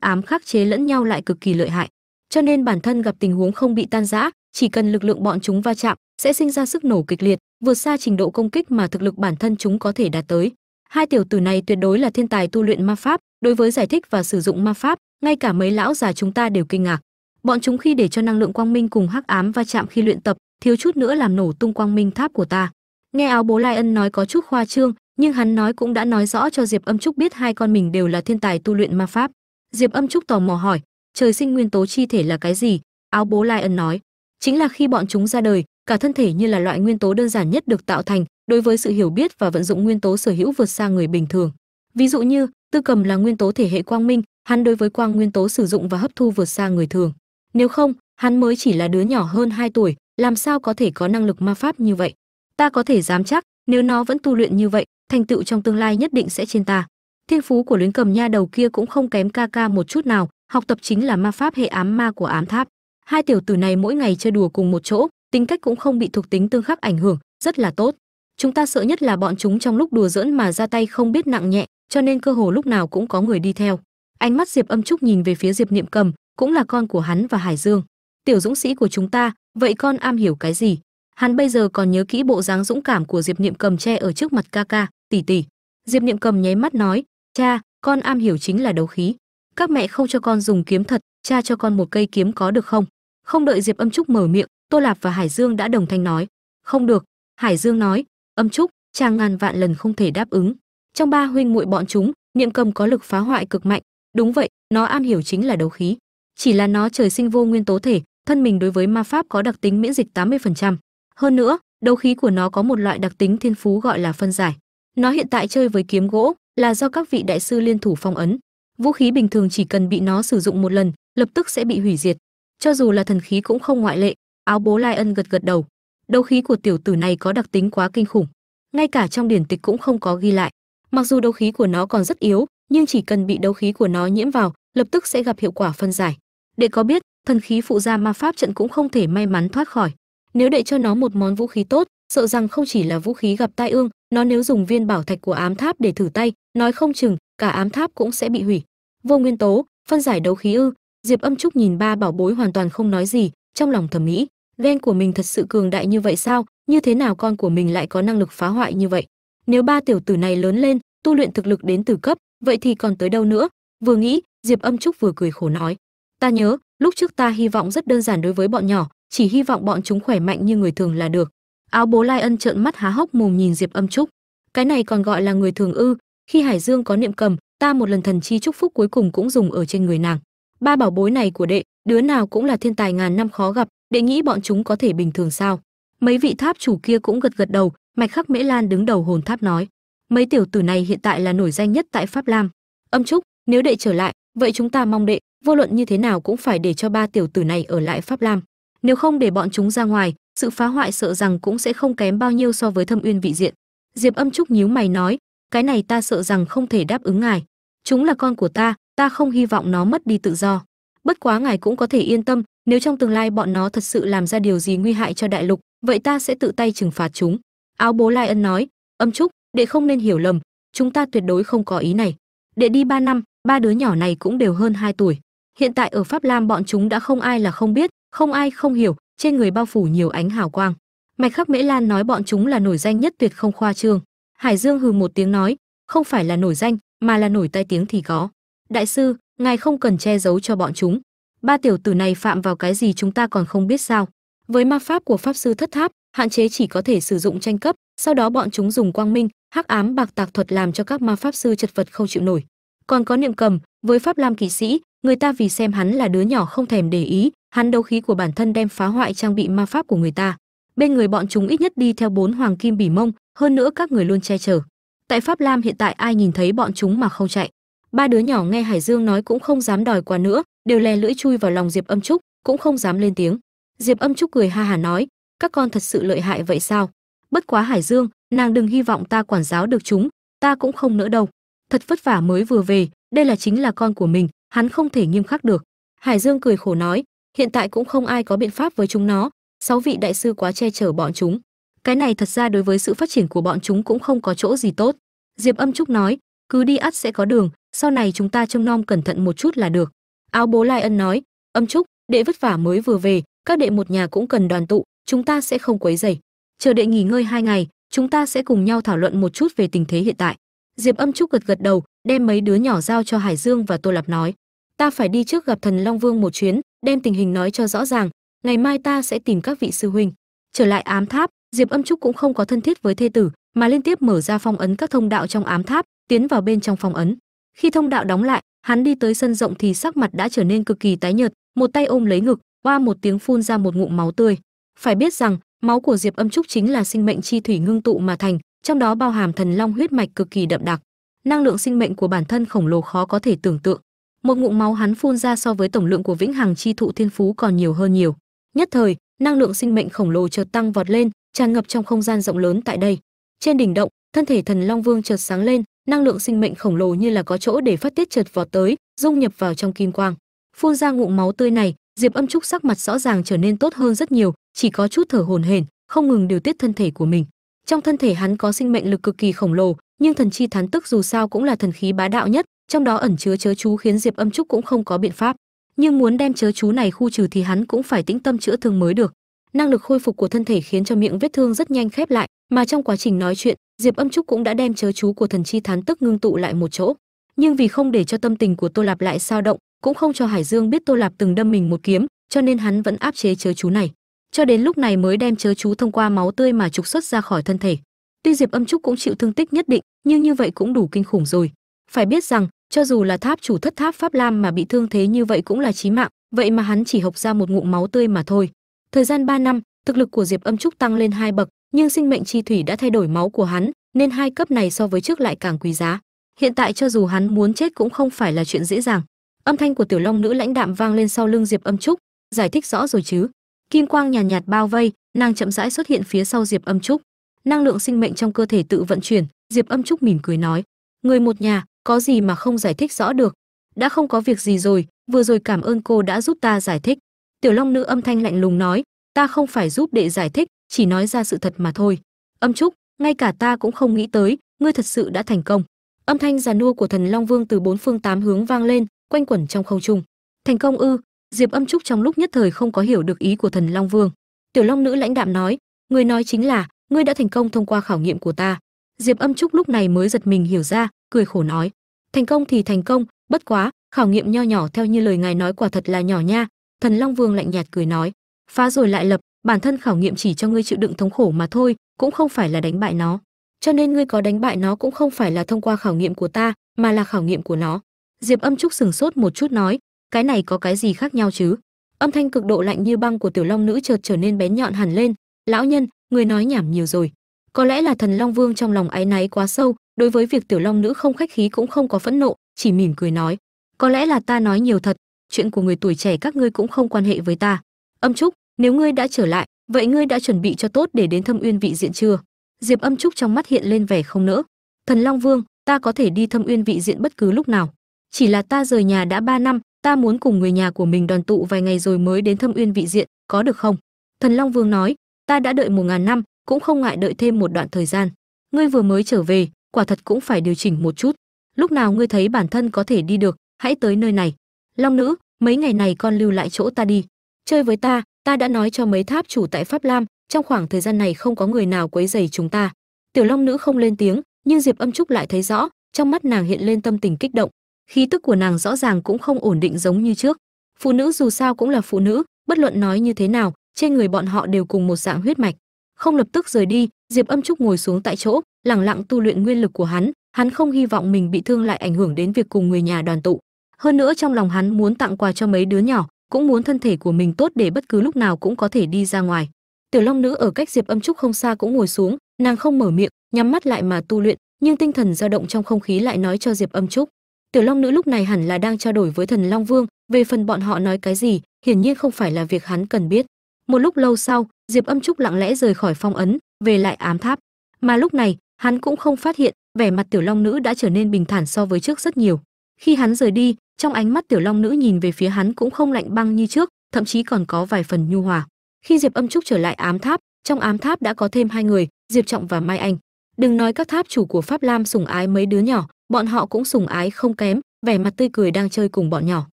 ám khắc chế lẫn nhau lại cực kỳ lợi hại. Cho nên bản thân gặp tình huống không bị tan rã, chỉ cần lực lượng bọn chúng va chạm, sẽ sinh ra sức nổ kịch liệt, vượt xa trình độ công kích mà thực lực bản thân chúng có thể đạt tới. Hai tiểu tử này tuyệt đối là thiên tài tu luyện ma pháp đối với giải thích và sử dụng ma pháp, ngay cả mấy lão già chúng ta đều kinh ngạc. Bọn chúng khi để cho năng lượng quang minh cùng hắc ám va chạm khi luyện tập, thiếu chút nữa làm nổ tung quang minh tháp của ta. Nghe áo bố lai ân nói có chút khoa trương, nhưng hắn nói cũng đã nói rõ cho diệp âm trúc biết hai con mình đều là thiên tài tu luyện ma pháp. Diệp âm trúc tò mò hỏi, trời sinh nguyên tố chi thể là cái gì? Áo bố lai ân nói, chính là khi bọn chúng ra đời, cả thân thể như là loại nguyên tố đơn giản nhất được tạo thành, đối với sự hiểu biết và vận dụng nguyên tố sở hữu vượt xa người bình thường ví dụ như, tư cầm là nguyên tố thể hệ quang minh, hắn đối với quang nguyên tố sử dụng và hấp thu vượt xa người thường. Nếu không, hắn mới chỉ là đứa nhỏ hơn 2 tuổi, làm sao có thể có năng lực ma pháp như vậy? Ta có thể dám chắc, nếu nó vẫn tu luyện như vậy, thành tựu trong tương lai nhất định sẽ trên ta. Thiên phú của luyến cầm nha đầu kia cũng không kém ca ca một chút nào, học tập chính là ma pháp hệ ám ma của ám tháp. Hai tiểu tử này mỗi ngày chơi đùa cùng một chỗ, tính cách cũng không bị thuộc tính tương khắc ảnh hưởng, rất là tốt. Chúng ta sợ nhất là bọn chúng trong lúc đùa giỡn mà ra tay không biết nặng nhẹ cho nên cơ hồ lúc nào cũng có người đi theo. Ánh mắt diệp âm trúc nhìn về phía diệp niệm cầm, cũng là con của hắn và hải dương. Tiểu dũng sĩ của chúng ta, vậy con am hiểu cái gì? Hắn bây giờ còn nhớ kỹ bộ dáng dũng cảm của diệp niệm cầm che ở trước mặt ca ca, tỷ tỷ. Diệp niệm cầm nháy mắt nói, cha, con am hiểu chính là đấu khí. Các mẹ không cho con dùng kiếm thật, cha cho con một cây kiếm có được không? Không đợi diệp âm trúc mở miệng, tô lạp và hải dương đã đồng thanh nói, không được. Hải dương nói, âm trúc, cha ngàn vạn lần không thể đáp ứng trong ba huynh muội bọn chúng niệm cầm có lực phá hoại cực mạnh. Đúng vậy, nó am hiểu chính là đấu khí. Chỉ là nó trời sinh vô nguyên tố thể, thân mình đối với ma pháp có đặc tính miễn dịch 80%. hơn nữa, đấu khí của nó có một loại đặc tính thiên phú gọi là phân giải. Nó hiện tại chơi với kiếm gỗ là do các vị đại sư liên thủ phong ấn. Vũ khí bình thường chỉ cần bị nó sử dụng một lần, lập tức sẽ bị hủy diệt. Cho dù là thần khí cũng không ngoại lệ, áo bố lai ân gật gật đầu. Đấu khí của tiểu tử này có đặc tính quá kinh khủng. Ngay cả trong điển tịch cũng không có ghi lại mặc dù đấu khí của nó còn rất yếu, nhưng chỉ cần bị đấu khí của nó nhiễm vào, lập tức sẽ gặp hiệu quả phân giải. Để có biết, thần khí phụ gia ma pháp trận cũng không thể may mắn thoát khỏi. Nếu để cho nó một món vũ khí tốt, sợ rằng không chỉ là vũ khí gặp tai ương, nó nếu dùng viên bảo thạch của ám tháp để thử tay, nói không chừng, cả ám tháp cũng sẽ bị hủy. Vô nguyên tố, phân giải đấu khí ư. Diệp âm trúc nhìn ba bảo bối hoàn toàn không nói gì, trong lòng thẩm nghĩ, ghen của mình thật sự cường đại như vậy sao? Như thế nào con của mình lại có năng lực phá hoại như vậy? Nếu ba tiểu tử này lớn lên, tu luyện thực lực đến từ cấp, vậy thì còn tới đâu nữa? Vừa nghĩ, diệp âm trúc vừa cười khổ nói. Ta nhớ, lúc trước ta hy vọng rất đơn giản đối với bọn nhỏ, chỉ hy vọng bọn chúng khỏe mạnh như người thường là được. Áo bố lai ân trợn mắt há hốc mồm nhìn diệp âm trúc. Cái này còn gọi là người thường ư? Khi hải dương có niệm cầm, ta một lần thần chi chúc phúc cuối cùng cũng dùng ở trên người nàng. Ba bảo bối này của đệ, đứa nào cũng là thiên tài ngàn năm khó gặp, đệ nghĩ bọn chúng có thể bình thường sao? Mấy vị tháp chủ kia cũng gật gật đầu mạch khắc mễ lan đứng đầu hồn tháp nói, mấy tiểu tử này hiện tại là nổi danh nhất tại pháp lam. Âm trúc, nếu đệ trở lại, vậy chúng ta mong đệ, vô luận như thế nào cũng phải để cho ba tiểu tử này ở lại pháp lam. Nếu không để bọn chúng ra ngoài, sự phá hoại sợ rằng cũng sẽ không kém bao nhiêu so với thâm uyên vị diện. Diệp âm trúc nhíu mày nói, cái này ta sợ rằng không thể đáp ứng ngài. Chúng là con của ta ta không hy vọng nó mất đi tự do. Bất quá ngài cũng có thể yên tâm, nếu trong tương lai bọn nó thật sự làm ra điều gì nguy hại cho đại lục, vậy ta sẽ tự tay trừng phạt chúng áo bố lai ân nói, âm trúc, đệ không nên hiểu lầm, chúng ta tuyệt đối không có ý này. Đệ đi ba năm, ba đứa nhỏ này cũng đều hơn 2 tuổi. Hiện tại ở pháp lam bọn chúng đã không ai là không biết, không ai không hiểu, trên người bao phủ nhiều ánh hào quang. Mạch khắc mễ lan nói bọn chúng là nổi danh nhất tuyệt không khoa trương. Hải dương hừ một tiếng nói, không phải là nổi danh, mà là nổi tai tiếng thì có. Đại sư, ngài không cần che giấu cho bọn chúng. Ba tiểu tử này phạm vào cái gì chúng ta còn không biết sao? Với ma pháp của pháp sư thất tháp hạn chế chỉ có thể sử dụng tranh cấp, sau đó bọn chúng dùng quang minh, hắc ám, bạc tạc thuật làm cho các ma pháp sư chật vật không chịu nổi. Còn có niệm cầm, với pháp lam kỵ sĩ, người ta vì xem hắn là đứa nhỏ không thèm để ý, hắn đấu khí của bản thân đem phá hoại trang bị ma pháp của người ta. Bên người bọn chúng ít nhất đi theo bốn hoàng kim bỉ mông, hơn nữa các người luôn che chở. Tại pháp lam hiện tại ai nhìn thấy bọn chúng mà không chạy? Ba đứa nhỏ nghe hải dương nói cũng không dám đòi quà nữa, đều lè lưỡi chui vào lòng diệp âm trúc, cũng không dám lên tiếng. Diệp âm trúc cười ha hà nói các con thật sự lợi hại vậy sao? Bất quá hải dương, nàng đừng hy vọng ta quản giáo được chúng, ta cũng không nỡ đâu. Thật vất vả mới vừa về, đây là chính là con của mình, hắn không thể nghiêm khắc được. Hải dương cười khổ nói, hiện tại cũng không ai có biện pháp với chúng nó, sáu vị đại sư quá che chở bọn chúng. Cái này thật ra đối với sự phát triển của bọn chúng cũng không có chỗ gì tốt. Diệp âm trúc nói, cứ đi ắt sẽ có đường, sau này chúng ta trông nom cẩn thận một chút là được. Áo bố lai ân nói, âm trúc, đệ vất vả mới vừa về, các đệ một nhà cũng cần đoàn tụ chúng ta sẽ không quấy rầy. Chờ đệ nghỉ ngơi hai ngày, chúng ta sẽ cùng nhau thảo luận một chút về tình thế hiện tại. Diệp âm trúc gật gật đầu, đem mấy đứa nhỏ giao cho hải dương và tô lạp nói, ta phải đi trước gặp thần long vương một chuyến, đem tình hình nói cho rõ ràng, ngày mai ta sẽ tìm các vị sư huynh. Trở lại ám tháp, diệp âm trúc cũng không có thân thiết với thê tử, mà liên tiếp mở ra phong ấn các thông đạo trong ám tháp, tiến vào bên trong phong ấn. Khi thông đạo đóng lại, hắn đi tới sân rộng thì sắc mặt đã trở nên cực kỳ tái nhợt, một tay ôm lấy ngực qua một tiếng phun ra một ngụm máu tươi phải biết rằng, máu của diệp âm trúc chính là sinh mệnh chi thủy ngưng tụ mà thành, trong đó bao hàm thần long huyết mạch cực kỳ đậm đặc. Năng lượng sinh mệnh của bản thân khổng lồ khó có thể tưởng tượng. Một ngụm máu hắn phun ra so với tổng lượng của vĩnh hằng chi thụ thiên phú còn nhiều hơn nhiều. Nhất thời, năng lượng sinh mệnh khổng lồ chợt tăng vọt lên, tràn ngập trong không gian rộng lớn tại đây. Trên đỉnh động, thân thể thần long vương chợt sáng lên, năng lượng sinh mệnh khổng lồ như là có chỗ để phát tiết chợt vọt tới, dung nhập vào trong kim quang. Phun ra ngụm máu tươi này, diệp âm trúc sắc mặt rõ ràng trở nên tốt hơn rất nhiều chỉ có chút thở hổn hển, không ngừng điều tiết thân thể của mình. Trong thân thể hắn có sinh mệnh lực cực kỳ khổng lồ, nhưng thần chi thán tức dù sao cũng là thần khí bá đạo nhất, trong đó ẩn chứa chớ chú khiến diệp âm trúc cũng không có biện pháp. Nhưng muốn đem chớ chú này khu trừ thì hắn cũng phải tĩnh tâm chữa thương mới được. Năng lực khôi phục của thân thể khiến cho miệng vết thương rất nhanh khép lại, mà trong quá trình nói chuyện, diệp âm trúc cũng đã đem chớ chú của thần chi thán tức ngưng tụ lại một chỗ. Nhưng vì không để cho tâm tình của tô lạp lại sao động, cũng không cho hải dương biết tô lạp từng đâm mình một kiếm, cho nên hắn vẫn áp chế chớ chú này cho đến lúc này mới đem chớ chú thông qua máu tươi mà trục xuất ra khỏi thân thể. Tuy diệp âm trúc cũng chịu thương tích nhất định, nhưng như vậy cũng đủ kinh khủng rồi. Phải biết rằng, cho dù là tháp chủ thất tháp pháp lam mà bị thương thế như vậy cũng là chí mạng, vậy mà hắn chỉ hộc ra một ngụm máu tươi mà thôi. Thời gian 3 năm, thực lực của diệp âm trúc tăng lên hai bậc, nhưng sinh mệnh chi thủy đã thay đổi máu của hắn, nên hai cấp này so với trước lại càng quý giá. Hiện tại cho dù hắn muốn chết cũng không phải là chuyện dễ dàng. Âm thanh của tiểu long nữ lãnh đạm vang lên sau lưng diệp âm trúc, giải thích rõ rồi chứ? Kim quang nhàn nhạt, nhạt bao vây nàng chậm rãi xuất hiện phía sau diệp âm trúc. Năng lượng sinh mệnh trong cơ thể tự vận chuyển diệp âm trúc mỉm cười nói người một nhà có gì mà không giải thích rõ được? Đã không có việc gì rồi vừa rồi cảm ơn cô đã giúp ta giải thích. Tiểu long nữ âm thanh lạnh lùng nói ta không phải giúp đệ giải thích chỉ nói ra sự thật mà thôi. Âm trúc ngay cả ta cũng không nghĩ tới ngươi thật sự đã thành công. Âm thanh già nua của thần long vương từ bốn phương tám hướng vang lên quanh quẩn trong không trung. Thành công ư? Diệp âm trúc trong lúc nhất thời không có hiểu được ý của thần long vương. Tiểu long nữ lãnh đạm nói người nói chính là, ngươi đã thành công thông qua khảo nghiệm của ta. Diệp âm trúc lúc này mới giật mình hiểu ra, cười khổ nói, thành công thì thành công, bất quá, khảo nghiệm nho nhỏ theo như lời ngài nói quả thật là nhỏ nha. Thần long vương lạnh nhạt cười nói, phá rồi lại lập, bản thân khảo nghiệm chỉ cho ngươi chịu đựng thống khổ mà thôi, cũng không phải là đánh bại nó. Cho nên ngươi có đánh bại nó cũng không phải là thông qua khảo nghiệm của ta, mà là khảo nghiệm của nó. Diệp âm trúc sừng sốt một chút nói cái này có cái gì khác nhau chứ? Âm thanh cực độ lạnh như băng của tiểu long nữ chợt trở nên bén nhọn hẳn lên. Lão nhân, người nói nhảm nhiều rồi. Có lẽ là thần long vương trong lòng áy náy quá sâu, đối với việc tiểu long nữ không khách khí cũng không có phẫn nộ, chỉ mỉm cười nói. Có lẽ là ta nói nhiều thật, chuyện của người tuổi trẻ các ngươi cũng không quan hệ với ta. Âm trúc, nếu ngươi đã trở lại, vậy ngươi đã chuẩn bị cho tốt để đến thâm uyên vị diện chưa? Diệp âm trúc trong mắt hiện lên vẻ không nỡ. Thần long vương, ta có thể đi thâm uyên vị diện bất cứ lúc nào. Chỉ là ta rời nhà đã ba năm ta muốn cùng người nhà của mình đoàn tụ vài ngày rồi mới đến thâm uyên vị diện, có được không? Thần long vương nói, ta đã đợi một ngàn năm, cũng không ngại đợi thêm một đoạn thời gian. Ngươi vừa mới trở về, quả thật cũng phải điều chỉnh một chút. Lúc nào ngươi thấy bản thân có thể đi được, hãy tới nơi này. Long nữ, mấy ngày này con lưu lại chỗ ta đi. Chơi với ta ta đã nói cho mấy tháp chủ tại pháp lam, trong khoảng thời gian này không có người nào quấy rầy chúng ta. Tiểu long nữ không lên tiếng, nhưng diệp âm trúc lại thấy rõ, trong mắt nàng hiện lên tâm tình kích động khí tức của nàng rõ ràng cũng không ổn định giống như trước. Phụ nữ dù sao cũng là phụ nữ, bất luận nói như thế nào, trên người bọn họ đều cùng một dạng huyết mạch. Không lập tức rời đi, diệp âm trúc ngồi xuống tại chỗ lẳng lặng tu luyện nguyên lực của hắn. Hắn không hy vọng mình bị thương lại ảnh hưởng đến việc cùng người nhà đoàn tụ. Hơn nữa trong lòng hắn muốn tặng quà cho mấy đứa nhỏ, cũng muốn thân thể của mình tốt để bất cứ lúc nào cũng có thể đi ra ngoài. Tiểu long nữ ở cách diệp âm trúc không xa cũng ngồi xuống, nàng không mở miệng, nhắm mắt lại mà tu luyện, nhưng tinh thần dao động trong không khí lại nói cho diệp âm trúc tiểu long nữ lúc này hẳn là đang trao đổi với thần long vương về phần bọn họ nói cái gì, hiển nhiên không phải là việc hắn cần biết. Một lúc lâu sau, diệp âm trúc lặng lẽ rời khỏi phong ấn, về lại ám tháp. Mà lúc này, hắn cũng không phát hiện vẻ mặt tiểu long nữ đã trở nên bình thản so với trước rất nhiều. Khi hắn rời đi, trong ánh mắt tiểu long nữ nhìn về phía hắn cũng không lạnh băng như trước, thậm chí còn có vài phần nhu hòa. Khi diệp âm trúc trở lại ám tháp, trong ám tháp đã có thêm hai người, diệp trọng và mai anh. Đừng nói các tháp chủ của pháp lam sủng ái mấy đứa nhỏ bọn họ cũng sùng ái không kém, vẻ mặt tươi cười đang chơi cùng bọn nhỏ.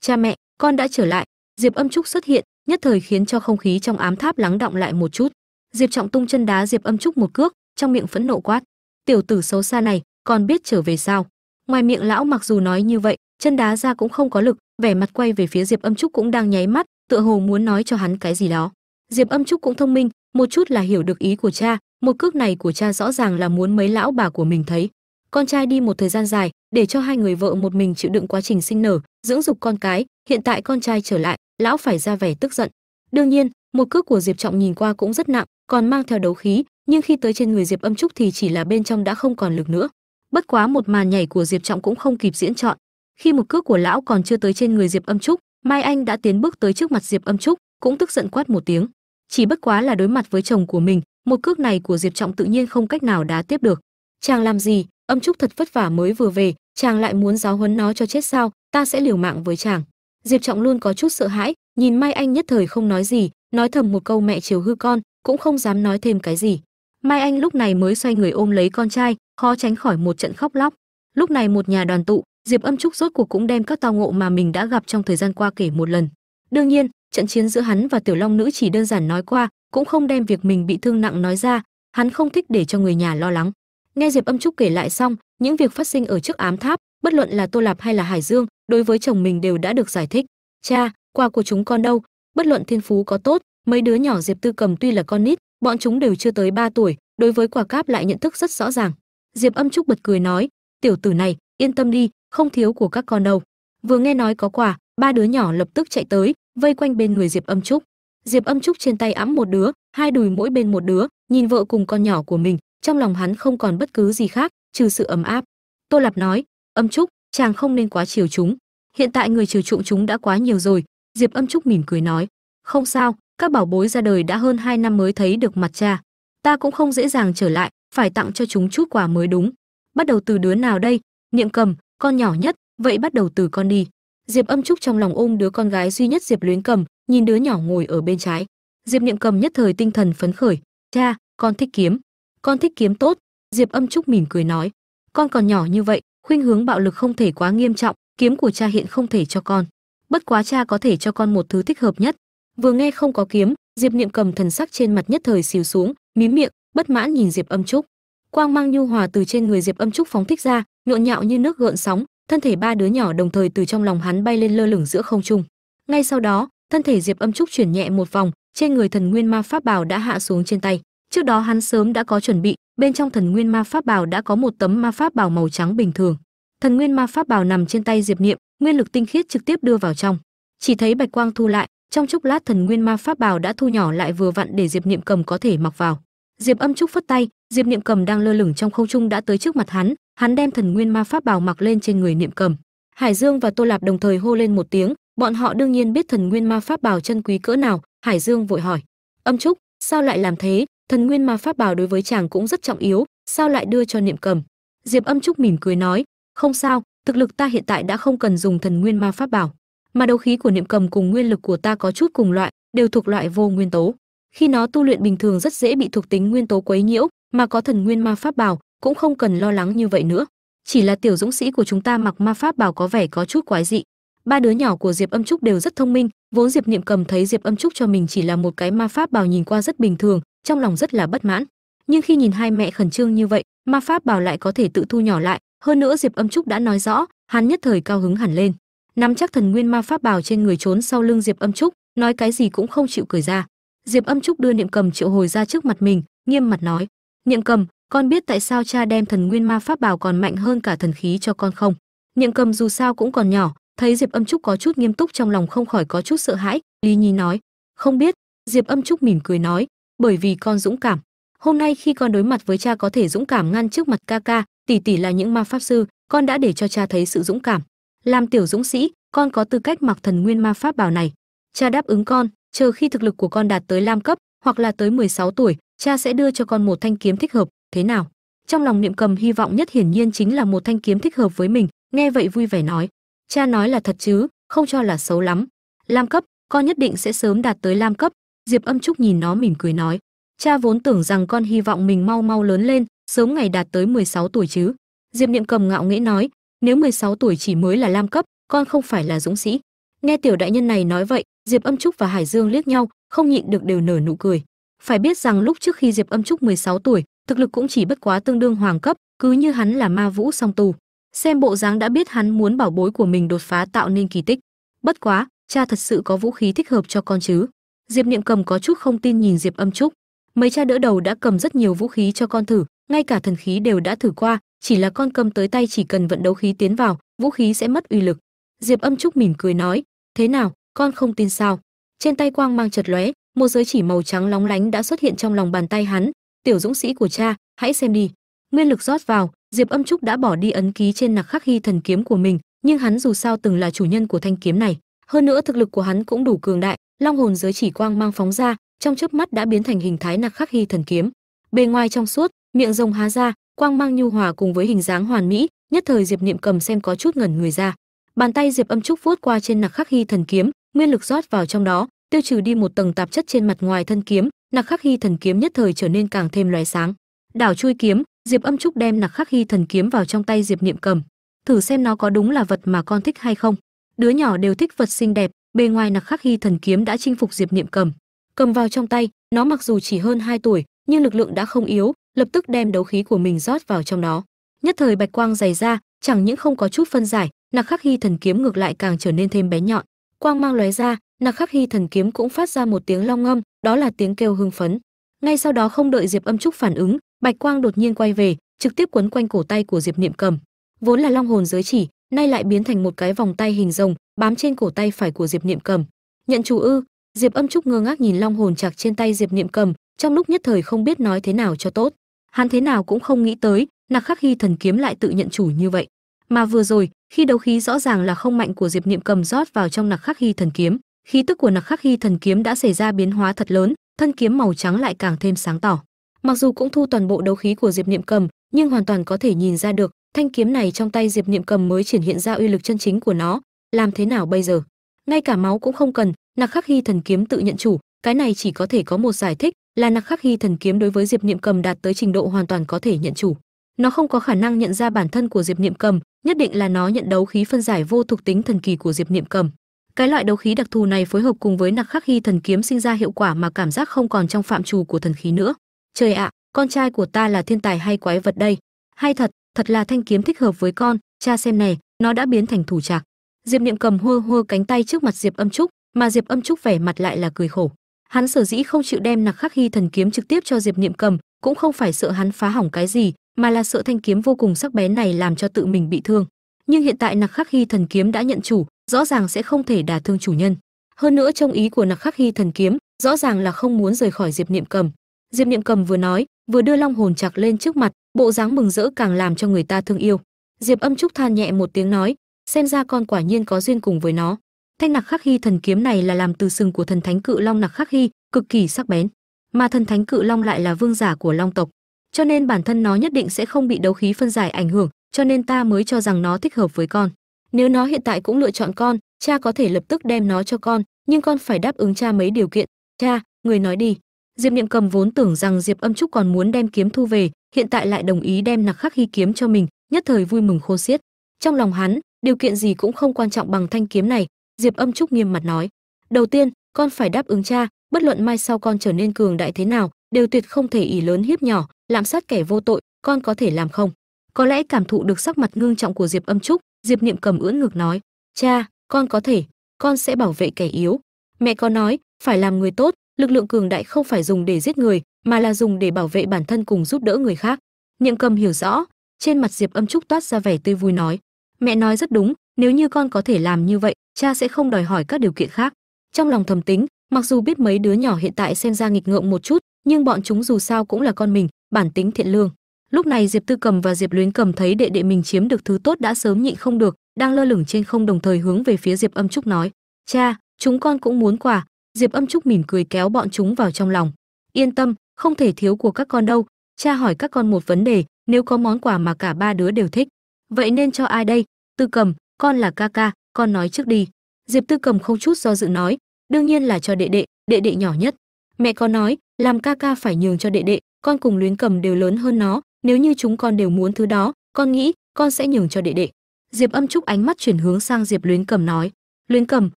Cha mẹ, con đã trở lại. Diệp âm trúc xuất hiện, nhất thời khiến cho không khí trong ám tháp lắng động lại một chút. Diệp trọng tung chân đá diệp âm trúc một cước, trong miệng phẫn nộ quát. Tiểu tử xấu xa này, còn biết trở về sao? Ngoài miệng lão mặc dù nói như vậy, chân đá ra cũng không có lực, vẻ mặt quay về phía diệp âm trúc cũng đang nháy mắt, tựa hồ muốn nói cho hắn cái gì đó. Diệp âm trúc cũng thông minh, một chút là hiểu được ý của cha, một cước này của cha rõ ràng là muốn mấy lão bà của mình thấy con trai đi một thời gian dài để cho hai người vợ một mình chịu đựng quá trình sinh nở, dưỡng dục con cái. Hiện tại con trai trở lại, lão phải ra vẻ tức giận. Đương nhiên, một cước của diệp trọng nhìn qua cũng rất nặng, còn mang theo đấu khí, nhưng khi tới trên người diệp âm trúc thì chỉ là bên trong đã không còn lực nữa. Bất quá một màn nhảy của diệp trọng cũng không kịp diễn chọn khi một cước của lão còn chưa tới trên người diệp âm trúc, mai anh đã tiến bước tới trước mặt diệp âm trúc, cũng tức giận quát một tiếng. Chỉ bất quá là đối mặt với chồng của mình, một cước này của diệp trọng tự nhiên không cách nào đá tiếp được. Chàng làm gì? Âm trúc thật vất vả mới vừa về, chàng lại muốn giáo huấn nó cho chết sao, ta sẽ liều mạng với chàng. Diệp trọng luôn có chút sợ hãi, nhìn mai anh nhất thời không nói gì, nói thầm một câu mẹ chiều hư con, cũng không dám nói thêm cái gì. Mai anh lúc này mới xoay người ôm lấy con trai, khó tránh khỏi một trận khóc lóc. Lúc này một nhà đoàn tụ, diệp âm trúc rốt cuộc cũng đem các tao ngộ mà mình đã gặp trong thời gian qua kể một lần. Đương nhiên, trận chiến giữa hắn và tiểu long nữ chỉ đơn giản nói qua, cũng không đem việc mình bị thương nặng nói ra, hắn không thích để cho người nhà lo lắng nghe diệp âm trúc kể lại xong, những việc phát sinh ở trước ám tháp, bất luận là tô lạp hay là hải dương, đối với chồng mình đều đã được giải thích. Cha, quà của chúng con đâu? Bất luận thiên phú có tốt, mấy đứa nhỏ diệp tư cầm tuy là con nít, bọn chúng đều chưa tới 3 tuổi, đối với quả cáp lại nhận thức rất rõ ràng. Diệp âm trúc bật cười nói, tiểu tử này, yên tâm đi, không thiếu của các con đâu. Vừa nghe nói có quà, ba đứa nhỏ lập tức chạy tới, vây quanh bên người diệp âm trúc. Diệp âm trúc trên tay ẵm một đứa, hai đùi mỗi bên một đứa, nhìn vợ cùng con nhỏ của mình trong lòng hắn không còn bất cứ gì khác, trừ sự ấm áp. Tô lạp nói, âm trúc, chàng không nên quá chiều chúng. Hiện tại người chiều chuộng chúng đã quá nhiều rồi. Diệp âm trúc mỉm cười nói, không sao, các bảo bối ra đời đã hơn hai năm mới thấy được mặt cha. Ta cũng không dễ dàng trở lại, phải tặng cho chúng chút quà mới đúng. Bắt đầu từ đứa nào đây? Niệm cầm, con nhỏ nhất, vậy bắt đầu từ con đi. Diệp âm trúc trong lòng ôm đứa con gái duy nhất diệp luyến cầm, nhìn đứa nhỏ ngồi ở bên trái. Diệp niệm cầm nhất thời tinh thần phấn khởi, cha, con thích kiếm con thích kiếm tốt. Diệp âm trúc mỉm cười nói. Con còn nhỏ như vậy, khuynh hướng bạo lực không thể quá nghiêm trọng, kiếm của cha hiện không thể cho con. Bất quá cha có thể cho con một thứ thích hợp nhất. Vừa nghe không có kiếm, diệp niệm cầm thần sắc trên mặt nhất thời xìu xuống, mím miệng, bất mãn nhìn diệp âm trúc. Quang mang nhu hòa từ trên người diệp âm trúc phóng thích ra, nhộn nhạo như nước gợn sóng, thân thể ba đứa nhỏ đồng thời từ trong lòng hắn bay lên lơ lửng giữa không trung. Ngay sau đó, thân thể diệp âm trúc chuyển nhẹ một vòng, trên người thần nguyên ma pháp bảo đã hạ xuống trên tay trước đó hắn sớm đã có chuẩn bị, bên trong thần nguyên ma pháp bào đã có một tấm ma pháp bào màu trắng bình thường. Thần nguyên ma pháp bào nằm trên tay diệp niệm, nguyên lực tinh khiết trực tiếp đưa vào trong. Chỉ thấy bạch quang thu lại, trong chốc lát thần nguyên ma pháp bào đã thu nhỏ lại vừa vặn để diệp niệm cầm có thể mặc vào. Diệp âm trúc phất tay, diệp niệm cầm đang lơ lửng trong không trung đã tới trước mặt hắn hắn đem thần nguyên ma pháp bào mặc lên trên người niệm cầm. Hải dương và tô lạp đồng thời hô lên một tiếng, bọn họ đương nhiên biết thần nguyên ma pháp bào chân quý cỡ nào, hải dương vội hỏi. Âm trúc, sao lại làm thế? Thần nguyên ma pháp bảo đối với chàng cũng rất trọng yếu, sao lại đưa cho niệm cầm? Diệp âm trúc mỉm cười nói, không sao, thực lực ta hiện tại đã không cần dùng thần nguyên ma pháp bảo, mà đấu khí của niệm cầm cùng nguyên lực của ta có chút cùng loại, đều thuộc loại vô nguyên tố. Khi nó tu luyện bình thường rất dễ bị thuộc tính nguyên tố quấy nhiễu, mà có thần nguyên ma pháp bảo cũng không cần lo lắng như vậy nữa. Chỉ là tiểu dũng sĩ của chúng ta mặc ma pháp bảo có vẻ có chút quái dị. Ba đứa nhỏ của diệp âm trúc đều rất thông minh, vốn diệp niệm cầm thấy diệp âm trúc cho mình chỉ là một cái ma pháp bảo nhìn qua rất bình thường trong lòng rất là bất mãn. Nhưng khi nhìn hai mẹ khẩn trương như vậy, ma pháp bảo lại có thể tự thu nhỏ lại. Hơn nữa diệp âm trúc đã nói rõ, hắn nhất thời cao hứng hẳn lên. Nắm chắc thần nguyên ma pháp bảo trên người trốn sau lưng diệp âm trúc, nói cái gì cũng không chịu cười ra. Diệp âm trúc đưa niệm cầm triệu hồi ra trước mặt mình, nghiêm mặt nói, niệm cầm, con biết tại sao cha đem thần nguyên ma pháp bảo còn mạnh hơn cả thần khí cho con không? Niệm cầm dù sao cũng còn nhỏ, thấy diệp âm trúc có chút nghiêm túc trong lòng không khỏi có chút sợ hãi, lý nhi nói, không biết. Diệp âm trúc mỉm cười nói bởi vì con dũng cảm. Hôm nay khi con đối mặt với cha có thể dũng cảm ngăn trước mặt ca ca, tỷ tỷ là những ma pháp sư, con đã để cho cha thấy sự dũng cảm. Làm tiểu dũng sĩ, con có tư cách mặc thần nguyên ma pháp bảo này. Cha đáp ứng con, chờ khi thực lực của con đạt tới lam cấp, hoặc là tới 16 tuổi, cha sẽ đưa cho con một thanh kiếm thích hợp. Thế nào? Trong lòng niệm cầm hy vọng nhất hiển nhiên chính là một thanh kiếm thích hợp với mình. Nghe vậy vui vẻ nói. Cha nói là thật chứ, không cho là xấu lắm. Lam cấp, con nhất định sẽ sớm đạt tới lam cấp diệp âm trúc nhìn nó mỉm cười nói, cha vốn tưởng rằng con hy vọng mình mau mau lớn lên, sớm ngày đạt tới 16 tuổi chứ. Diệp niệm cầm ngạo nghễ nói, nếu 16 tuổi chỉ mới là lam cấp, con không phải là dũng sĩ. Nghe tiểu đại nhân này nói vậy, diệp âm trúc và hải dương liếc nhau, không nhịn được đều nở nụ cười. Phải biết rằng lúc trước khi diệp âm trúc 16 tuổi, thực lực cũng chỉ bất quá tương đương hoàng cấp, cứ như hắn là ma vũ song tu. Xem bộ dáng đã biết hắn muốn bảo bối của mình đột phá tạo nên kỳ tích. Bất quá, cha thật sự có vũ khí thích hợp cho con chứ diệp niệm cầm có chút không tin nhìn diệp âm trúc. Mấy cha đỡ đầu đã cầm rất nhiều vũ khí cho con thử, ngay cả thần khí đều đã thử qua, chỉ là con cầm tới tay chỉ cần vận đấu khí tiến vào, vũ khí sẽ mất uy lực. Diệp âm trúc mỉm cười nói, thế nào, con không tin sao? Trên tay quang mang chật lóe, một giới chỉ màu trắng lóng lánh đã xuất hiện trong lòng bàn tay hắn. Tiểu dũng sĩ của cha, hãy xem đi. Nguyên lực rót vào, diệp âm trúc đã bỏ đi ấn ký trên nặc khắc hy thần kiếm của mình, nhưng hắn dù sao từng là chủ nhân của thanh kiếm này, hơn nữa thực lực của hắn cũng đủ cường đại long hồn giới chỉ quang mang phóng ra, trong chớp mắt đã biến thành hình thái nặc khắc hy thần kiếm. Bề ngoài trong suốt, miệng rồng há ra, quang mang nhu hòa cùng với hình dáng hoàn mỹ, nhất thời diệp niệm cầm xem có chút ngẩn người ra. Bàn tay diệp âm trúc vuốt qua trên nặc khắc hy thần kiếm, nguyên lực rót vào trong đó, tiêu trừ đi một tầng tạp chất trên mặt ngoài thân kiếm, nặc khắc hy thần kiếm nhất thời trở nên càng thêm lóe sáng. Đảo chui kiếm, diệp âm trúc đem nặc khắc hy thần kiếm vào trong tay diệp niệm cầm. Thử xem nó có đúng là vật mà con thích hay không. Đứa nhỏ đều thích vật xinh đẹp bề ngoài nặc khắc hy thần kiếm đã chinh phục diệp niệm cầm. Cầm vào trong tay, nó mặc dù chỉ hơn 2 tuổi, nhưng lực lượng đã không yếu, lập tức đem đấu khí của mình rót vào trong nó. Nhất thời bạch quang dày ra, chẳng những không có chút phân giải nặc khắc hy thần kiếm ngược lại càng trở nên thêm bé nhọn. Quang mang lóe ra nặc khắc hy thần kiếm cũng phát ra một tiếng long ngâm, đó là tiếng kêu hưng phấn. Ngay sau đó không đợi diệp âm trúc phản ứng, bạch quang đột nhiên quay về, trực tiếp quấn quanh cổ tay của diệp niệm cầm. Vốn là long hồn giới chỉ nay lại biến thành một cái vòng tay hình rồng, bám trên cổ tay phải của diệp niệm cầm. Nhận chủ ư? Diệp âm trúc ngơ ngác nhìn long hồn chặt trên tay diệp niệm cầm, trong lúc nhất thời không biết nói thế nào cho tốt. Hắn thế nào cũng không nghĩ tới, nặc khắc hy thần kiếm lại tự nhận chủ như vậy. Mà vừa rồi, khi đấu khí rõ ràng là không mạnh của diệp niệm cầm rót vào trong nặc khắc hy thần kiếm, khí tức của nặc khắc hy thần kiếm đã xảy ra biến hóa thật lớn, thân kiếm màu trắng lại càng thêm sáng tỏ. Mặc dù cũng thu toàn bộ đấu khí của diệp niệm cầm, nhưng hoàn toàn có thể nhìn ra được thanh kiếm này trong tay diệp niệm cầm mới triển hiện ra uy lực chân chính của nó. Làm thế nào bây giờ? Ngay cả máu cũng không cần. Nặc khắc hy thần kiếm tự nhận chủ. Cái này chỉ có thể có một giải thích, là nặc khắc hy thần kiếm đối với diệp niệm cầm đạt tới trình độ hoàn toàn có thể nhận chủ. Nó không có khả năng nhận ra bản thân của diệp niệm cầm, nhất định là nó nhận đấu khí phân giải vô thuộc tính thần kỳ của diệp niệm cầm. Cái loại đấu khí đặc thù này phối hợp cùng với nặc khắc hy thần kiếm sinh ra hiệu quả mà cảm giác không còn trong phạm trù của thần khí nữa. Trời ạ, con trai của ta là thiên tài hay quái vật đây? Hay thật thật là thanh kiếm thích hợp với con, cha xem này nó đã biến thành thủ trạc. Diệp niệm cầm hơ hơ cánh tay trước mặt diệp âm trúc, mà diệp âm trúc vẻ mặt lại là cười khổ. Hắn sở dĩ không chịu đem nặc khắc hy thần kiếm trực tiếp cho diệp niệm cầm, cũng không phải sợ hắn phá hỏng cái gì, mà là sợ thanh kiếm vô cùng sắc bén này làm cho tự mình bị thương. Nhưng hiện tại nặc khắc hy thần kiếm đã nhận chủ, rõ ràng sẽ không thể đả thương chủ nhân. Hơn nữa trong ý của nặc khắc hy thần kiếm, rõ ràng là không muốn rời khỏi diệp niệm cầm. Diệp niệm cầm vừa nói, vừa đưa long hồn chặt lên trước mặt bộ dáng mừng rỡ càng làm cho người ta thương yêu. Diệp âm trúc than nhẹ một tiếng nói, xem ra con quả nhiên có duyên cùng với nó. Thanh nặc khắc hy thần kiếm này là làm từ sừng của thần thánh cự long nặc khắc hy, cực kỳ sắc bén. Mà thần thánh cự long lại là vương giả của long tộc, cho nên bản thân nó nhất định sẽ không bị đấu khí phân giải ảnh hưởng, cho nên ta mới cho rằng nó thích hợp với con. Nếu nó hiện tại cũng lựa chọn con, cha có thể lập tức đem nó cho con, nhưng con phải đáp ứng cha mấy điều kiện. Cha, người nói đi. Diệp niệm cầm vốn tưởng rằng diệp âm trúc còn muốn đem kiếm thu về hiện tại lại đồng ý đem nặc khắc hy kiếm cho mình, nhất thời vui mừng khôn xiết. Trong lòng hắn, điều kiện gì cũng không quan trọng bằng thanh kiếm này, diệp âm trúc nghiêm mặt nói. Đầu tiên, con phải đáp ứng cha, bất luận mai sau con trở nên cường đại thế nào, đều tuyệt không thể ỷ lớn hiếp nhỏ, lạm sát kẻ vô tội, con có thể làm không? Có lẽ cảm thụ được sắc mặt ngưng trọng của diệp âm trúc, diệp niệm cầm ưỡn ngực nói. Cha, con có thể, con sẽ bảo vệ kẻ yếu. Mẹ có nói, phải làm người tốt, lực lượng cường đại không phải dùng để giết người mà là dùng để bảo vệ bản thân cùng giúp đỡ người khác. Nhậm cầm hiểu rõ, trên mặt diệp âm trúc toát ra vẻ tươi vui nói, mẹ nói rất đúng, nếu như con có thể làm như vậy, cha sẽ không đòi hỏi các điều kiện khác. Trong lòng thầm tính, mặc dù biết mấy đứa nhỏ hiện tại xem ra nghịch ngợm một chút, nhưng bọn chúng dù sao cũng là con mình, bản tính thiện lương. Lúc này diệp tư cầm và diệp luyến cầm thấy đệ đệ mình chiếm được thứ tốt đã sớm nhịn không được, đang lơ lửng trên không đồng thời hướng về phía diệp âm trúc nói, cha, chúng con cũng muốn quà. Diệp âm trúc mỉm cười kéo bọn chúng vào trong lòng. Yên tâm không thể thiếu của các con đâu. Cha hỏi các con một vấn đề, nếu có món quà mà cả ba đứa đều thích, vậy nên cho ai đây? Tư cầm, con là ca ca, con nói trước đi. Diệp tư cầm không chút do dự nói, đương nhiên là cho đệ đệ đệ đệ nhỏ nhất. Mẹ có nói, làm ca ca phải nhường cho đệ đệ, con cùng luyến cầm đều lớn hơn nó, nếu như chúng con đều muốn thứ đó, con nghĩ con sẽ nhường cho đệ đệ. Diệp âm trúc ánh mắt chuyển hướng sang diệp luyến cầm nói, luyến cầm,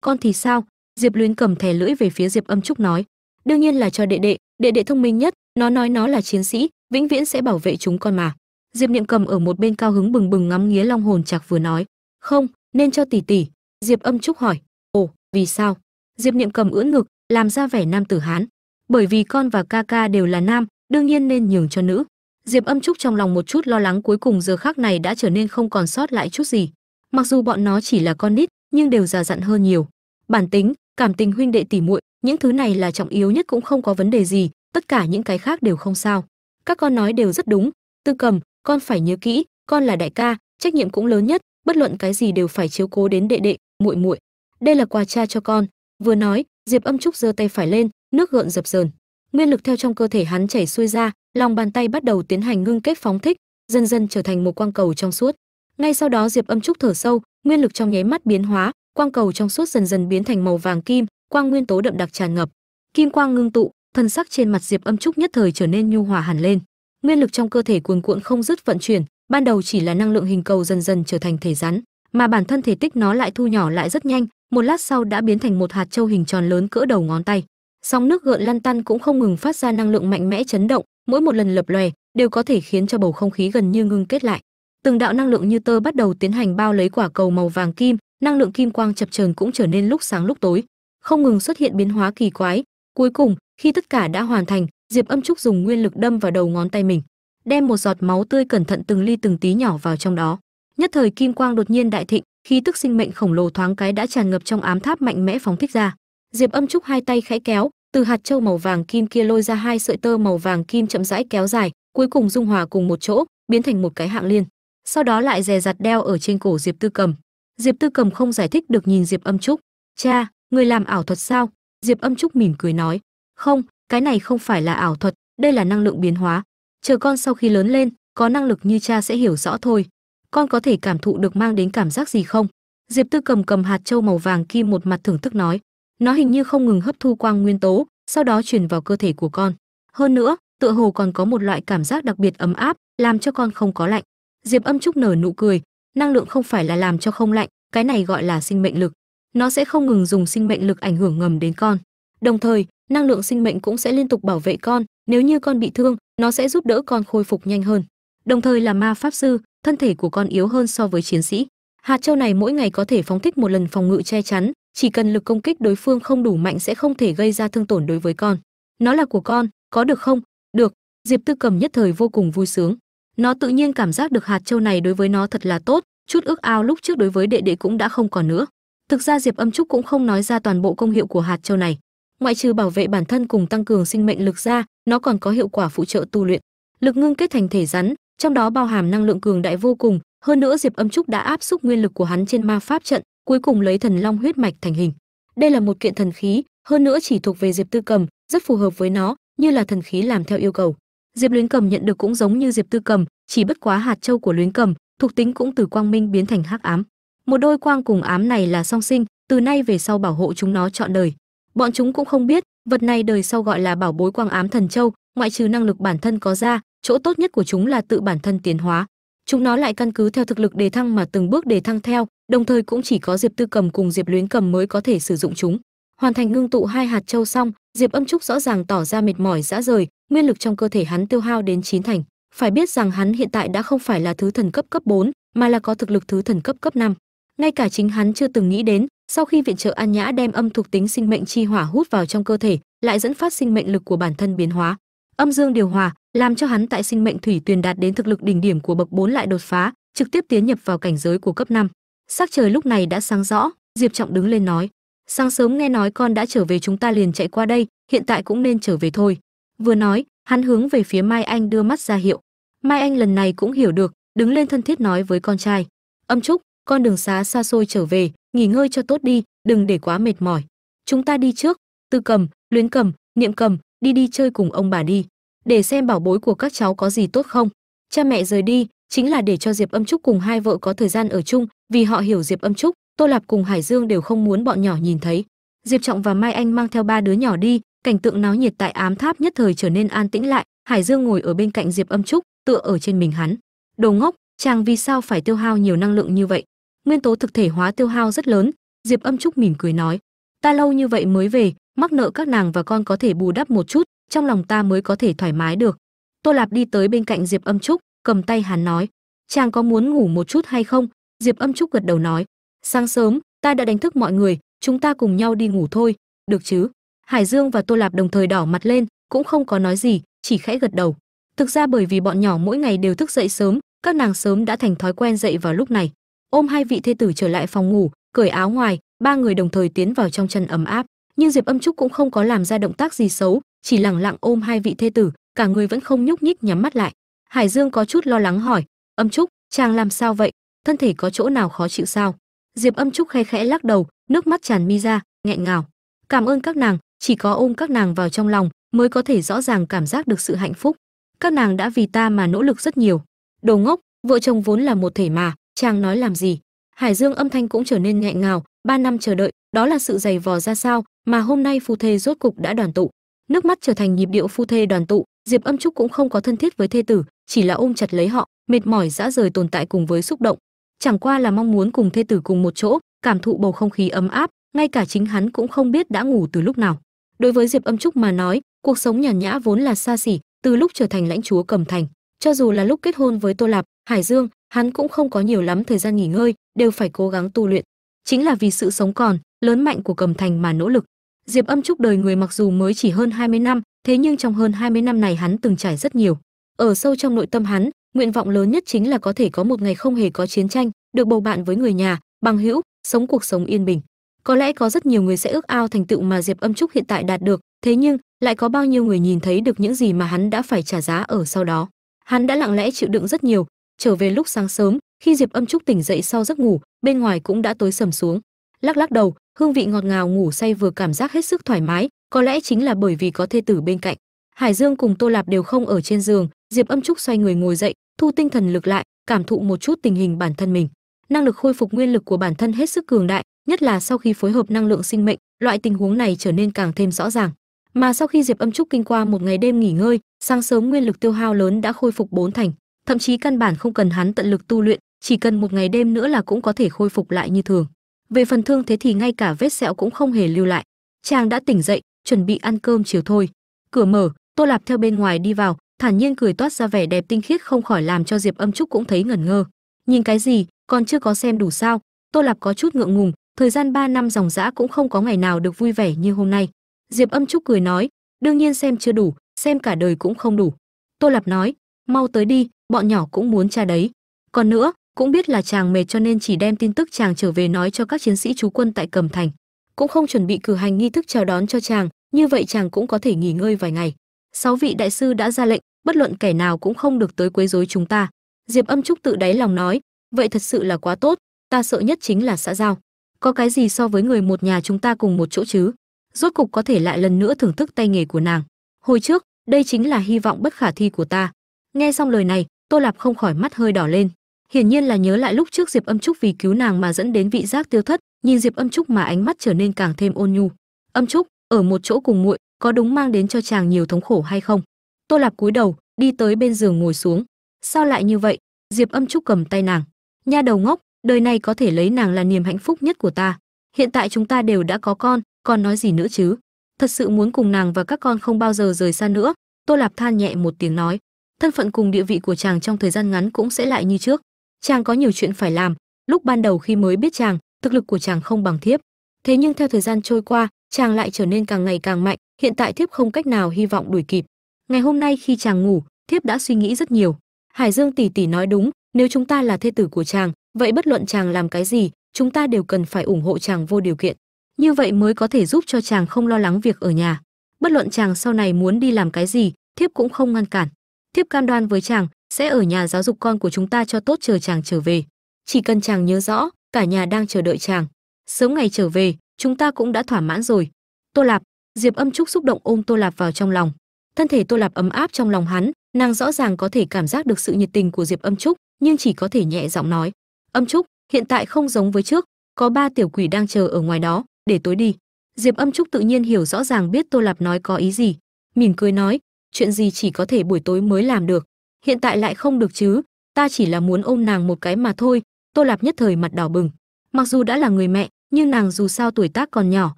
con thì sao? Diệp luyến cầm thè lưỡi về phía diệp âm trúc nói, đương nhiên là cho đệ đệ đệ đệ thông minh nhất, nó nói nó là chiến sĩ, vĩnh viễn sẽ bảo vệ chúng con mà. Diệp niệm cầm ở một bên cao hứng bừng bừng ngắm nghía long hồn chạc vừa nói. Không, nên cho tỷ tỷ. Diệp âm trúc hỏi. Ồ, vì sao? Diệp niệm cầm ưỡn ngực, làm ra vẻ nam tử hán. Bởi vì con và ca ca đều là nam, đương nhiên nên nhường cho nữ. Diệp âm trúc trong lòng một chút lo lắng cuối cùng giờ khác này đã trở nên không còn sót lại chút gì. Mặc dù bọn nó chỉ là con nít, nhưng đều già dặn hơn nhiều. Bản tính, cảm tình huynh đệ tỉ muội những thứ này là trọng yếu nhất cũng không có vấn đề gì, tất cả những cái khác đều không sao. Các con nói đều rất đúng. Tư cầm, con phải nhớ kỹ, con là đại ca, trách nhiệm cũng lớn nhất, bất luận cái gì đều phải chiếu cố đến đệ đệ, muội muội. Đây là quà cha cho con. Vừa nói, diệp âm trúc giơ tay phải lên, nước gợn dập dờn. Nguyên lực theo trong cơ thể hắn chảy xuôi ra, lòng bàn tay bắt đầu tiến hành ngưng kết phóng thích, dần dần trở thành một quang cầu trong suốt. Ngay sau đó diệp âm trúc thở sâu, nguyên lực trong nháy mắt biến hóa, quang cầu trong suốt dần dần biến thành màu vàng kim quang nguyên tố đậm đặc tràn ngập. Kim quang ngưng tụ, thân sắc trên mặt diệp âm trúc nhất thời trở nên nhu hòa hẳn lên. Nguyên lực trong cơ thể cuồn cuộn không dứt vận chuyển, ban đầu chỉ là năng lượng hình cầu dần dần trở thành thể rắn, mà bản thân thể tích nó lại thu nhỏ lại rất nhanh, một lát sau đã biến thành một hạt châu hình tròn lớn cỡ đầu ngón tay. Sóng nước gợn lăn tăn cũng không ngừng phát ra năng lượng mạnh mẽ chấn động, mỗi một lần lập lòe đều có thể khiến cho bầu không khí gần như ngưng kết lại. Từng đạo năng lượng như tơ bắt đầu tiến hành bao lấy quả cầu màu vàng kim, năng lượng kim quang chập chờn cũng trở nên lúc sáng lúc tối không ngừng xuất hiện biến hóa kỳ quái. Cuối cùng, khi tất cả đã hoàn thành, diệp âm trúc dùng nguyên lực đâm vào đầu ngón tay mình, đem một giọt máu tươi cẩn thận từng ly từng tí nhỏ vào trong đó. Nhất thời kim quang đột nhiên đại thịnh, khí tức sinh mệnh khổng lồ thoáng cái đã tràn ngập trong ám tháp mạnh mẽ phóng thích ra. Diệp âm trúc hai tay khẽ kéo, từ hạt châu màu vàng kim kia lôi ra hai sợi tơ màu vàng kim chậm rãi kéo dài, cuối cùng dung hòa cùng một chỗ, biến thành một cái hạng liên. Sau đó lại dè dặt đeo ở trên cổ diệp tư cầm. Diệp tư cầm không giải thích được nhìn diệp âm trúc. Cha người làm ảo thuật sao? Diệp âm trúc mỉm cười nói. Không, cái này không phải là ảo thuật, đây là năng lượng biến hóa. Chờ con sau khi lớn lên, có năng lực như cha sẽ hiểu rõ thôi. Con có thể cảm thụ được mang đến cảm giác gì không? Diệp tư cầm cầm hạt châu màu vàng kim một mặt thưởng thức nói. Nó hình như không ngừng hấp thu quang nguyên tố, sau đó truyền vào cơ thể của con. Hơn nữa, tựa hồ còn có một loại cảm giác đặc biệt ấm áp, làm cho con không có lạnh. Diệp âm trúc nở nụ cười. Năng lượng không phải là làm cho không lạnh, cái này gọi là sinh mệnh lực nó sẽ không ngừng dùng sinh mệnh lực ảnh hưởng ngầm đến con. Đồng thời, năng lượng sinh mệnh cũng sẽ liên tục bảo vệ con, nếu như con bị thương, nó sẽ giúp đỡ con khôi phục nhanh hơn. Đồng thời là ma pháp sư, thân thể của con yếu hơn so với chiến sĩ. Hạt châu này mỗi ngày có thể phóng thích một lần phòng ngự che chắn, chỉ cần lực công kích đối phương không đủ mạnh sẽ không thể gây ra thương tổn đối với con. Nó là của con, có được không? Được, diệp tư cầm nhất thời vô cùng vui sướng. Nó tự nhiên cảm giác được hạt châu này đối với nó thật là tốt, chút ước ao lúc trước đối với đệ đệ cũng đã không còn nữa thực ra diệp âm trúc cũng không nói ra toàn bộ công hiệu của hạt châu này. Ngoại trừ bảo vệ bản thân cùng tăng cường sinh mệnh lực ra, nó còn có hiệu quả phụ trợ tu luyện. Lực ngưng kết thành thể rắn, trong đó bao hàm năng lượng cường đại vô cùng. Hơn nữa diệp âm trúc đã áp xúc nguyên lực của hắn trên ma pháp trận, cuối cùng lấy thần long huyết mạch thành hình. Đây là một kiện thần khí, hơn nữa chỉ thuộc về diệp tư cầm, rất phù hợp với nó, như là thần khí làm theo yêu cầu. Diệp luyến cầm nhận được cũng giống như diệp tư cầm, chỉ bất quá hạt châu của luyến cầm, thuộc tính cũng từ quang minh biến thành hắc ám một đôi quang cùng ám này là song sinh từ nay về sau bảo hộ chúng nó chọn đời. Bọn chúng cũng không biết vật này đời sau gọi là bảo bối quang ám thần châu ngoại trừ năng lực bản thân có ra chỗ tốt nhất của chúng là tự bản thân tiến hóa. Chúng nó lại căn cứ theo thực lực đề thăng mà từng bước đề thăng theo đồng thời cũng chỉ có diệp tư cầm cùng diệp luyến cầm mới có thể sử dụng chúng. Hoàn thành ngưng tụ hai hạt châu xong diệp âm trúc rõ ràng tỏ ra mệt mỏi dã rời nguyên lực trong cơ thể hắn tiêu hao đến chín thành. Phải biết rằng hắn hiện tại đã không phải là thứ thần cấp cấp 4, mà là có thực lực thứ thần cấp cấp 5 ngay cả chính hắn chưa từng nghĩ đến, sau khi viện trợ an nhã đem âm thuộc tính sinh mệnh chi hỏa hút vào trong cơ thể, lại dẫn phát sinh mệnh lực của bản thân biến hóa. Âm dương điều hòa, làm cho hắn tại sinh mệnh thủy tuyền đạt đến thực lực đỉnh điểm của bậc 4 lại đột phá, trực tiếp tiến nhập vào cảnh giới của cấp 5. sắc trời lúc này đã sáng rõ, diệp trọng đứng lên nói, sáng sớm nghe nói con đã trở về chúng ta liền chạy qua đây, hiện tại cũng nên trở về thôi. Vừa nói, hắn hướng về phía mai anh đưa mắt ra hiệu. Mai anh lần này cũng hiểu được, đứng lên thân thiết nói với con trai, âm trúc con đường xá xa xôi trở về, nghỉ ngơi cho tốt đi, đừng để quá mệt mỏi. Chúng ta đi trước, tư cầm, luyến cầm, niệm cầm, đi đi chơi cùng ông bà đi. Để xem bảo bối của các cháu có gì tốt không. Cha mẹ rời đi, chính là để cho diệp âm trúc cùng hai vợ có thời gian ở chung, vì họ hiểu diệp âm trúc, tô lạp cùng hải dương đều không muốn bọn nhỏ nhìn thấy. Diệp trọng và mai anh mang theo ba đứa nhỏ đi, cảnh tượng náo nhiệt tại ám tháp nhất thời trở nên an tĩnh lại, hải dương ngồi ở bên cạnh diệp âm trúc, tựa ở trên mình hắn. Đồ ngốc, chàng vì sao phải tiêu hao nhiều năng lượng như vậy? Nguyên tố thực thể hóa tiêu hao rất lớn. Diệp âm trúc mỉm cười nói, ta lâu như vậy mới về, mắc nợ các nàng và con có thể bù đắp một chút, trong lòng ta mới có thể thoải mái được. Tô lạp đi tới bên cạnh diệp âm trúc, cầm tay hắn nói, chàng có muốn ngủ một chút hay không? Diệp âm trúc gật đầu nói, sáng sớm, ta đã đánh thức mọi người, chúng ta cùng nhau đi ngủ thôi, được chứ? Hải dương và tô lạp đồng thời đỏ mặt lên, cũng không có nói gì, chỉ khẽ gật đầu. Thực ra bởi vì bọn nhỏ mỗi ngày đều thức dậy sớm, các nàng sớm đã thành thói quen dậy vào lúc này ôm hai vị thê tử trở lại phòng ngủ, cởi áo ngoài, ba người đồng thời tiến vào trong chân ấm áp. Nhưng diệp âm trúc cũng không có làm ra động tác gì xấu, chỉ lẳng lặng ôm hai vị thê tử, cả người vẫn không nhúc nhích nhắm mắt lại. Hải dương có chút lo lắng hỏi, âm trúc, chàng làm sao vậy? Thân thể có chỗ nào khó chịu sao? Diệp âm trúc khe khẽ lắc đầu, nước mắt tràn mi ra, nghẹn ngào, cảm ơn các nàng, chỉ có ôm các nàng vào trong lòng mới có thể rõ ràng cảm giác được sự hạnh phúc. Các nàng đã vì ta mà nỗ lực rất nhiều. Đồ ngốc, vợ chồng vốn là một thể mà chàng nói làm gì? Hải dương âm thanh cũng trở nên nghẹn ngào, ba năm chờ đợi, đó là sự dày vò ra sao mà hôm nay phu thê rốt cục đã đoàn tụ. Nước mắt trở thành nhịp điệu phu thê đoàn tụ, diệp âm trúc cũng không có thân thiết với thê tử, chỉ là ôm chặt lấy họ, mệt mỏi dã rời tồn tại cùng với xúc động. Chẳng qua là mong muốn cùng thê tử cùng một chỗ, cảm thụ bầu không khí ấm áp, ngay cả chính hắn cũng không biết đã ngủ từ lúc nào. Đối với diệp âm trúc mà nói, cuộc sống nhàn nhã vốn là xa xỉ, từ lúc trở thành lãnh chúa cầm thành, cho dù là lúc kết hôn với tô lạp, hải dương hắn cũng không có nhiều lắm thời gian nghỉ ngơi, đều phải cố gắng tu luyện. Chính là vì sự sống còn, lớn mạnh của cầm thành mà nỗ lực. Diệp âm trúc đời người mặc dù mới chỉ hơn 20 năm, thế nhưng trong hơn 20 năm này hắn từng trải rất nhiều. Ở sâu trong nội tâm hắn, nguyện vọng lớn nhất chính là có thể có một ngày không hề có chiến tranh, được bầu bạn với người nhà, bằng hữu, sống cuộc sống yên bình. Có lẽ có rất nhiều người sẽ ước ao thành tựu mà diệp âm trúc hiện tại đạt được, thế nhưng lại có bao nhiêu người nhìn thấy được những gì mà hắn đã phải trả giá ở sau đó. Hắn đã lặng lẽ chịu đựng rất nhiều trở về lúc sáng sớm, khi diệp âm trúc tỉnh dậy sau giấc ngủ, bên ngoài cũng đã tối sầm xuống. Lắc lắc đầu, hương vị ngọt ngào ngủ say vừa cảm giác hết sức thoải mái, có lẽ chính là bởi vì có thê tử bên cạnh. Hải dương cùng tô lạp đều không ở trên giường, diệp âm trúc xoay người ngồi dậy, thu tinh thần lực lại, cảm thụ một chút tình hình bản thân mình. Năng lực khôi phục nguyên lực của bản thân hết sức cường đại, nhất là sau khi phối hợp năng lượng sinh mệnh, loại tình huống này trở nên càng thêm rõ ràng. Mà sau khi diệp âm trúc kinh qua một ngày đêm nghỉ ngơi, sáng sớm nguyên lực tiêu hao lớn đã khôi phục bốn thành thậm chí căn bản không cần hắn tận lực tu luyện, chỉ cần một ngày đêm nữa là cũng có thể khôi phục lại như thường. Về phần thương thế thì ngay cả vết sẹo cũng không hề lưu lại. Chàng đã tỉnh dậy, chuẩn bị ăn cơm chiều thôi. Cửa mở, tô lạp theo bên ngoài đi vào, thản nhiên cười toát ra vẻ đẹp tinh khiết không khỏi làm cho diệp âm trúc cũng thấy ngẩn ngơ. Nhìn cái gì, còn chưa có xem đủ sao? Tô lạp có chút ngượng ngùng, thời gian 3 năm dòng dã cũng không có ngày nào được vui vẻ như hôm nay. Diệp âm trúc cười nói, đương nhiên xem chưa đủ, xem cả đời cũng không đủ. Tô lạp nói, mau tới đi bọn nhỏ cũng muốn cha đấy. Còn nữa, cũng biết là chàng mệt cho nên chỉ đem tin tức chàng trở về nói cho các chiến sĩ trú quân tại cầm thành. Cũng không chuẩn bị cử hành nghi thức chào đón cho chàng, như vậy chàng cũng có thể nghỉ ngơi vài ngày. Sáu vị đại sư đã ra lệnh, bất luận kẻ nào cũng không được tới quấy rối chúng ta. Diệp âm trúc tự đáy lòng nói, vậy thật sự là quá tốt, ta sợ nhất chính là xã giao. Có cái gì so với người một nhà chúng ta cùng một chỗ chứ? Rốt cục có thể lại lần nữa thưởng thức tay nghề của nàng. Hồi trước, đây chính là hy vọng bất khả thi của ta. Nghe xong lời này tô lạp không khỏi mắt hơi đỏ lên. Hiển nhiên là nhớ lại lúc trước diệp âm trúc vì cứu nàng mà dẫn đến vị giác tiêu thất, nhìn diệp âm trúc mà ánh mắt trở nên càng thêm ôn nhu. Âm trúc, ở một chỗ cùng muội, có đúng mang đến cho chàng nhiều thống khổ hay không? Tô lạp cúi đầu, đi tới bên giường ngồi xuống. Sao lại như vậy? Diệp âm trúc cầm tay nàng. Nha đầu ngốc, đời này có thể lấy nàng là niềm hạnh phúc nhất của ta. Hiện tại chúng ta đều đã có con, còn nói gì nữa chứ? Thật sự muốn cùng nàng và các con không bao giờ rời xa nữa. Tô lạp than nhẹ một tiếng nói thân phận cùng địa vị của chàng trong thời gian ngắn cũng sẽ lại như trước. Chàng có nhiều chuyện phải làm. Lúc ban đầu khi mới biết chàng, thực lực của chàng không bằng thiếp. Thế nhưng theo thời gian trôi qua, chàng lại trở nên càng ngày càng mạnh. Hiện tại thiếp không cách nào hy vọng đuổi kịp. Ngày hôm nay khi chàng ngủ, thiếp đã suy nghĩ rất nhiều. Hải dương tỷ tỷ nói đúng, nếu chúng ta là thê tử của chàng, vậy bất luận chàng làm cái gì, chúng ta đều cần phải ủng hộ chàng vô điều kiện. Như vậy mới có thể giúp cho chàng không lo lắng việc ở nhà. Bất luận chàng sau này muốn đi làm cái gì, thiếp cũng không ngăn cản thiếp cam đoan với chàng sẽ ở nhà giáo dục con của chúng ta cho tốt chờ chàng trở về. Chỉ cần chàng nhớ rõ, cả nhà đang chờ đợi chàng. Sớm ngày trở về, chúng ta cũng đã thỏa mãn rồi. Tô lạp, diệp âm trúc xúc động ôm tô lạp vào trong lòng. Thân thể tô lạp ấm áp trong lòng hắn, nàng rõ ràng có thể cảm giác được sự nhiệt tình của diệp âm trúc, nhưng chỉ có thể nhẹ giọng nói, âm trúc, hiện tại không giống với trước, có ba tiểu quỷ đang chờ ở ngoài đó, để tối đi. Diệp âm trúc tự nhiên hiểu rõ ràng biết tô lạp nói có ý gì, mỉm cười nói chuyện gì chỉ có thể buổi tối mới làm được? Hiện tại lại không được chứ. Ta chỉ là muốn ôm nàng một cái mà thôi. Tô lạp nhất thời mặt đỏ bừng. Mặc dù đã là người mẹ, nhưng nàng dù sao tuổi tác còn nhỏ,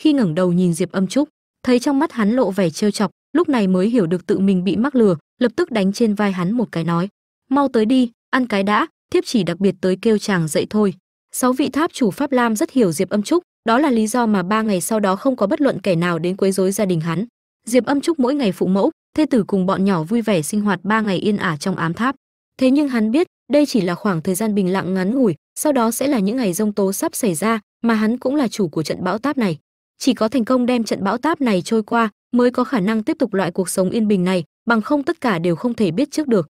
khi ngẩng đầu nhìn diệp âm trúc, thấy trong mắt hắn lộ vẻ trêu chọc, lúc này mới hiểu được tự mình bị mắc lừa, lập tức đánh trên vai hắn một cái nói, mau tới đi, ăn cái đã, thiếp chỉ đặc biệt tới kêu chàng dậy thôi. Sáu vị tháp chủ pháp lam rất hiểu diệp âm trúc, đó là lý do mà ba ngày sau đó không có bất luận kẻ nào đến quấy rối gia đình hắn. Diệp âm trúc mỗi ngày phụ mẫu thê tử cùng bọn nhỏ vui vẻ sinh hoạt ba ngày yên ả trong ám tháp. Thế nhưng hắn biết, đây chỉ là khoảng thời gian bình lặng ngắn ngủi, sau đó sẽ là những ngày rông tố sắp xảy ra, mà hắn cũng là chủ của trận bão táp này. Chỉ có thành công đem trận bão táp này trôi qua, mới có khả năng tiếp tục loại cuộc sống yên bình này, bằng không tất cả đều không thể biết trước được.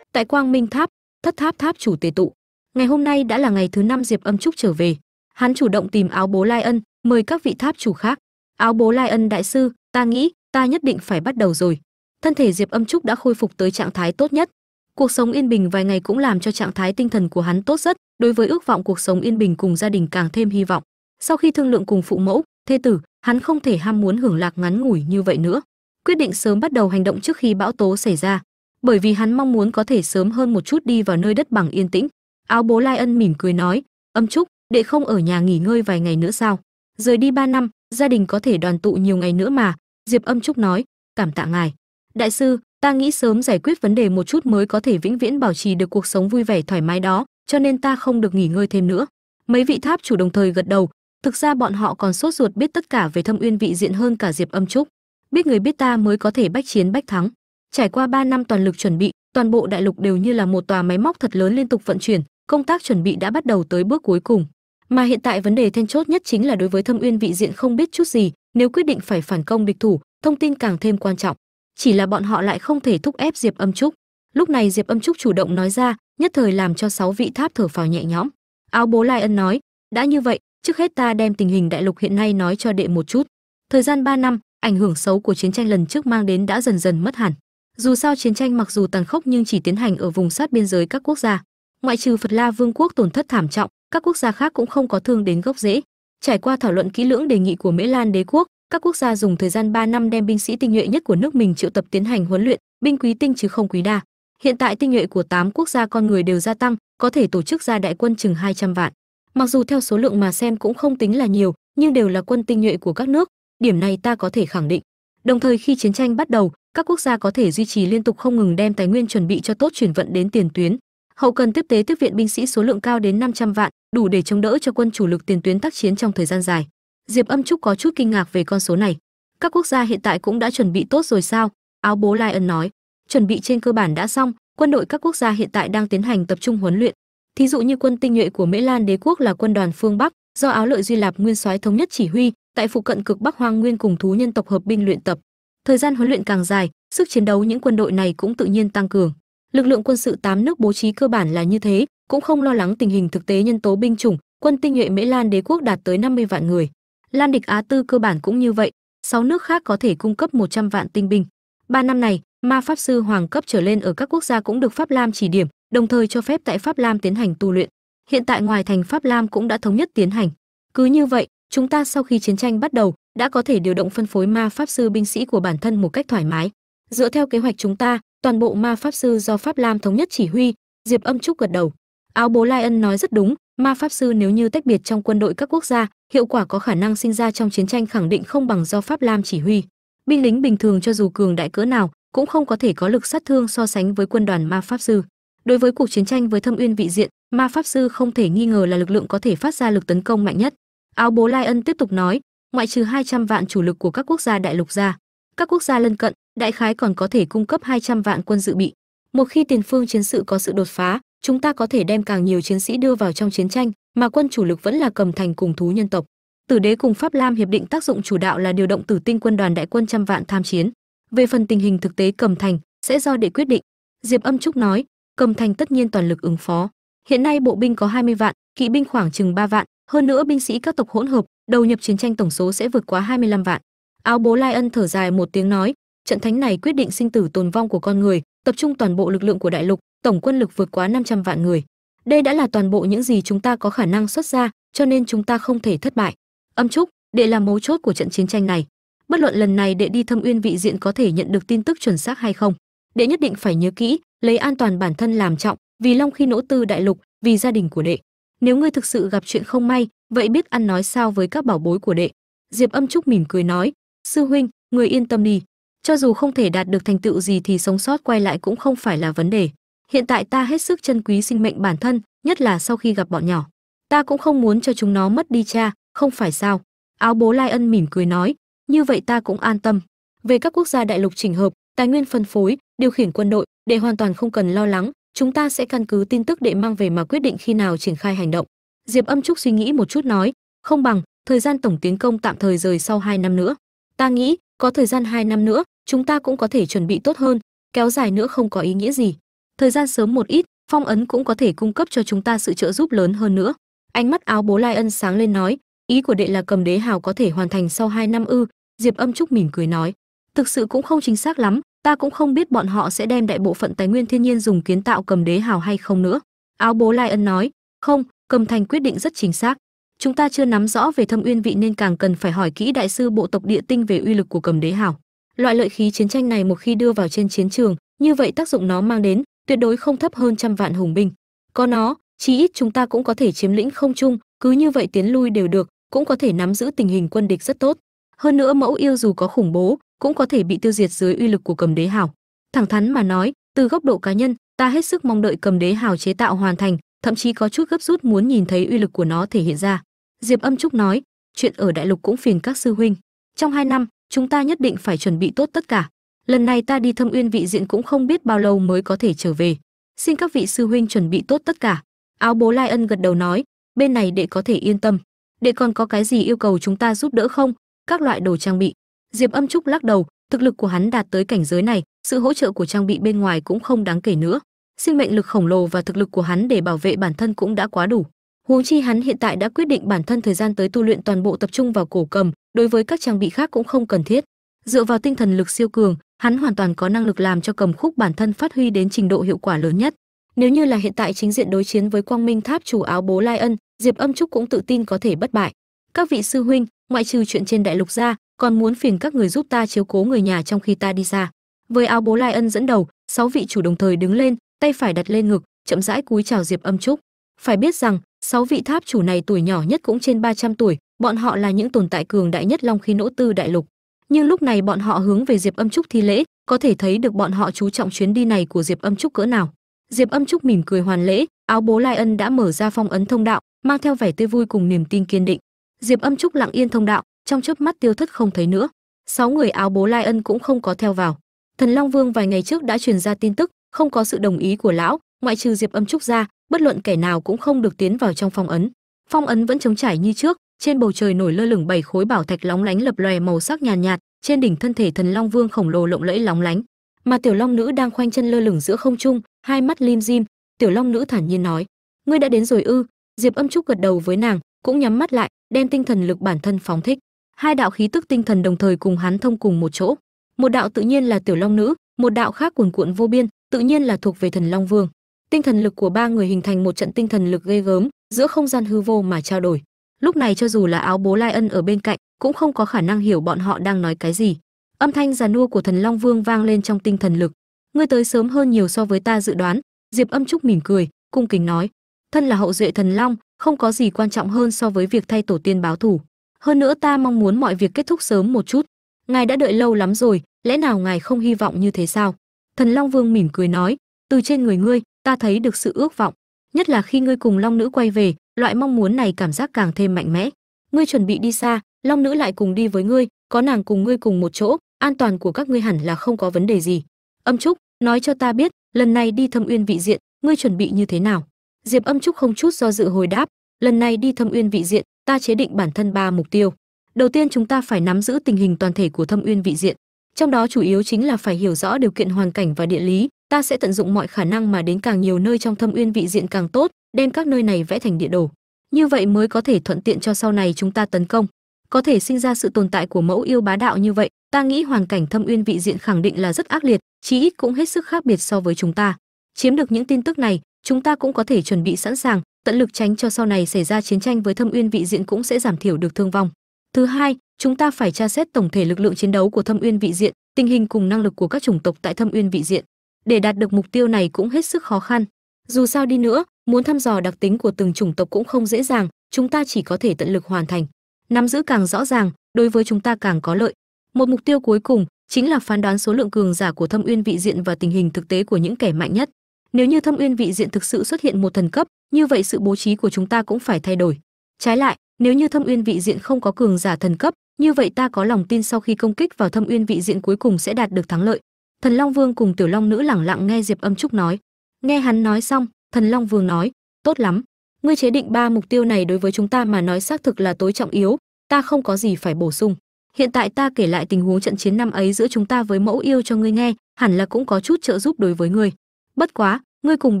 Tại quang minh tháp, thất tháp tháp chủ tề tụ, ngày hôm nay đã là ngày thứ năm diệp âm trúc trở về hắn chủ động tìm áo bố lai ân, mời các vị tháp chủ khác. Áo bố lai ân đại sư, ta nghĩ, ta nhất định phải bắt đầu rồi. Thân thể diệp âm trúc đã khôi phục tới trạng thái tốt nhất. Cuộc sống yên bình vài ngày cũng làm cho trạng thái tinh thần của hắn tốt rất, đối với ước vọng cuộc sống yên bình cùng gia đình càng thêm hy vọng. Sau khi thương lượng cùng phụ mẫu, thê tử, hắn không thể ham muốn hưởng lạc ngắn ngủi như vậy nữa. Quyết định sớm bắt đầu hành động trước khi bão tố xảy ra, bởi vì hắn mong muốn có thể sớm hơn một chút đi vào nơi đất bằng yên tĩnh. Áo bố lai ân mỉm cười nói, âm trúc đệ không ở nhà nghỉ ngơi vài ngày nữa sao? Rời đi ba năm, gia đình có thể đoàn tụ nhiều ngày nữa mà, diệp âm trúc nói. Cảm tạ ngài. Đại sư, ta nghĩ sớm giải quyết vấn đề một chút mới có thể vĩnh viễn bảo trì được cuộc sống vui vẻ thoải mái đó, cho nên ta không được nghỉ ngơi thêm nữa. Mấy vị tháp chủ đồng thời gật đầu. Thực ra bọn họ còn sốt ruột biết tất cả về thâm uyên vị diện hơn cả diệp âm trúc. Biết người biết ta mới có thể bách chiến bách thắng. Trải qua 3 năm toàn lực chuẩn bị, toàn bộ đại lục đều như là một tòa máy móc thật lớn liên tục vận chuyển. Công tác chuẩn bị đã bắt đầu tới bước cuối cùng mà hiện tại vấn đề then chốt nhất chính là đối với thâm uyên vị diện không biết chút gì, nếu quyết định phải phản công địch thủ, thông tin càng thêm quan trọng. Chỉ là bọn họ lại không thể thúc ép diệp âm trúc. Lúc này diệp âm trúc chủ động nói ra, nhất thời làm cho sáu vị tháp thở phào nhẹ nhõm. Áo bố lai ân nói, đã như vậy, trước hết ta đem tình hình đại lục hiện nay nói cho đệ một chút. Thời gian 3 năm, ảnh hưởng xấu của chiến tranh lần trước mang đến đã dần dần mất hẳn. Dù sao chiến tranh mặc dù tàn khốc nhưng chỉ tiến hành ở vùng sát biên giới các quốc gia. Ngoại trừ phật la vương quốc tổn thất thảm trọng các quốc gia khác cũng không có thương đến gốc rễ. Trải qua thảo luận kỹ lưỡng đề nghị của mễ lan đế quốc, các quốc gia dùng thời gian 3 năm đem binh sĩ tinh nhuệ nhất của nước mình triệu tập tiến hành huấn luyện, binh quý tinh chứ không quý đa. Hiện tại tinh nhuệ của 8 quốc gia con người đều gia tăng, có thể tổ chức ra đại quân chừng 200 vạn. Mặc dù theo số lượng mà xem cũng không tính là nhiều, nhưng đều là quân tinh nhuệ của các nước, điểm này ta có thể khẳng định. Đồng thời khi chiến tranh bắt đầu, các quốc gia có thể duy trì liên tục không ngừng đem tài nguyên chuẩn bị cho tốt chuyển vận đến tiền tuyến hậu cần tiếp tế tiếp viện binh sĩ số lượng cao đến 500 vạn, đủ để chống đỡ cho quân chủ lực tiền tuyến tác chiến trong thời gian dài. Diệp âm trúc có chút kinh ngạc về con số này. Các quốc gia hiện tại cũng đã chuẩn bị tốt rồi sao? Áo bố lai ân nói. Chuẩn bị trên cơ bản đã xong, quân đội các quốc gia hiện tại đang tiến hành tập trung huấn luyện. Thí dụ như quân tinh nhuệ của mễ lan đế quốc là quân đoàn phương bắc, do áo lợi duy lạp nguyên soái thống nhất chỉ huy, tại phụ cận cực bắc hoang nguyên cùng thú nhân tộc hợp binh luyện tập. Thời gian huấn luyện càng dài, sức chiến đấu những quân đội này cũng tự nhiên tăng cường lực lượng quân sự tám nước bố trí cơ bản là như thế, cũng không lo lắng tình hình thực tế nhân tố binh chủng, quân tinh nhuệ mễ lan đế quốc đạt tới 50 vạn người. Lan địch á tư cơ bản cũng như vậy, sáu nước khác có thể cung cấp 100 vạn tinh binh. Ba năm này, ma pháp sư hoàng cấp trở lên ở các quốc gia cũng được pháp lam chỉ điểm, đồng thời cho phép tại pháp lam tiến hành tu luyện. Hiện tại ngoài thành pháp lam cũng đã thống nhất tiến hành. Cứ như vậy, chúng ta sau khi chiến tranh bắt đầu, đã có thể điều động phân phối ma pháp sư binh sĩ của bản thân một cách thoải mái. Dựa theo kế hoạch chúng ta toàn bộ ma pháp sư do pháp lam thống nhất chỉ huy, diệp âm trúc gật đầu. Áo bố lai ân nói rất đúng, ma pháp sư nếu như tách biệt trong quân đội các quốc gia, hiệu quả có khả năng sinh ra trong chiến tranh khẳng định không bằng do pháp lam chỉ huy. Binh lính bình thường cho dù cường đại cỡ nào, cũng không có thể có lực sát thương so sánh với quân đoàn ma pháp sư. Đối với cuộc chiến tranh với thâm uyên vị diện, ma pháp sư không thể nghi ngờ là lực lượng có thể phát ra lực tấn công mạnh nhất. Áo bố lai ân tiếp tục nói, ngoại trừ 200 vạn chủ lực của các quốc gia đại lục ra, các quốc gia lân cận đại khái còn có thể cung cấp 200 vạn quân dự bị. Một khi tiền phương chiến sự có sự đột phá, chúng ta có thể đem càng nhiều chiến sĩ đưa vào trong chiến tranh, mà quân chủ lực vẫn là cầm thành cùng thú nhân tộc. Tử đế cùng pháp lam hiệp định tác dụng chủ đạo là điều động tử tinh quân đoàn đại quân trăm vạn tham chiến. Về phần tình hình thực tế, cầm thành sẽ do đệ quyết định. Diệp âm trúc nói, cầm thành tất nhiên toàn lực ứng phó. Hiện nay bộ binh có 20 vạn, kỵ binh khoảng chừng 3 vạn, hơn nữa binh sĩ các tộc hỗn hợp, đầu nhập chiến tranh tổng số sẽ vượt quá 25 vạn. Áo bố lai ân thở dài một tiếng nói trận thánh này quyết định sinh tử tồn vong của con người, tập trung toàn bộ lực lượng của đại lục, tổng quân lực vượt quá 500 vạn người. Đây đã là toàn bộ những gì chúng ta có khả năng xuất ra, cho nên chúng ta không thể thất bại. Âm trúc, đệ là mấu chốt của trận chiến tranh này. Bất luận lần này đệ đi thâm uyên vị diện có thể nhận được tin tức chuẩn xác hay không, đệ nhất định phải nhớ kỹ, lấy an toàn bản thân làm trọng, vì long khi nỗ tư đại lục, vì gia đình của đệ. Nếu ngươi thực sự gặp chuyện không may, vậy biết ăn nói sao với các bảo bối của đệ. Diệp âm trúc mỉm cười nói, sư huynh người yên tâm đi cho dù không thể đạt được thành tựu gì thì sống sót quay lại cũng không phải là vấn đề. Hiện tại ta hết sức chân quý sinh mệnh bản thân, nhất là sau khi gặp bọn nhỏ. Ta cũng không muốn cho chúng nó mất đi cha, không phải sao? Áo bố lai ân mỉm cười nói, như vậy ta cũng an tâm. Về các quốc gia đại lục chỉnh hợp, tài nguyên phân phối, điều khiển quân đội, để hoàn toàn không cần lo lắng, chúng ta sẽ căn cứ tin tức để mang về mà quyết định khi nào triển khai hành động. Diệp âm trúc suy nghĩ một chút nói, không bằng, thời gian tổng tiến công tạm thời rời sau 2 năm nữa. Ta nghĩ, có thời gian 2 năm nữa chúng ta cũng có thể chuẩn bị tốt hơn, kéo dài nữa không có ý nghĩa gì. Thời gian sớm một ít, phong ấn cũng có thể cung cấp cho chúng ta sự trợ giúp lớn hơn nữa. Ánh mắt áo bố lai ân sáng lên nói, ý của đệ là cầm đế hào có thể hoàn thành sau 2 năm ư? Diệp âm trúc mỉm cười nói, thực sự cũng không chính xác lắm, ta cũng không biết bọn họ sẽ đem đại bộ phận tài nguyên thiên nhiên dùng kiến tạo cầm đế hào hay không nữa. Áo bố lai ân nói, không, cầm thành quyết định rất chính xác. Chúng ta chưa nắm rõ về thâm uyên vị nên càng cần phải hỏi kỹ đại sư bộ tộc địa tinh về uy lực của cầm đế hào loại lợi khí chiến tranh này một khi đưa vào trên chiến trường, như vậy tác dụng nó mang đến tuyệt đối không thấp hơn trăm vạn hùng binh. Có nó, chí ít chúng ta cũng có thể chiếm lĩnh không trung, cứ như vậy tiến lui đều được, cũng có thể nắm giữ tình hình quân địch rất tốt. Hơn nữa mẫu yêu dù có khủng bố, cũng có thể bị tiêu diệt dưới uy lực của cầm đế hào. Thẳng thắn mà nói, từ góc độ cá nhân, ta hết sức mong đợi cầm đế hào chế tạo hoàn thành, thậm chí có chút gấp rút muốn nhìn thấy uy lực của nó thể hiện ra. Diệp âm trúc nói, chuyện ở đại lục cũng phiền các sư huynh. Trong hai năm chúng ta nhất định phải chuẩn bị tốt tất cả. Lần này ta đi thâm uyên vị diện cũng không biết bao lâu mới có thể trở về. Xin các vị sư huynh chuẩn bị tốt tất cả. Áo bố lai ân gật đầu nói, bên này đệ có thể yên tâm. Đệ còn có cái gì yêu cầu chúng ta giúp đỡ không? Các loại đồ trang bị. Diệp âm trúc lắc đầu, thực lực của hắn đạt tới cảnh giới này, sự hỗ trợ của trang bị bên ngoài cũng không đáng kể nữa. Sinh mệnh lực khổng lồ và thực lực của hắn để bảo vệ bản thân cũng đã quá đủ huống chi hắn hiện tại đã quyết định bản thân thời gian tới tu luyện toàn bộ tập trung vào cổ cầm, đối với các trang bị khác cũng không cần thiết. Dựa vào tinh thần lực siêu cường, hắn hoàn toàn có năng lực làm cho cầm khúc bản thân phát huy đến trình độ hiệu quả lớn nhất. Nếu như là hiện tại chính diện đối chiến với quang minh tháp chủ áo bố lai ân, diệp âm trúc cũng tự tin có thể bất bại. Các vị sư huynh, ngoại trừ chuyện trên đại lục ra, còn muốn phiền các người giúp ta chiếu cố người nhà trong khi ta đi xa. Với áo bố lai ân dẫn đầu, sáu vị chủ đồng thời đứng lên, tay phải đặt lên ngực, chậm rãi cúi chào diệp âm trúc. Phải biết rằng sáu vị tháp chủ này tuổi nhỏ nhất cũng trên 300 tuổi, bọn họ là những tồn tại cường đại nhất long khí nỗ tư đại lục. Nhưng lúc này bọn họ hướng về diệp âm trúc thi lễ, có thể thấy được bọn họ chú trọng chuyến đi này của diệp âm trúc cỡ nào. Diệp âm trúc mỉm cười hoàn lễ, áo bố lai ân đã mở ra phong ấn thông đạo, mang theo vẻ tươi vui cùng niềm tin kiên định. Diệp âm trúc lặng yên thông đạo, trong chớp mắt tiêu thất không thấy nữa. Sáu người áo bố lai ân cũng không có theo vào. Thần long vương vài ngày trước đã truyền ra tin tức, không có sự đồng ý của lão, ngoại trừ diệp âm trúc ra bất luận kẻ nào cũng không được tiến vào trong phong ấn. Phong ấn vẫn chống trải như trước trên bầu trời nổi lơ lửng bảy khối bảo thạch lóng lánh lập lòe màu sắc nhàn nhạt, nhạt trên đỉnh thân thể thần long vương khổng lồ lộng lẫy lóng lánh. Mà tiểu long nữ đang khoanh chân lơ lửng giữa không trung hai mắt lim dim tiểu long nữ thản nhiên nói ngươi đã đến rồi ư? Diệp âm trúc gật đầu với nàng cũng nhắm mắt lại đem tinh thần lực bản thân phóng thích. Hai đạo khí tức tinh thần đồng thời cùng hắn thông cùng một chỗ. Một đạo tự nhiên là tiểu long nữ một đạo khác cuồn cuộn vô biên tự nhiên là thuộc về thần long vương tinh thần lực của ba người hình thành một trận tinh thần lực ghê gớm, giữa không gian hư vô mà trao đổi. Lúc này cho dù là áo bố lai ân ở bên cạnh, cũng không có khả năng hiểu bọn họ đang nói cái gì. Âm thanh già nua của thần long vương vang lên trong tinh thần lực. Ngươi tới sớm hơn nhiều so với ta dự đoán. Diệp âm trúc mỉm cười, cung kính nói. Thân là hậu duệ thần long, không có gì quan trọng hơn so với việc thay tổ tiên báo thù. Hơn nữa ta mong muốn mọi việc kết thúc sớm một chút. Ngài đã đợi lâu lắm rồi, lẽ nào ngài không hy vọng như thế sao? Thần long vương mỉm cười nói. Từ trên người ngươi ta thấy được sự ước vọng. Nhất là khi ngươi cùng long nữ quay về, loại mong muốn này cảm giác càng thêm mạnh mẽ. Ngươi chuẩn bị đi xa, long nữ lại cùng đi với ngươi, có nàng cùng ngươi cùng một chỗ, an toàn của các ngươi hẳn là không có vấn đề gì. Âm trúc, nói cho ta biết, lần này đi thâm uyên vị diện, ngươi chuẩn bị như thế nào? Diệp âm trúc không chút do dự hồi đáp, lần này đi thâm uyên vị diện, ta chế định bản thân ba mục tiêu. Đầu tiên chúng ta phải nắm giữ tình hình toàn thể của thâm uyên vị diện. Trong đó chủ yếu chính là phải hiểu rõ điều kiện hoàn cảnh và địa lý ta sẽ tận dụng mọi khả năng mà đến càng nhiều nơi trong thâm uyên vị diện càng tốt, đem các nơi này vẽ thành địa đồ. Như vậy mới có thể thuận tiện cho sau này chúng ta tấn công. Có thể sinh ra sự tồn tại của mẫu yêu bá đạo như vậy, ta nghĩ hoàn cảnh thâm uyên vị diện khẳng định là rất ác liệt, chí ít cũng hết sức khác biệt so với chúng ta. Chiếm được những tin tức này, chúng ta cũng có thể chuẩn bị sẵn sàng, tận lực tránh cho sau này xảy ra chiến tranh với thâm uyên vị diện cũng sẽ giảm thiểu được thương vong. Thứ hai, chúng ta phải tra xét tổng thể lực lượng chiến đấu của thâm uyên vị diện, tình hình cùng năng lực của các chủng tộc tại thâm uyên vị diện để đạt được mục tiêu này cũng hết sức khó khăn. Dù sao đi nữa, muốn thăm dò đặc tính của từng chủng tộc cũng không dễ dàng, chúng ta chỉ có thể tận lực hoàn thành. Nắm giữ càng rõ ràng, đối với chúng ta càng có lợi. Một mục tiêu cuối cùng chính là phán đoán số lượng cường giả của thâm uyên vị diện và tình hình thực tế của những kẻ mạnh nhất. Nếu như thâm uyên vị diện thực sự xuất hiện một thần cấp, như vậy sự bố trí của chúng ta cũng phải thay đổi. Trái lại, nếu như thâm uyên vị diện không có cường giả thần cấp, như vậy ta có lòng tin sau khi công kích vào thâm uyên vị diện cuối cùng sẽ đạt được thắng lợi thần long vương cùng tiểu long nữ lẳng lặng nghe diệp âm trúc nói. Nghe hắn nói xong, thần long vương nói, tốt lắm, ngươi chế định ba mục tiêu này đối với chúng ta mà nói xác thực là tối trọng yếu, ta không có gì phải bổ sung. Hiện tại ta kể lại tình huống trận chiến năm ấy giữa chúng ta với mẫu yêu cho ngươi nghe, hẳn là cũng có chút trợ giúp đối với ngươi. Bất quá, ngươi cùng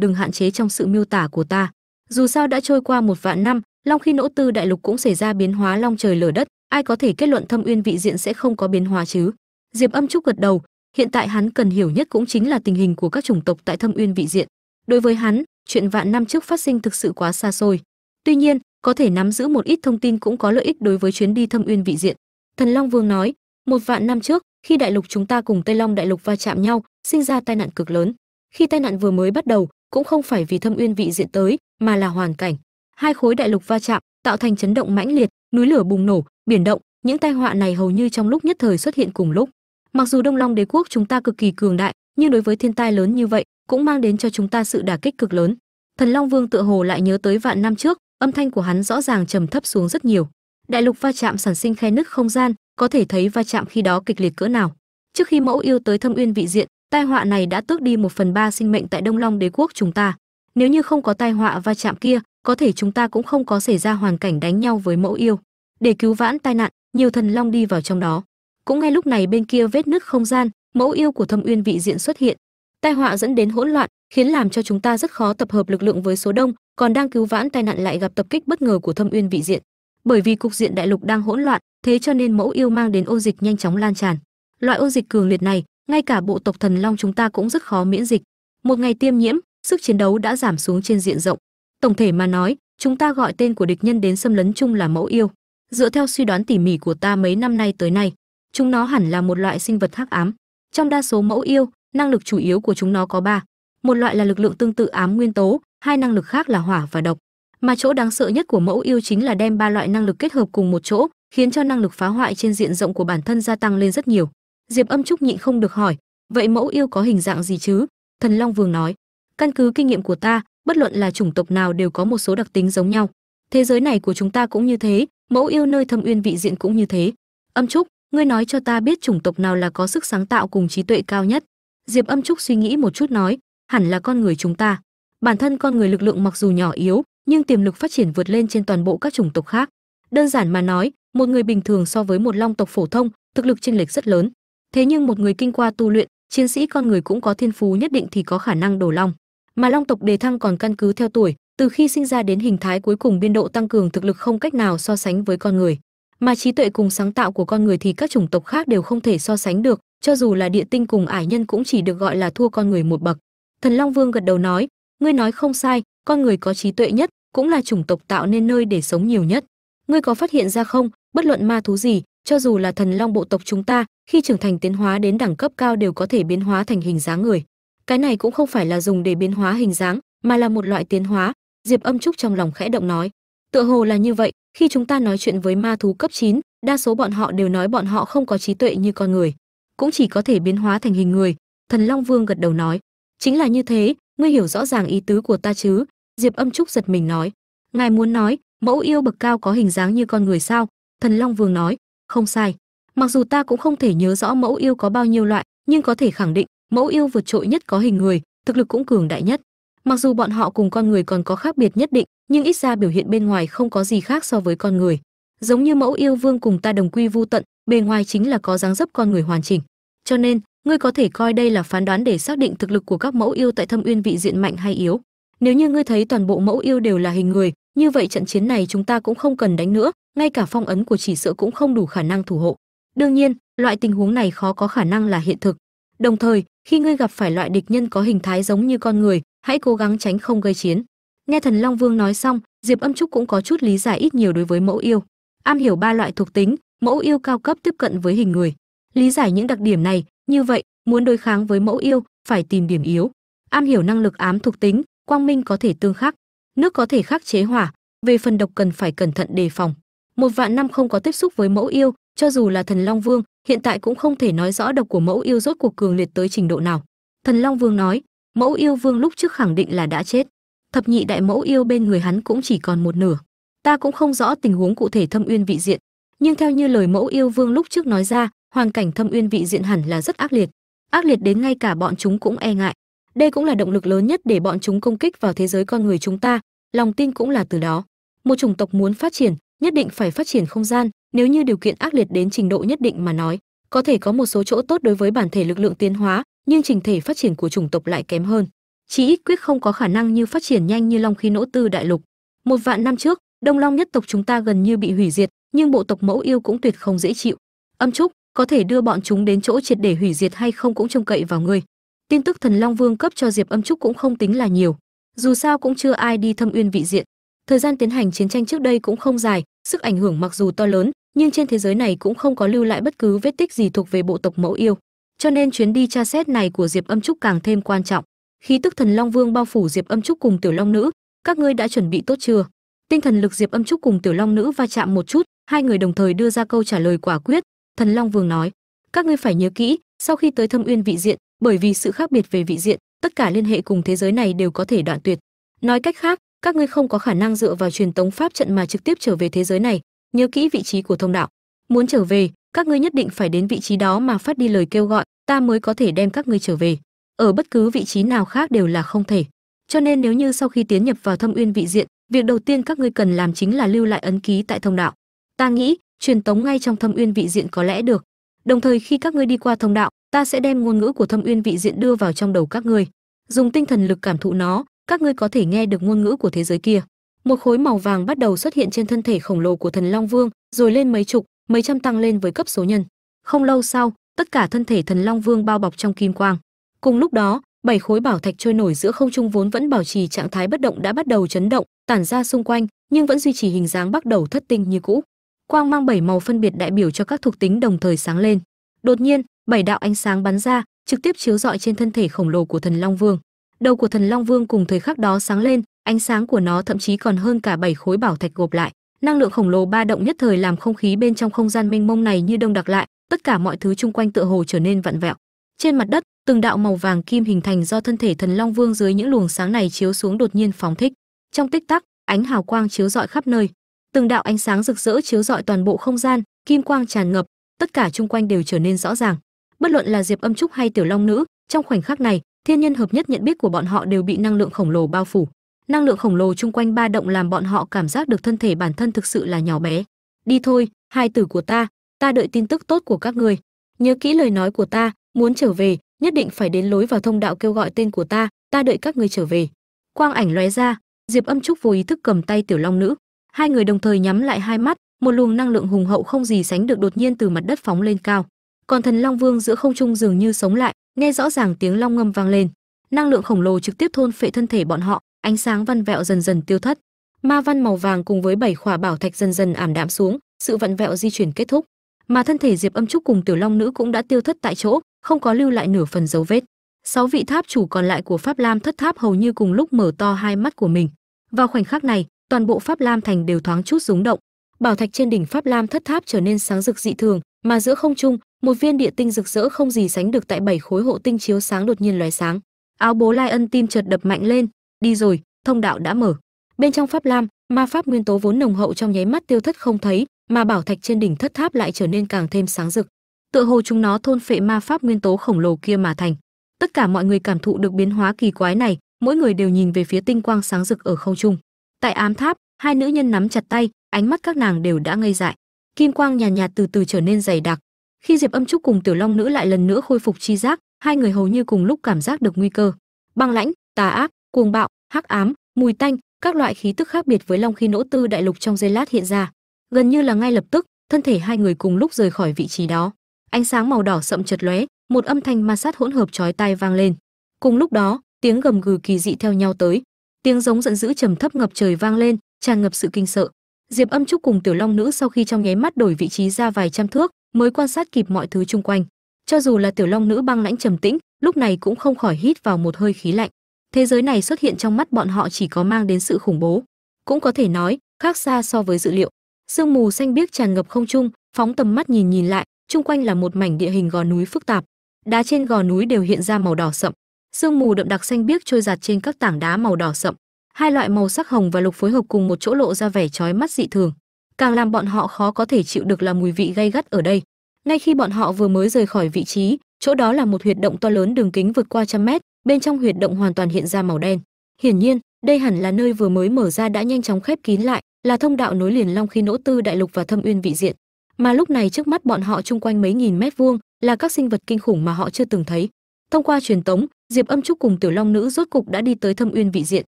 đừng hạn chế trong sự miêu tả của ta. Dù sao đã trôi qua một vạn năm, long khi nỗ tư đại lục cũng xảy ra biến hóa long trời lở đất, ai có thể kết luận thâm uyên vị diện sẽ không có biến hóa chứ? Diệp âm trúc gật đầu hiện tại hắn cần hiểu nhất cũng chính là tình hình của các chủng tộc tại thâm uyên vị diện. Đối với hắn, chuyện vạn năm trước phát sinh thực sự quá xa xôi. Tuy nhiên, có thể nắm giữ một ít thông tin cũng có lợi ích đối với chuyến đi thâm uyên vị diện. Thần long vương nói, một vạn năm trước, khi đại lục chúng ta cùng tây long đại lục va chạm nhau, sinh ra tai nạn cực lớn. Khi tai nạn vừa mới bắt đầu, cũng không phải vì thâm uyên vị diện tới, mà là hoàn cảnh. Hai khối đại lục va chạm, tạo thành chấn động mãnh liệt, núi lửa bùng nổ, biển động, những tai họa này hầu như trong lúc nhất thời xuất hiện cùng lúc mặc dù đông long đế quốc chúng ta cực kỳ cường đại, nhưng đối với thiên tai lớn như vậy cũng mang đến cho chúng ta sự đả kích cực lớn. Thần long vương tựa hồ lại nhớ tới vạn năm trước, âm thanh của hắn rõ ràng trầm thấp xuống rất nhiều. Đại lục va chạm sản sinh khe nứt không gian, có thể thấy va chạm khi đó kịch liệt cỡ nào. Trước khi mẫu yêu tới thâm uyên vị diện, tai họa này đã tước đi một phần ba sinh mệnh tại đông long đế quốc chúng ta. Nếu như không có tai họa va chạm kia, có thể chúng ta cũng không có xảy ra hoàn cảnh đánh nhau với mẫu yêu. Để cứu vãn tai nạn, nhiều thần long đi vào trong đó cũng ngay lúc này bên kia vết nứt không gian, mẫu yêu của thâm uyên vị diện xuất hiện. Tai họa dẫn đến hỗn loạn, khiến làm cho chúng ta rất khó tập hợp lực lượng với số đông, còn đang cứu vãn tai nạn lại gặp tập kích bất ngờ của thâm uyên vị diện. Bởi vì cục diện đại lục đang hỗn loạn, thế cho nên mẫu yêu mang đến ô dịch nhanh chóng lan tràn. Loại ô dịch cường liệt này, ngay cả bộ tộc thần long chúng ta cũng rất khó miễn dịch. Một ngày tiêm nhiễm, sức chiến đấu đã giảm xuống trên diện rộng. Tổng thể mà nói, chúng ta gọi tên của địch nhân đến xâm lấn chung là mẫu yêu. Dựa theo suy đoán tỉ mỉ của ta mấy năm nay tới nay chúng nó hẳn là một loại sinh vật hắc ám. Trong đa số mẫu yêu, năng lực chủ yếu của chúng nó có ba. Một loại là lực lượng tương tự ám nguyên tố, hai năng lực khác là hỏa và độc. Mà chỗ đáng sợ nhất của mẫu yêu chính là đem ba loại năng lực kết hợp cùng một chỗ, khiến cho năng lực phá hoại trên diện rộng của bản thân gia tăng lên rất nhiều. Diệp âm trúc nhịn không được hỏi, vậy mẫu yêu có hình dạng gì chứ? Thần long vương nói, căn cứ kinh nghiệm của ta, bất luận là chủng tộc nào đều có một số đặc tính giống nhau. Thế giới này của chúng ta cũng như thế, mẫu yêu nơi thâm uyên vị diện cũng như thế. Âm trúc ngươi nói cho ta biết chủng tộc nào là có sức sáng tạo cùng trí tuệ cao nhất. Diệp âm trúc suy nghĩ một chút nói, hẳn là con người chúng ta. Bản thân con người lực lượng mặc dù nhỏ yếu, nhưng tiềm lực phát triển vượt lên trên toàn bộ các chủng tộc khác. Đơn giản mà nói, một người bình thường so với một long tộc phổ thông, thực lực chênh lệch rất lớn. Thế nhưng một người kinh qua tu luyện, chiến sĩ con người cũng có thiên phú nhất định thì có khả năng đổ long. Mà long tộc đề thăng còn căn cứ theo tuổi, từ khi sinh ra đến hình thái cuối cùng biên độ tăng cường thực lực không cách nào so sánh với con người mà trí tuệ cùng sáng tạo của con người thì các chủng tộc khác đều không thể so sánh được, cho dù là địa tinh cùng ải nhân cũng chỉ được gọi là thua con người một bậc. Thần long vương gật đầu nói, ngươi nói không sai, con người có trí tuệ nhất cũng là chủng tộc tạo nên nơi để sống nhiều nhất. Ngươi có phát hiện ra không, bất luận ma thú gì, cho dù là thần long bộ tộc chúng ta, khi trưởng thành tiến hóa đến đẳng cấp cao đều có thể biến hóa thành hình dáng người. Cái này cũng không phải là dùng để biến hóa hình dáng, mà là một loại tiến hóa. Diệp âm trúc trong lòng khẽ động nói, tựa hồ là như vậy khi chúng ta nói chuyện với ma thú cấp 9, đa số bọn họ đều nói bọn họ không có trí tuệ như con người cũng chỉ có thể biến hóa thành hình người thần long vương gật đầu nói. Chính là như thế ngươi hiểu rõ ràng ý tứ của ta chứ? Diệp âm trúc giật mình nói. Ngài muốn nói mẫu yêu bậc cao có hình dáng như con người sao? Thần long vương nói. Không sai. Mặc dù ta cũng không thể nhớ rõ mẫu yêu có bao nhiêu loại nhưng có thể khẳng định mẫu yêu vượt trội nhất có hình người thực lực cũng cường đại nhất mặc dù bọn họ cùng con người còn có khác biệt nhất định, nhưng ít ra biểu hiện bên ngoài không có gì khác so với con người. Giống như mẫu yêu vương cùng ta đồng quy vu tận, bề ngoài chính là có dáng dấp con người hoàn chỉnh. Cho nên, ngươi có thể coi đây là phán đoán để xác định thực lực của các mẫu yêu tại thâm uyên vị diện mạnh hay yếu. Nếu như ngươi thấy toàn bộ mẫu yêu đều là hình người, như vậy trận chiến này chúng ta cũng không cần đánh nữa, ngay cả phong ấn của chỉ sợ cũng không đủ khả năng thủ hộ. Đương nhiên, loại tình huống này khó có khả năng là hiện thực. Đồng thời, khi ngươi gặp phải loại địch nhân có hình thái giống như con người hãy cố gắng tránh không gây chiến. Nghe thần long vương nói xong, diệp âm trúc cũng có chút lý giải ít nhiều đối với mẫu yêu. Am hiểu ba loại thuộc tính, mẫu yêu cao cấp tiếp cận với hình người. Lý giải những đặc điểm này, như vậy, muốn đối kháng với mẫu yêu, phải tìm điểm yếu. Am hiểu năng lực ám thuộc tính, quang minh có thể tương khắc, nước có thể khắc chế hỏa, về phần độc cần phải cẩn thận đề phòng. Một vạn năm không có tiếp xúc với mẫu yêu, cho dù là thần long vương, hiện tại cũng không thể nói rõ độc của mẫu yêu rốt cuộc cường liệt tới trình độ nào. Thần long vương nói mẫu yêu vương lúc trước khẳng định là đã chết. Thập nhị đại mẫu yêu bên người hắn cũng chỉ còn một nửa. Ta cũng không rõ tình huống cụ thể thâm uyên vị diện. Nhưng theo như lời mẫu yêu vương lúc trước nói ra, hoàn cảnh thâm uyên vị diện hẳn là rất ác liệt. Ác liệt đến ngay cả bọn chúng cũng e ngại. Đây cũng là động lực lớn nhất để bọn chúng công kích vào thế giới con người chúng ta. Lòng tin cũng là từ đó. Một chủng tộc muốn phát triển, nhất định phải phát triển không gian. Nếu như điều kiện ác liệt đến trình độ nhất định mà nói, có thể có một số chỗ tốt đối với bản thể lực lượng tiến hóa nhưng trình thể phát triển của chủng tộc lại kém hơn. Chỉ ít quyết không có khả năng như phát triển nhanh như long khí nỗ tư đại lục. Một vạn năm trước, đông long nhất tộc chúng ta gần như bị hủy diệt, nhưng bộ tộc mẫu yêu cũng tuyệt không dễ chịu. Âm trúc, có thể đưa bọn chúng đến chỗ triệt để hủy diệt hay không cũng trông cậy vào ngươi. Tin tức thần long vương cấp cho diệp âm trúc cũng không tính là nhiều. Dù sao cũng chưa ai đi thâm uyên vị diện. Thời gian tiến hành chiến tranh trước đây cũng không dài, sức ảnh hưởng mặc dù to lớn, nhưng trên thế giới này cũng không có lưu lại bất cứ vết tích gì thuộc về bộ tộc mẫu yêu cho nên chuyến đi tra xét này của diệp âm trúc càng thêm quan trọng. Khí tức thần long vương bao phủ diệp âm trúc cùng tiểu long nữ, các ngươi đã chuẩn bị tốt chưa? Tinh thần lực diệp âm trúc cùng tiểu long nữ va chạm một chút, hai người đồng thời đưa ra câu trả lời quả quyết. Thần long vương nói, các ngươi phải nhớ kỹ, sau khi tới thâm uyên vị diện, bởi vì sự khác biệt về vị diện, tất cả liên hệ cùng thế giới này đều có thể đoạn tuyệt. Nói cách khác, các ngươi không có khả năng dựa vào truyền tống pháp trận mà trực tiếp trở về thế giới này. Nhớ kỹ vị trí của thông đạo. Muốn trở về các ngươi nhất định phải đến vị trí đó mà phát đi lời kêu gọi, ta mới có thể đem các ngươi trở về. Ở bất cứ vị trí nào khác đều là không thể. Cho nên nếu như sau khi tiến nhập vào thâm uyên vị diện, việc đầu tiên các ngươi cần làm chính là lưu lại ấn ký tại thông đạo. Ta nghĩ, truyền tống ngay trong thâm uyên vị diện có lẽ được. Đồng thời khi các ngươi đi qua thông đạo, ta sẽ đem ngôn ngữ của thâm uyên vị diện đưa vào trong đầu các ngươi. Dùng tinh thần lực cảm thụ nó, các ngươi có thể nghe được ngôn ngữ của thế giới kia. Một khối màu vàng bắt đầu xuất hiện trên thân thể khổng lồ của thần long vương, rồi lên mấy chục mấy trăm tăng lên với cấp số nhân. Không lâu sau, tất cả thân thể thần long vương bao bọc trong kim quang. Cùng lúc đó, bảy khối bảo thạch trôi nổi giữa không trung vốn vẫn bảo trì trạng thái bất động đã bắt đầu chấn động, tản ra xung quanh, nhưng vẫn duy trì hình dáng bắt đầu thất tinh như cũ. Quang mang bảy màu phân biệt đại biểu cho các thuộc tính đồng thời sáng lên. Đột nhiên, bảy đạo ánh sáng bắn ra, trực tiếp chiếu rọi trên thân thể khổng lồ của thần long vương. Đầu của thần long vương cùng thời khắc đó sáng lên, ánh sáng của nó thậm chí còn hơn cả bảy khối bảo thạch gộp lại năng lượng khổng lồ ba động nhất thời làm không khí bên trong không gian mênh mông này như đông đặc lại, tất cả mọi thứ chung quanh tựa hồ trở nên vặn vẹo. Trên mặt đất, từng đạo màu vàng kim hình thành do thân thể thần long vương dưới những luồng sáng này chiếu xuống đột nhiên phóng thích. Trong tích tắc, ánh hào quang chiếu rọi khắp nơi. Từng đạo ánh sáng rực rỡ chiếu rọi toàn bộ không gian, kim quang tràn ngập, tất cả chung quanh đều trở nên rõ ràng. Bất luận là diệp âm trúc hay tiểu long nữ, trong khoảnh khắc này, thiên nhân hợp nhất nhận biết của bọn họ đều bị năng lượng khổng lồ bao phủ năng lượng khổng lồ chung quanh ba động làm bọn họ cảm giác được thân thể bản thân thực sự là nhỏ bé. Đi thôi, hai tử của ta ta đợi tin tức tốt của các người. Nhớ kỹ lời nói của ta, muốn trở về, nhất định phải đến lối vào thông đạo kêu gọi tên của ta ta đợi các người trở về. Quang ảnh lóe ra, diệp âm trúc vô ý thức cầm tay tiểu long nữ. Hai người đồng thời nhắm lại hai mắt, một luồng năng lượng hùng hậu không gì sánh được đột nhiên từ mặt đất phóng lên cao. Còn thần long vương giữa không trung dường như sống lại, nghe rõ ràng tiếng long ngâm vang lên. Năng lượng khổng lồ trực tiếp thôn phệ thân thể bọn họ ánh sáng văn vẹo dần dần tiêu thất. Ma văn màu vàng cùng với bảy khỏa bảo thạch dần dần ảm đạm xuống, sự vặn vẹo di chuyển kết thúc. Mà thân thể diệp âm trúc cùng tiểu long nữ cũng đã tiêu thất tại chỗ, không có lưu lại nửa phần dấu vết. Sáu vị tháp chủ còn lại của pháp lam thất tháp hầu như cùng lúc mở to hai mắt của mình. Vào khoảnh khắc này, toàn bộ pháp lam thành đều thoáng chút rúng động. Bảo thạch trên đỉnh pháp lam thất tháp trở nên sáng rực dị thường, mà giữa không trung, một viên địa tinh rực rỡ không gì sánh được tại bảy khối hộ tinh chiếu sáng đột nhiên lóe sáng. Áo bố lai ân tim chợt đập mạnh lên đi rồi thông đạo đã mở. Bên trong pháp lam ma pháp nguyên tố vốn nồng hậu trong nháy mắt tiêu thất không thấy mà bảo thạch trên đỉnh thất tháp lại trở nên càng thêm sáng rực. Tựa hồ chúng nó thôn phệ ma pháp nguyên tố khổng lồ kia mà thành. Tất cả mọi người cảm thụ được biến hóa kỳ quái này mỗi người đều nhìn về phía tinh quang sáng rực ở không trung. Tại ám tháp hai nữ nhân nắm chặt tay ánh mắt các nàng đều đã ngây dại. Kim quang nhàn nhạt, nhạt từ từ trở nên dày đặc. Khi diệp âm trúc cùng tiểu long nữ lại lần nữa khôi phục chi giác hai người hầu như cùng lúc cảm giác được nguy cơ. Băng lãnh tà ác cuồng bạo, hắc ám, mùi tanh, các loại khí tức khác biệt với long khi nỗ tư đại lục trong giây lát hiện ra. Gần như là ngay lập tức, thân thể hai người cùng lúc rời khỏi vị trí đó. Ánh sáng màu đỏ sậm chật lóe, một âm thanh ma sát hỗn hợp chói tai vang lên. Cùng lúc đó, tiếng gầm gừ kỳ dị theo nhau tới. Tiếng giống giận dữ trầm thấp ngập trời vang lên, tràn ngập sự kinh sợ. Diệp âm trúc cùng tiểu long nữ sau khi trong nháy mắt đổi vị trí ra vài trăm thước, mới quan sát kịp mọi thứ chung quanh. Cho dù là tiểu long nữ băng lãnh trầm tĩnh, lúc này cũng không khỏi hít vào một hơi khí lạnh thế giới này xuất hiện trong mắt bọn họ chỉ có mang đến sự khủng bố. Cũng có thể nói, khác xa so với dự liệu. Sương mù xanh biếc tràn ngập không trung, phóng tầm mắt nhìn nhìn lại, chung quanh là một mảnh địa hình gò núi phức tạp. Đá trên gò núi đều hiện ra màu đỏ sậm. Sương mù đậm đặc xanh biếc trôi giạt trên các tảng đá màu đỏ sậm. Hai loại màu sắc hồng và lục phối hợp cùng một chỗ lộ ra vẻ chói mắt dị thường. Càng làm bọn họ khó có thể chịu được là mùi vị gay gắt ở đây. Ngay khi bọn họ vừa mới rời khỏi vị trí, chỗ đó là một huyệt động to lớn đường kính vượt qua trăm mét bên trong huyệt động hoàn toàn hiện ra màu đen. Hiển nhiên, đây hẳn là nơi vừa mới mở ra đã nhanh chóng khép kín lại, là thông đạo nối liền long khi nỗ tư, đại lục và thâm uyên vị diện. Mà lúc này trước mắt bọn họ chung quanh mấy nghìn mét vuông là các sinh vật kinh khủng mà họ chưa từng thấy. Thông qua truyền tống, diệp âm trúc cùng tiểu long nữ rốt cục đã đi tới thâm uyên vị diện.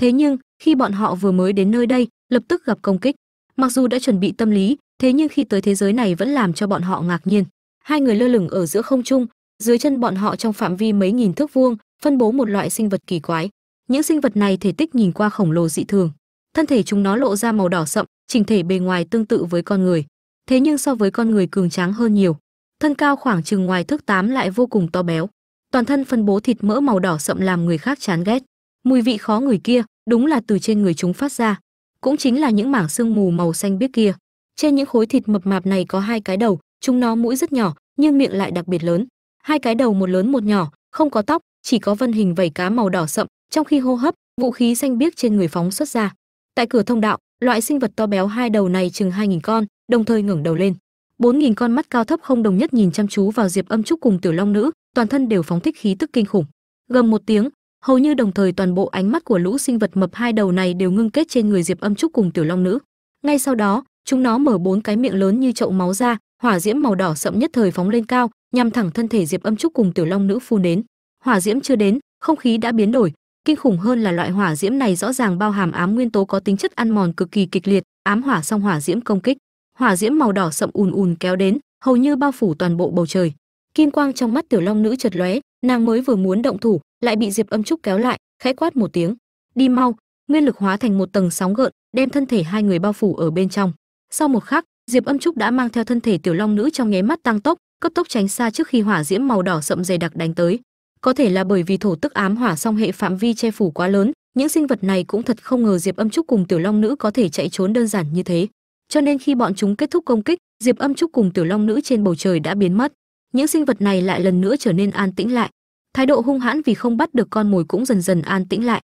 Thế nhưng, khi bọn họ vừa mới đến nơi đây, lập tức gặp công kích. Mặc dù đã chuẩn bị tâm lý, thế nhưng khi tới thế giới này vẫn làm cho bọn họ ngạc nhiên. Hai người lơ lửng ở giữa không trung, dưới chân bọn họ trong phạm vi mấy nghìn thước vuông phân bố một loại sinh vật kỳ quái. Những sinh vật này thể tích nhìn qua khổng lồ dị thường. Thân thể chúng nó lộ ra màu đỏ sậm, chỉnh thể bề ngoài tương tự với con người. Thế nhưng so với con người cường tráng hơn nhiều, thân cao khoảng chừng ngoài thước tám lại vô cùng to béo. Toàn thân phân bố thịt mỡ màu đỏ sậm làm người khác chán ghét. Mùi vị khó người kia, đúng là từ trên người chúng phát ra, cũng chính là những mảng xương mù màu xanh biếc kia. Trên những khối thịt mập mạp này có hai cái đầu, chúng nó mũi rất nhỏ, nhưng miệng lại đặc biệt lớn. Hai cái đầu một lớn một nhỏ, không có tóc chỉ có vân hình vảy cá màu đỏ sậm, trong khi hô hấp, vũ khí xanh biếc trên người phóng xuất ra. Tại cửa thông đạo, loại sinh vật to béo hai đầu này chừng hai nghìn con, đồng thời ngẩng đầu lên. Bốn nghìn con mắt cao thấp không đồng nhất nhìn chăm chú vào diệp âm trúc cùng tiểu long nữ, toàn thân đều phóng thích khí tức kinh khủng. Gầm một tiếng, hầu như đồng thời toàn bộ ánh mắt của lũ sinh vật mập hai đầu này đều ngưng kết trên người diệp âm trúc cùng tiểu long nữ. Ngay sau đó, chúng nó mở bốn cái miệng lớn như chậu máu ra, hỏa diễm màu đỏ sậm nhất thời phóng lên cao, nhằm thẳng thân thể diệp âm trúc cùng tiểu long nữ phun đến hỏa diễm chưa đến, không khí đã biến đổi. Kinh khủng hơn là loại hỏa diễm này rõ ràng bao hàm ám nguyên tố có tính chất ăn mòn cực kỳ kịch liệt, ám hỏa song hỏa diễm công kích. Hỏa diễm màu đỏ sậm ùn ùn kéo đến, hầu như bao phủ toàn bộ bầu trời. Kim quang trong mắt tiểu long nữ chợt lóe, nàng mới vừa muốn động thủ, lại bị diệp âm trúc kéo lại, khẽ quát một tiếng. Đi mau. Nguyên lực hóa thành một tầng sóng gợn, đem thân thể hai người bao phủ ở bên trong. Sau một khắc, diệp âm trúc đã mang theo thân thể tiểu long nữ trong nháy mắt tăng tốc, cấp tốc tránh xa trước khi hỏa diễm màu đỏ sậm dày đặc đánh tới có thể là bởi vì thổ tức ám hỏa song hệ phạm vi che phủ quá lớn, những sinh vật này cũng thật không ngờ diệp âm trúc cùng tiểu long nữ có thể chạy trốn đơn giản như thế. Cho nên khi bọn chúng kết thúc công kích, diệp âm trúc cùng tiểu long nữ trên bầu trời đã biến mất. Những sinh vật này lại lần nữa trở nên an tĩnh lại. Thái độ hung hãn vì không bắt được con mồi cũng dần dần an tĩnh lại.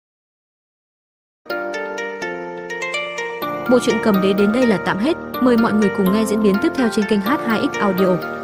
Bộ truyện cầm đế đến đây là tạm hết. Mời mọi người cùng nghe diễn biến tiếp theo trên kênh h2x audio.